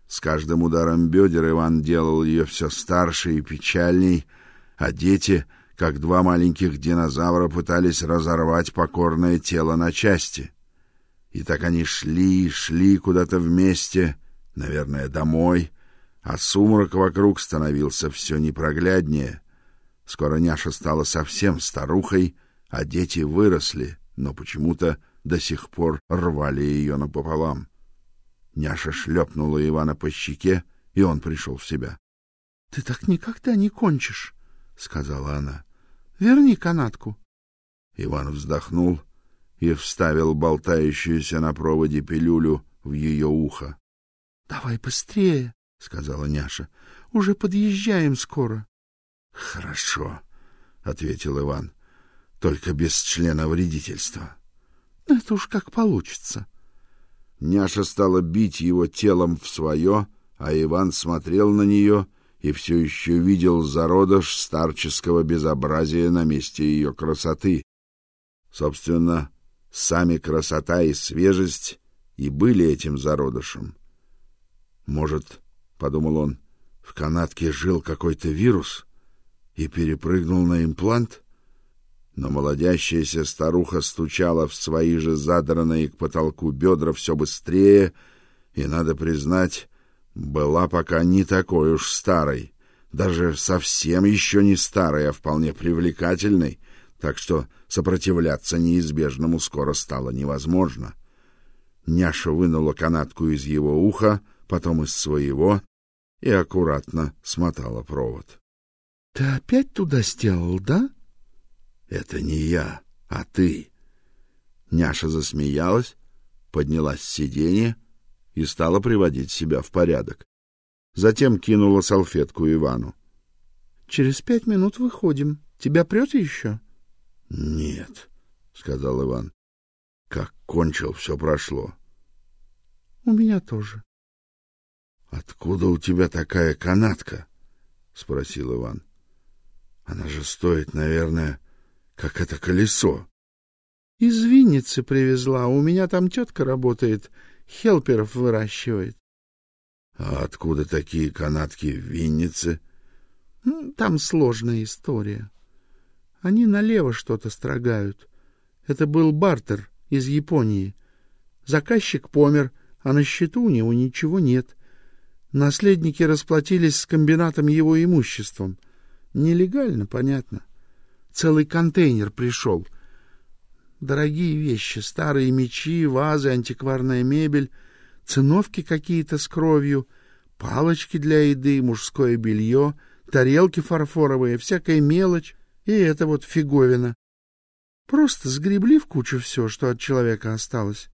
С каждым ударом бедер Иван делал ее все старше и печальней, а дети, как два маленьких динозавра, пытались разорвать покорное тело на части. И так они шли и шли куда-то вместе, наверное, домой, а сумрак вокруг становился все непрогляднее. Скоро няша стала совсем старухой, а дети выросли, но почему-то до сих пор рвали ее напополам. Няша шлепнула Ивана по щеке, и он пришел в себя. — Ты так никогда не кончишь, — сказала она. — Верни канатку. Иван вздохнул и вставил болтающуюся на проводе пилюлю в ее ухо. — Давай быстрее, — сказала Няша. — Уже подъезжаем скоро. — Хорошо, — ответил Иван. — Только без члена вредительства. — Это уж как получится. Няша стала бить его телом в свое, а Иван смотрел на нее и все еще видел зародыш старческого безобразия на месте ее красоты. Собственно, сами красота и свежесть и были этим зародышем. Может, подумал он, в канатке жил какой-то вирус и перепрыгнул на имплант? Но молодящаяся старуха стучала в свои же задранные к потолку бедра все быстрее, и надо признать, была пока не такой уж старой, даже совсем еще не старой, а вполне привлекательной, так что сопротивляться неизбежному скоро стало невозможно. Няша вынула канатку из его уха, потом из своего и аккуратно смотала провод. — Ты опять туда сделал, да? — Это не я, а ты. Няша засмеялась, поднялась с сиденья и стала приводить себя в порядок. Затем кинула салфетку Ивану. — Через пять минут выходим. Тебя прет еще? — Нет, — сказал Иван. — Как кончил, все прошло. — У меня тоже. Откуда у тебя такая канатка? спросил Иван. Она же стоит, наверное, как это колесо. Из Винницы привезла, у меня там тетка работает, хелперов выращивает. А откуда такие канатки в Виннице? Там сложная история. Они налево что-то строгают. Это был бартер из Японии. Заказчик помер, а на счету у него ничего нет. Наследники расплатились с комбинатом его имуществом. Нелегально, понятно. Целый контейнер пришел. Дорогие вещи, старые мечи, вазы, антикварная мебель, циновки какие-то с кровью, палочки для еды, мужское белье, тарелки фарфоровые, всякая мелочь, и это вот фиговина. Просто сгребли в кучу все, что от человека осталось.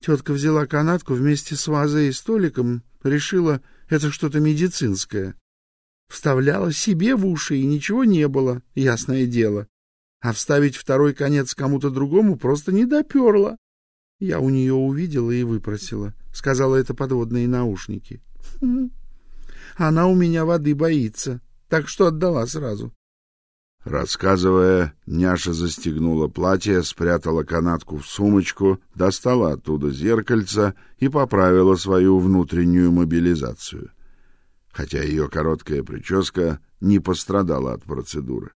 Тетка взяла канатку вместе с вазой и столиком, решила, это что-то медицинское. Вставляла себе в уши, и ничего не было, ясное дело. А вставить второй конец кому-то другому просто не доперла. Я у нее увидела и выпросила. Сказала, это подводные наушники. Она у меня воды боится, так что отдала сразу. Рассказывая, Няша застегнула платье, спрятала канатку в сумочку, достала оттуда зеркальце и поправила свою внутреннюю мобилизацию. Хотя ее короткая прическа не пострадала от процедуры.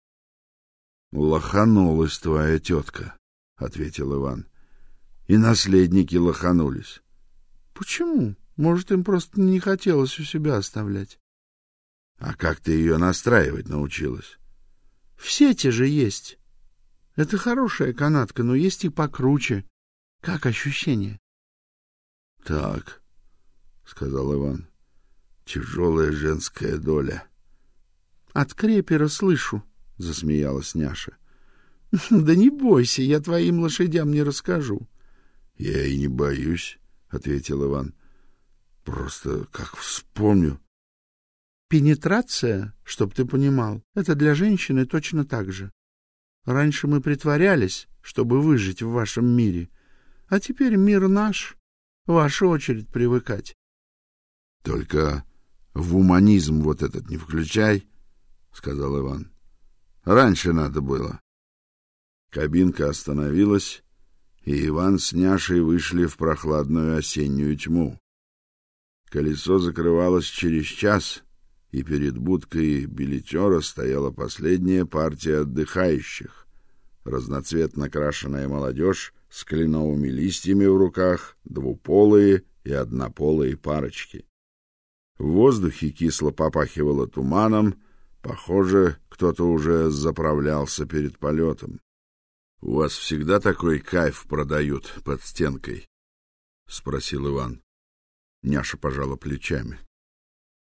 Лоханулась твоя тетка, — ответил Иван. И наследники лоханулись. Почему? Может, им просто не хотелось у себя оставлять. А как ты ее настраивать научилась? В сети же есть. Это хорошая канатка, но есть и покруче. Как ощущение? — Так, — сказал Иван, — тяжелая женская доля. — От крепера слышу, — засмеялась Няша. — Да не бойся, я твоим лошадям не расскажу. — Я и не боюсь, — ответил Иван. — Просто как вспомню. Пенетрация, чтоб ты понимал, это для женщины точно так же. Раньше мы притворялись, чтобы выжить в вашем мире, а теперь мир наш. Ваша очередь привыкать. — Только в уманизм вот этот не включай, — сказал Иван. — Раньше надо было. Кабинка остановилась, и Иван с Няшей вышли в прохладную осеннюю тьму. Колесо закрывалось через час — и перед будкой билетера стояла последняя партия отдыхающих. Разноцветно крашеная молодежь с кленовыми листьями в руках, двуполые и однополые парочки. В воздухе кисло попахивало туманом, похоже, кто-то уже заправлялся перед полетом. — У вас всегда такой кайф продают под стенкой? — спросил Иван. Няша пожала плечами.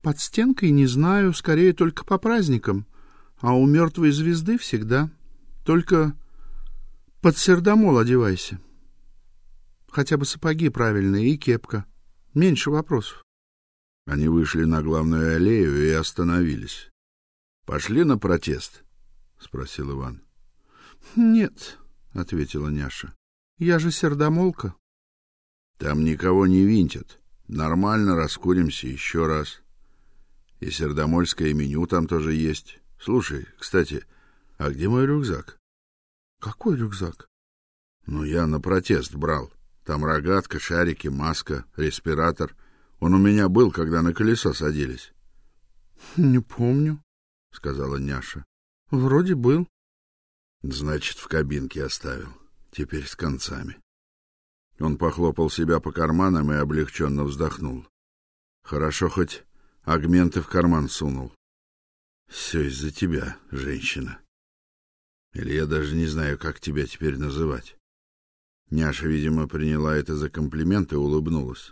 Под стенкой не знаю, скорее только по праздникам, а у мертвой звезды всегда. Только под сердомол одевайся. Хотя бы сапоги правильные и кепка. Меньше вопросов. Они вышли на главную аллею и остановились. Пошли на протест, спросил Иван. Нет, ответила Няша. Я же сердомолка. Там никого не винтят. Нормально раскуримся еще раз. И сердомольское меню там тоже есть. Слушай, кстати, а где мой рюкзак? Какой рюкзак? Ну, я на протест брал. Там рогатка, шарики, маска, респиратор. Он у меня был, когда на колесо садились. Не помню, сказала Няша. Вроде был. Значит, в кабинке оставил. Теперь с концами. Он похлопал себя по карманам и облегченно вздохнул. Хорошо хоть Агменты в карман сунул. Все из-за тебя, женщина. Или я даже не знаю, как тебя теперь называть. Няша, видимо, приняла это за комплимент и улыбнулась.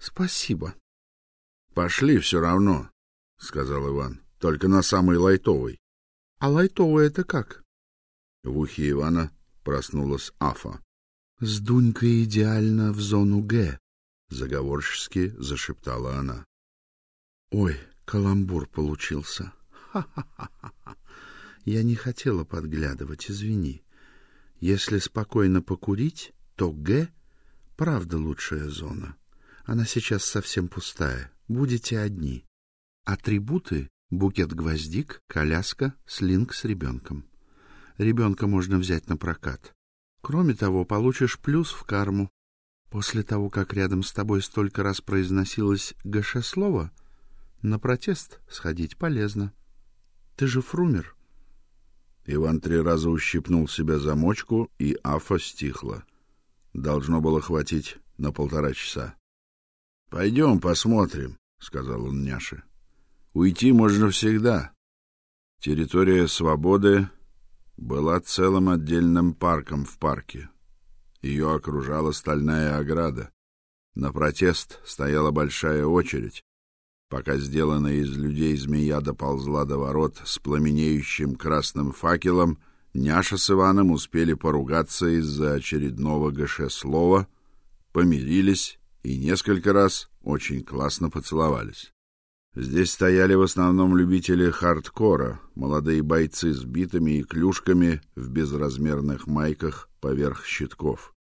Спасибо. Пошли все равно, сказал Иван. Только на самый лайтовый. А лайтовый это как? В ухе Ивана проснулась Афа. Сдунь-ка идеально в зону Г, заговорчески зашептала она. Ой, каламбур получился. Ха-ха-ха. Я не хотела подглядывать, извини. Если спокойно покурить, то Г правда лучшая зона. Она сейчас совсем пустая. будете одни. Атрибуты — букет гвоздик, коляска, слинг с ребенком. Ребенка можно взять на прокат. Кроме того, получишь плюс в карму. После того, как рядом с тобой столько раз произносилось гашеслово, на протест сходить полезно. Ты же фрумер. Иван три раза ущипнул себя за мочку, и Афа стихла. Должно было хватить на полтора часа. — Пойдем посмотрим, — сказал он Няше. — Уйти можно всегда. Территория свободы была целым отдельным парком в парке. Ее окружала стальная ограда. На протест стояла большая очередь, пока сделанная из людей змея доползла до ворот с пламенеющим красным факелом, Няша с Иваном успели поругаться из-за очередного ГШ-слова, помирились и несколько раз очень классно поцеловались. Здесь стояли в основном любители хардкора, молодые бойцы с битами и клюшками в безразмерных майках поверх щитков.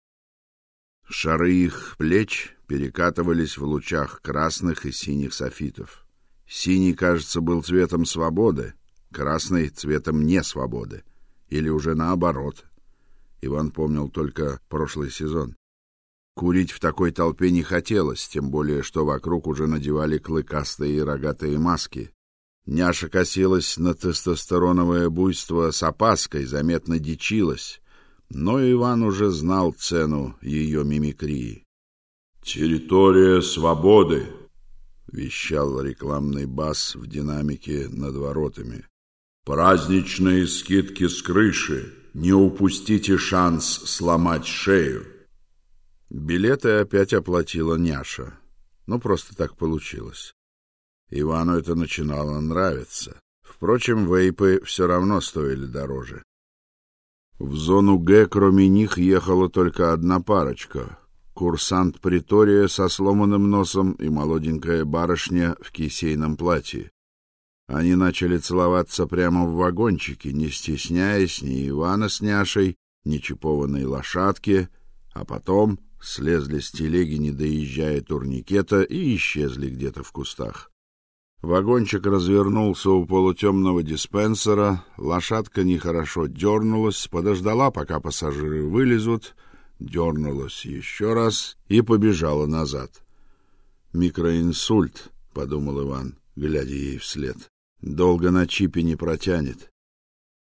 Шары их плеч перекатывались в лучах красных и синих софитов. Синий, кажется, был цветом свободы, красный — цветом несвободы. Или уже наоборот. Иван помнил только прошлый сезон. Курить в такой толпе не хотелось, тем более, что вокруг уже надевали клыкастые и рогатые маски. Няша косилась на тестостероновое буйство с опаской, заметно дичилась, но Иван уже знал цену ее мимикрии. «Территория свободы!» — вещал рекламный бас в динамике над воротами. «Праздничные скидки с крыши! Не упустите шанс сломать шею!» Билеты опять оплатила Няша. Ну, просто так получилось. Ивану это начинало нравиться. Впрочем, вейпы все равно стоили дороже. В зону Г, кроме них, ехала только одна парочка. Курсант Притория со сломанным носом и молоденькая барышня в кисейном платье. Они начали целоваться прямо в вагончике, не стесняясь ни Ивана с Няшей, ни чипованной лошадки, а потом слезли с телеги, не доезжая турникета, и исчезли где-то в кустах. Вагончик развернулся у полутемного диспенсера, лошадка нехорошо дернулась, подождала, пока пассажиры вылезут, дернулась еще раз и побежала назад. «Микроинсульт», — подумал Иван, глядя ей вслед. «Долго на чипе не протянет».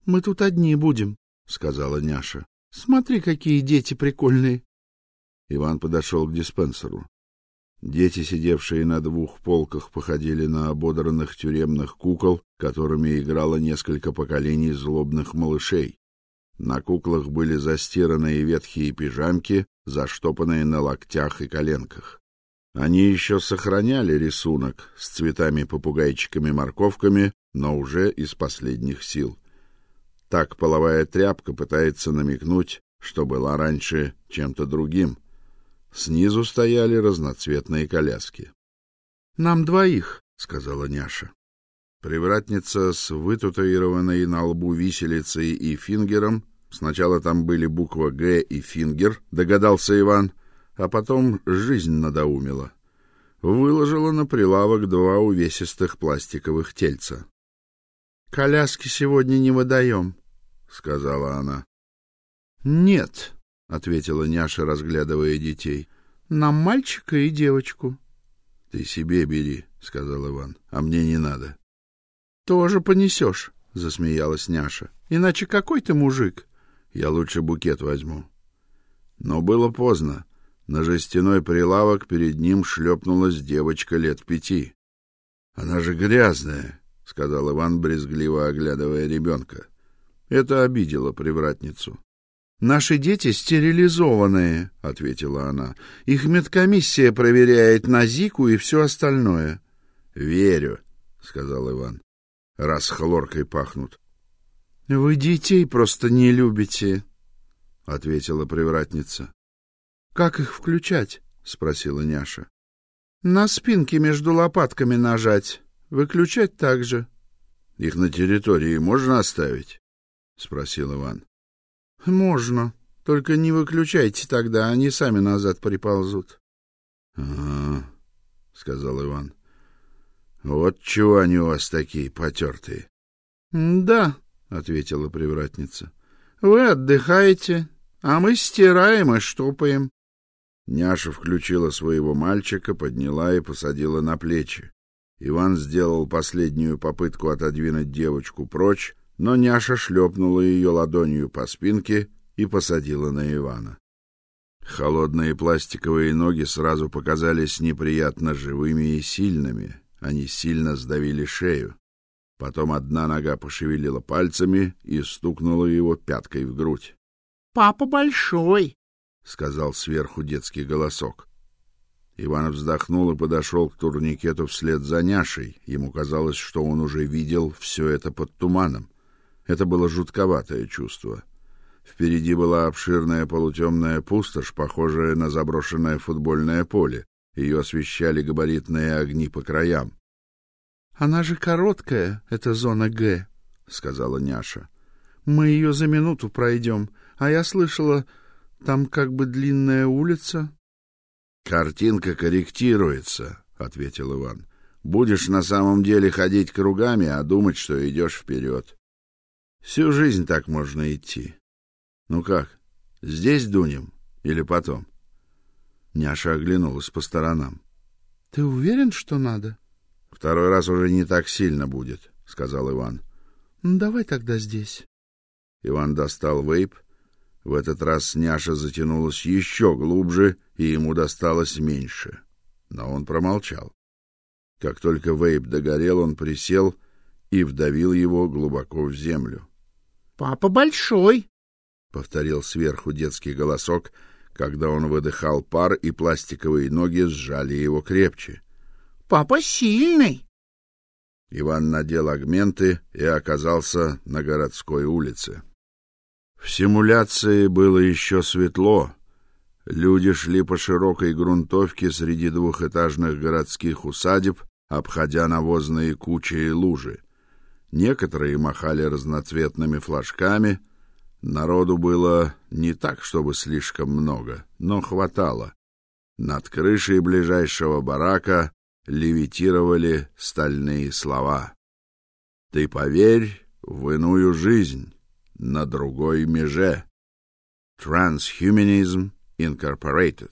«Мы тут одни будем», — сказала Няша. «Смотри, какие дети прикольные». Иван подошел к диспенсеру. Дети, сидевшие на двух полках, походили на ободранных тюремных кукол, которыми играло несколько поколений злобных малышей. На куклах были застиранные ветхие пижамки, заштопанные на локтях и коленках. Они еще сохраняли рисунок с цветами-попугайчиками-морковками, но уже из последних сил. Так половая тряпка пытается намекнуть, что была раньше чем-то другим — Снизу стояли разноцветные коляски. Нам двоих, сказала Няша. Привратница с вытатуированной на лбу виселицей и фингером. Сначала там были буква Г и фингер, догадался Иван, а потом жизнь надоумила. Выложила на прилавок два увесистых пластиковых тельца. Коляски сегодня не выдаем», — сказала она. Нет, — ответила Няша, разглядывая детей. — Нам мальчика и девочку. — Ты себе бери, — сказал Иван, — а мне не надо. — Тоже понесешь, — засмеялась Няша. — Иначе какой ты мужик? — Я лучше букет возьму. Но было поздно. На жестяной прилавок перед ним шлепнулась девочка лет пяти. — Она же грязная, — сказал Иван, брезгливо оглядывая ребенка. Это обидело привратницу. Наши дети стерилизованные, ответила она. Их медкомиссия проверяет на зику и все остальное. Верю, сказал Иван. Раз хлоркой пахнут. Вы детей просто не любите, ответила привратница. Как их включать? спросила Няша. На спинке между лопатками нажать, выключать также. Их на территории можно оставить? спросил Иван. Можно, только не выключайте тогда, они сами назад приползут. Ага, сказал Иван. Вот чего они у вас такие потертые. — Да, — ответила привратница. — Вы отдыхаете, а мы стираем и штопаем. Няша включила своего мальчика, подняла и посадила на плечи. Иван сделал последнюю попытку отодвинуть девочку прочь, но няша шлепнула ее ладонью по спинке и посадила на Ивана. Холодные пластиковые ноги сразу показались неприятно живыми и сильными. Они сильно сдавили шею. Потом одна нога пошевелила пальцами и стукнула его пяткой в грудь. Папа большой, сказал сверху детский голосок. Иван вздохнул и подошел к турникету вслед за Няшей. Ему казалось, что он уже видел все это под туманом. Это было жутковатое чувство. Впереди была обширная полутемная пустошь, похожая на заброшенное футбольное поле. Ее освещали габаритные огни по краям. Она же короткая, эта зона Г, сказала Няша. Мы ее за минуту пройдем, а я слышала, там как бы длинная улица. Картинка корректируется, ответил Иван. Будешь на самом деле ходить кругами, а думать, что идешь вперед. Всю жизнь так можно идти. Ну как? Здесь дунем или потом? Няша оглянулась по сторонам. Ты уверен, что надо? Второй раз уже не так сильно будет, сказал Иван. Ну давай тогда здесь. Иван достал вейп. В этот раз няша затянулась еще глубже, и ему досталось меньше. Но он промолчал. Как только вейп догорел, он присел и вдавил его глубоко в землю. Папа большой, повторил сверху детский голосок, когда он выдыхал пар, и пластиковые ноги сжали его крепче. Папа сильный. Иван надел агменты и оказался на городской улице. В симуляции было еще светло. Люди шли по широкой грунтовке среди двухэтажных городских усадеб, обходя навозные кучи и лужи. Некоторые махали разноцветными флажками. Народу было не так, чтобы слишком много, но хватало. Над крышей ближайшего барака левитировали стальные слова. Ты поверь в иную жизнь на другой меже. Transhumanism Incorporated.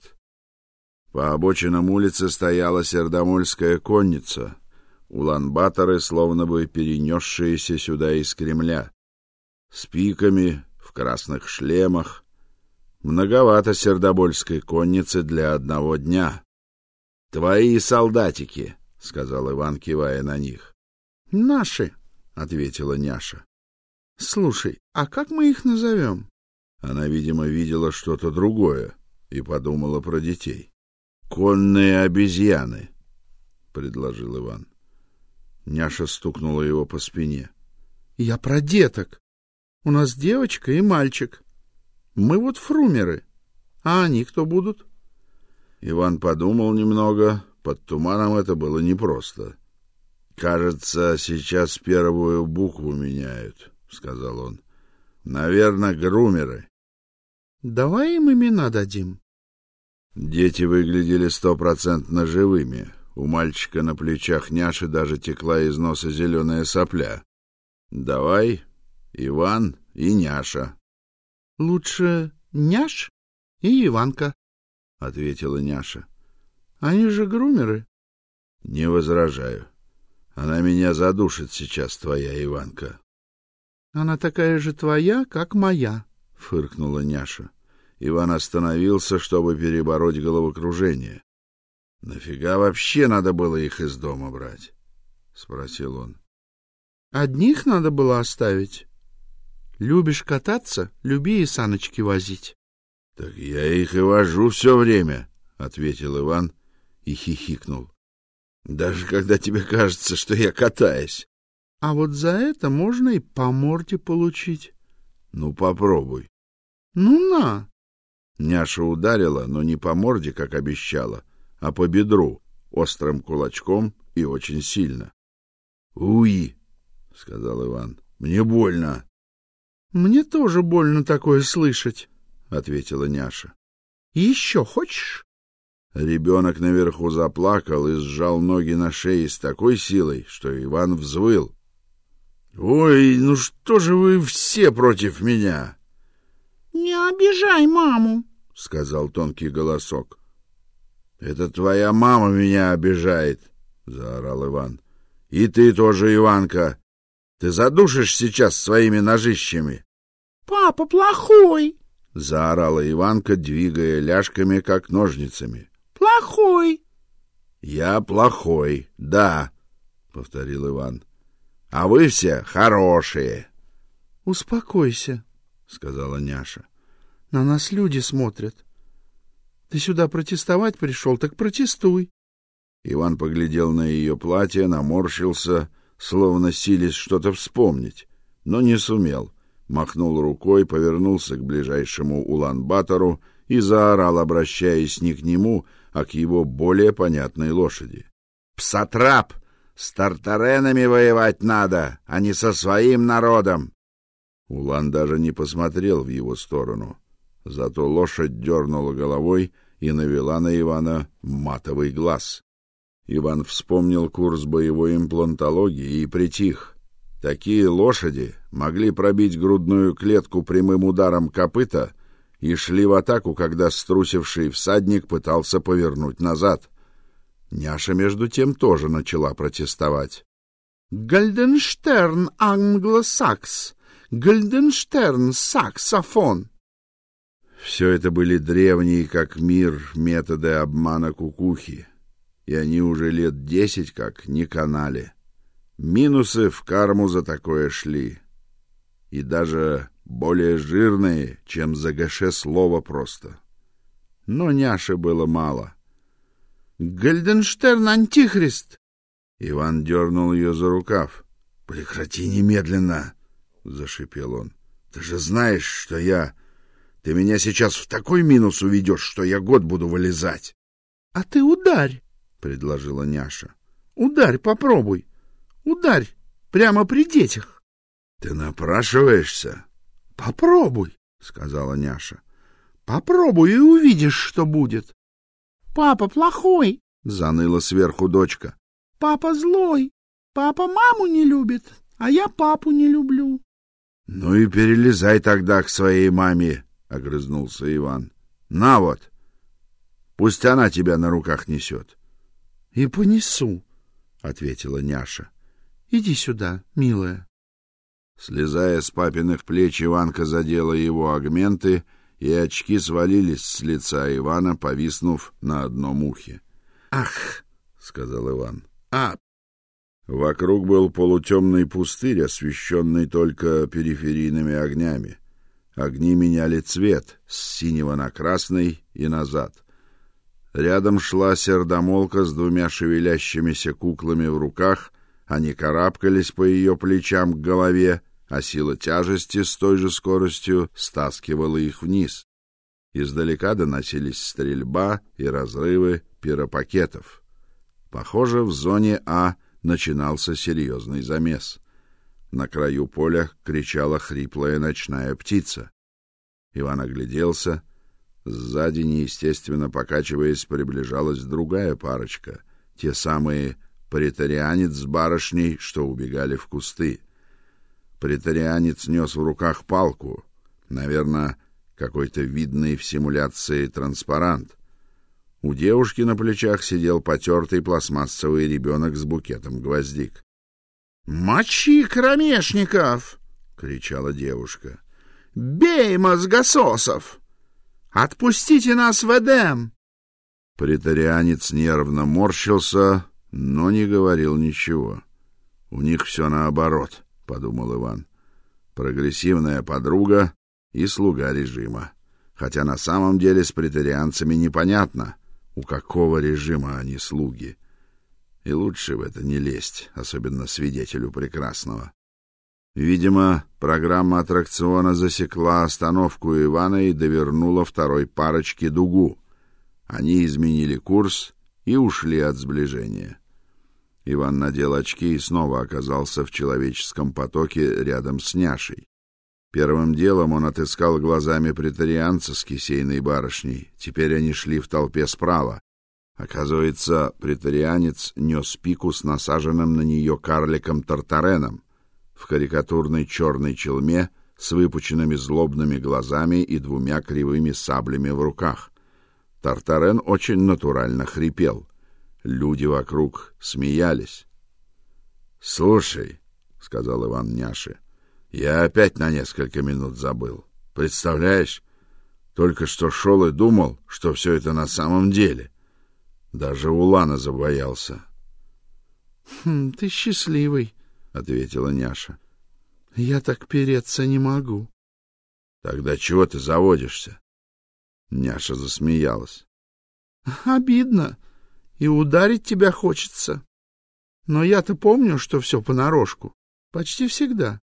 По обочинам улицы стояла сердомольская конница, улан-баторы, словно бы перенесшиеся сюда из Кремля, с пиками, красных шлемах. Многовато сердобольской конницы для одного дня. Твои солдатики, сказал Иван, кивая на них. Наши, ответила Няша. Слушай, а как мы их назовем? Она, видимо, видела что-то другое и подумала про детей. Конные обезьяны, предложил Иван. Няша стукнула его по спине. Я про деток. У нас девочка и мальчик. Мы вот фрумеры. А они кто будут? Иван подумал немного, под туманом это было непросто. Кажется, сейчас первую букву меняют, сказал он. Наверное, грумеры. Давай им имена дадим. Дети выглядели стопроцентно живыми. У мальчика на плечах няши даже текла из носа зеленая сопля. Давай, Иван и няша. Лучше няш и Иванка, ответила няша. Они же грумеры. Не возражаю. Она меня задушит сейчас, твоя Иванка. Она такая же твоя, как моя, фыркнула няша. Иван остановился, чтобы перебороть головокружение. Нафига вообще надо было их из дома брать? спросил он. Одних надо было оставить. Любишь кататься, люби и саночки возить. Так я их и вожу все время, ответил Иван и хихикнул. Даже когда тебе кажется, что я катаюсь. А вот за это можно и по морде получить. Ну попробуй. Ну на. Няша ударила, но не по морде, как обещала, а по бедру, острым кулачком и очень сильно. "Уй", сказал Иван. "Мне больно". "Мне тоже больно такое слышать", ответила Няша. Еще хочешь? Ребенок наверху заплакал и сжал ноги на шее с такой силой, что Иван взвыл. «Ой, ну что же вы все против меня?» «Не обижай маму», — сказал тонкий голосок. «Это твоя мама меня обижает», — заорал Иван. «И ты тоже, Иванка. Ты задушишь сейчас своими ножищами». «Папа плохой», — заорала Иванка, двигая ляжками, как ножницами. «Плохой». «Я плохой, да», — повторил Иван. «А вы все хорошие». «Успокойся», — сказала Няша. «На нас люди смотрят. Ты сюда протестовать пришел, так протестуй. Иван поглядел на ее платье, наморщился, словно силясь что-то вспомнить, но не сумел. Махнул рукой, повернулся к ближайшему Улан-Батору и заорал, обращаясь не к нему, а к его более понятной лошади. «Псатрап! С тартаренами воевать надо, а не со своим народом!» Улан даже не посмотрел в его сторону. Зато лошадь дернула головой и навела на Ивана матовый глаз. Иван вспомнил курс боевой имплантологии и притих. Такие лошади могли пробить грудную клетку прямым ударом копыта и шли в атаку, когда струсивший всадник пытался повернуть назад. Няша между тем тоже начала протестовать. Гальденштерн англосакс, Гальденштерн саксофон. Все это были древние, как мир, методы обмана кукухи, и они уже лет десять как не канали. Минусы в карму за такое шли, и даже более жирные, чем за гаше слово просто. Но няши было мало. «Гальденштерн антихрист!» Иван дернул ее за рукав. «Прекрати немедленно!» — зашипел он. «Ты же знаешь, что я ты меня сейчас в такой минус уведешь, что я год буду вылезать. — А ты ударь, — предложила няша. — Ударь, попробуй. Ударь, прямо при детях. — Ты напрашиваешься? — Попробуй, — сказала няша. — Попробуй и увидишь, что будет. — Папа плохой, — заныла сверху дочка. — Папа злой. Папа маму не любит, а я папу не люблю. — Ну и перелезай тогда к своей маме, огрызнулся Иван. На вот. Пусть она тебя на руках несет. — И понесу, — ответила Няша. — Иди сюда, милая. Слезая с папиных плеч, Иванка задела его агменты, и очки свалились с лица Ивана, повиснув на одном ухе. «Ах!» — сказал Иван. «А!» Вокруг был полутемный пустырь, освещенный только периферийными огнями. Огни меняли цвет с синего на красный и назад. Рядом шла сердомолка с двумя шевелящимися куклами в руках, они карабкались по ее плечам к голове, а сила тяжести с той же скоростью стаскивала их вниз. Издалека доносились стрельба и разрывы пиропакетов. Похоже, в зоне А начинался серьезный замес. На краю поля кричала хриплая ночная птица. Иван огляделся. Сзади, неестественно покачиваясь, приближалась другая парочка, те самые претарианец с барышней, что убегали в кусты. Претарианец нес в руках палку, наверное, какой-то видный в симуляции транспарант. У девушки на плечах сидел потертый пластмассовый ребенок с букетом гвоздик. «Мочи кромешников!» — кричала девушка. «Бей мозгососов! Отпустите нас в Эдем!» Притарианец нервно морщился, но не говорил ничего. «У них все наоборот», — подумал Иван. «Прогрессивная подруга и слуга режима. Хотя на самом деле с притарианцами непонятно, у какого режима они слуги» и лучше в это не лезть, особенно свидетелю прекрасного. Видимо, программа аттракциона засекла остановку Ивана и довернула второй парочке дугу. Они изменили курс и ушли от сближения. Иван надел очки и снова оказался в человеческом потоке рядом с Няшей. Первым делом он отыскал глазами претарианца с кисейной барышней. Теперь они шли в толпе справа. Оказывается, претарианец нес пику с насаженным на нее карликом Тартареном в карикатурной черной челме с выпученными злобными глазами и двумя кривыми саблями в руках. Тартарен очень натурально хрипел. Люди вокруг смеялись. "Слушай", сказал Иван Няше. "Я опять на несколько минут забыл. Представляешь, только что шел и думал, что все это на самом деле. Даже Улана забоялся. Хм, ты счастливый, ответила Няша. Я так переться не могу. Тогда чего ты заводишься? Няша засмеялась. Обидно, и ударить тебя хочется. Но я-то помню, что все понарошку, почти всегда.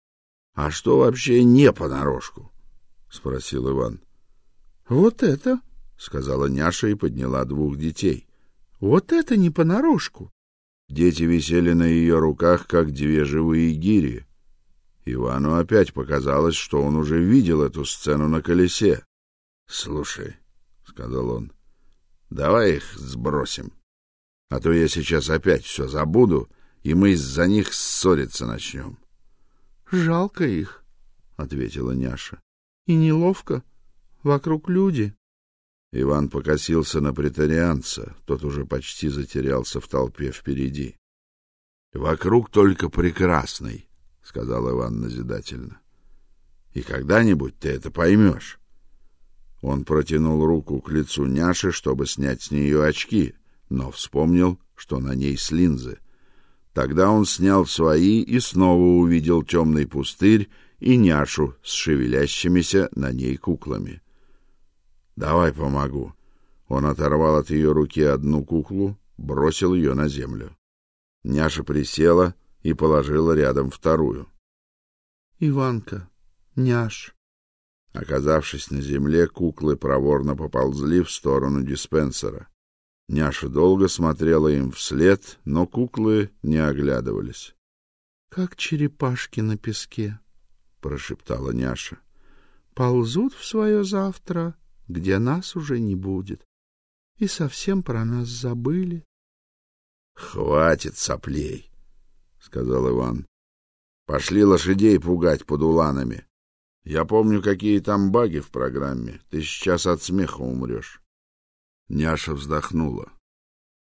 А что вообще не понарошку? спросил Иван. Вот это, сказала Няша и подняла двух детей. Вот это не понарошку. Дети висели на ее руках, как две живые гири. Ивану опять показалось, что он уже видел эту сцену на колесе. "Слушай", сказал он. "Давай их сбросим. А то я сейчас опять все забуду, и мы из-за них ссориться начнем». "Жалко их", ответила Няша. "И неловко. Вокруг люди". Иван покосился на претарианца, тот уже почти затерялся в толпе впереди. Вокруг только прекрасный, сказал Иван назидательно. И когда-нибудь ты это поймешь. Он протянул руку к лицу Няши, чтобы снять с нее очки, но вспомнил, что на ней с линзы. Тогда он снял свои и снова увидел темный пустырь и Няшу с шевелящимися на ней куклами. Давай помогу. Он оторвал от ее руки одну куклу, бросил ее на землю. Няша присела и положила рядом вторую. Иванка, няш. Оказавшись на земле, куклы проворно поползли в сторону диспенсера. Няша долго смотрела им вслед, но куклы не оглядывались. Как черепашки на песке, прошептала Няша. Ползут в свое завтра, где нас уже не будет. И совсем про нас забыли. Хватит соплей, сказал Иван. Пошли лошадей пугать под уланами. Я помню, какие там баги в программе. Ты сейчас от смеха умрешь. Няша вздохнула.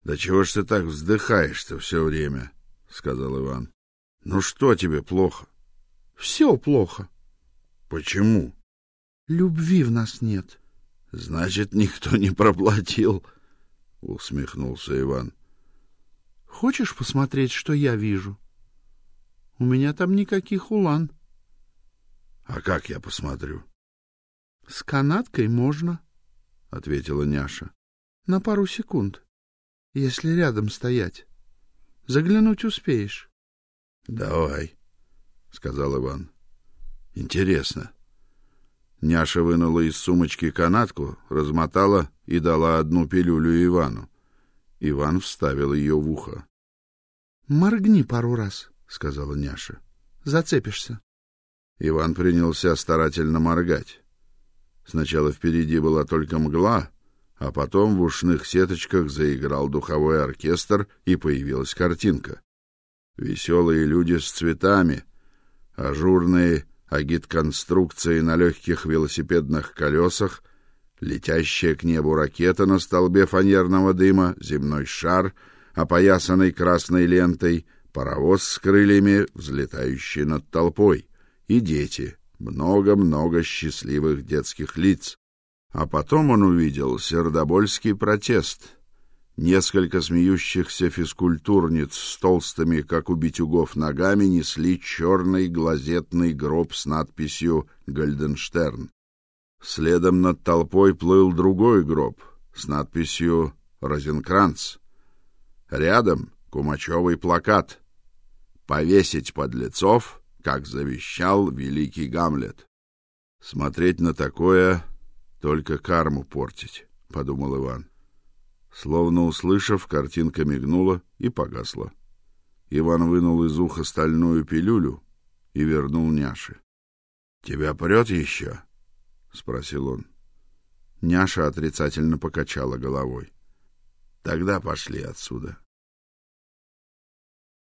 Да чего ж ты так вздыхаешь-то все время, сказал Иван. Ну что тебе плохо? Все плохо. Почему? Любви в нас нет. Значит, никто не проплатил, усмехнулся Иван. Хочешь посмотреть, что я вижу? У меня там никаких улан. А как я посмотрю? С канаткой можно, ответила Няша. На пару секунд, если рядом стоять. Заглянуть успеешь. Давай, сказал Иван. Интересно. Няша вынула из сумочки канатку, размотала и дала одну пилюлю Ивану. Иван вставил ее в ухо. Моргни пару раз, сказала Няша. Зацепишься. Иван принялся старательно моргать. Сначала впереди была только мгла, а потом в ушных сеточках заиграл духовой оркестр и появилась картинка. Веселые люди с цветами, ажурные агит-конструкции на легких велосипедных колесах, летящая к небу ракета на столбе фанерного дыма, земной шар, опоясанный красной лентой, паровоз с крыльями, взлетающий над толпой, и дети, много-много счастливых детских лиц. А потом он увидел сердобольский протест — Несколько смеющихся физкультурниц с толстыми, как у битюгов, ногами несли черный глазетный гроб с надписью «Гольденштерн». Следом над толпой плыл другой гроб с надписью «Розенкранц». Рядом кумачевый плакат «Повесить подлецов, как завещал великий Гамлет». Смотреть на такое — только карму портить, — подумал Иван. Словно услышав, картинка мигнула и погасла. Иван вынул из уха стальную пилюлю и вернул Няше. Тебя прет еще? спросил он. Няша отрицательно покачала головой. Тогда пошли отсюда.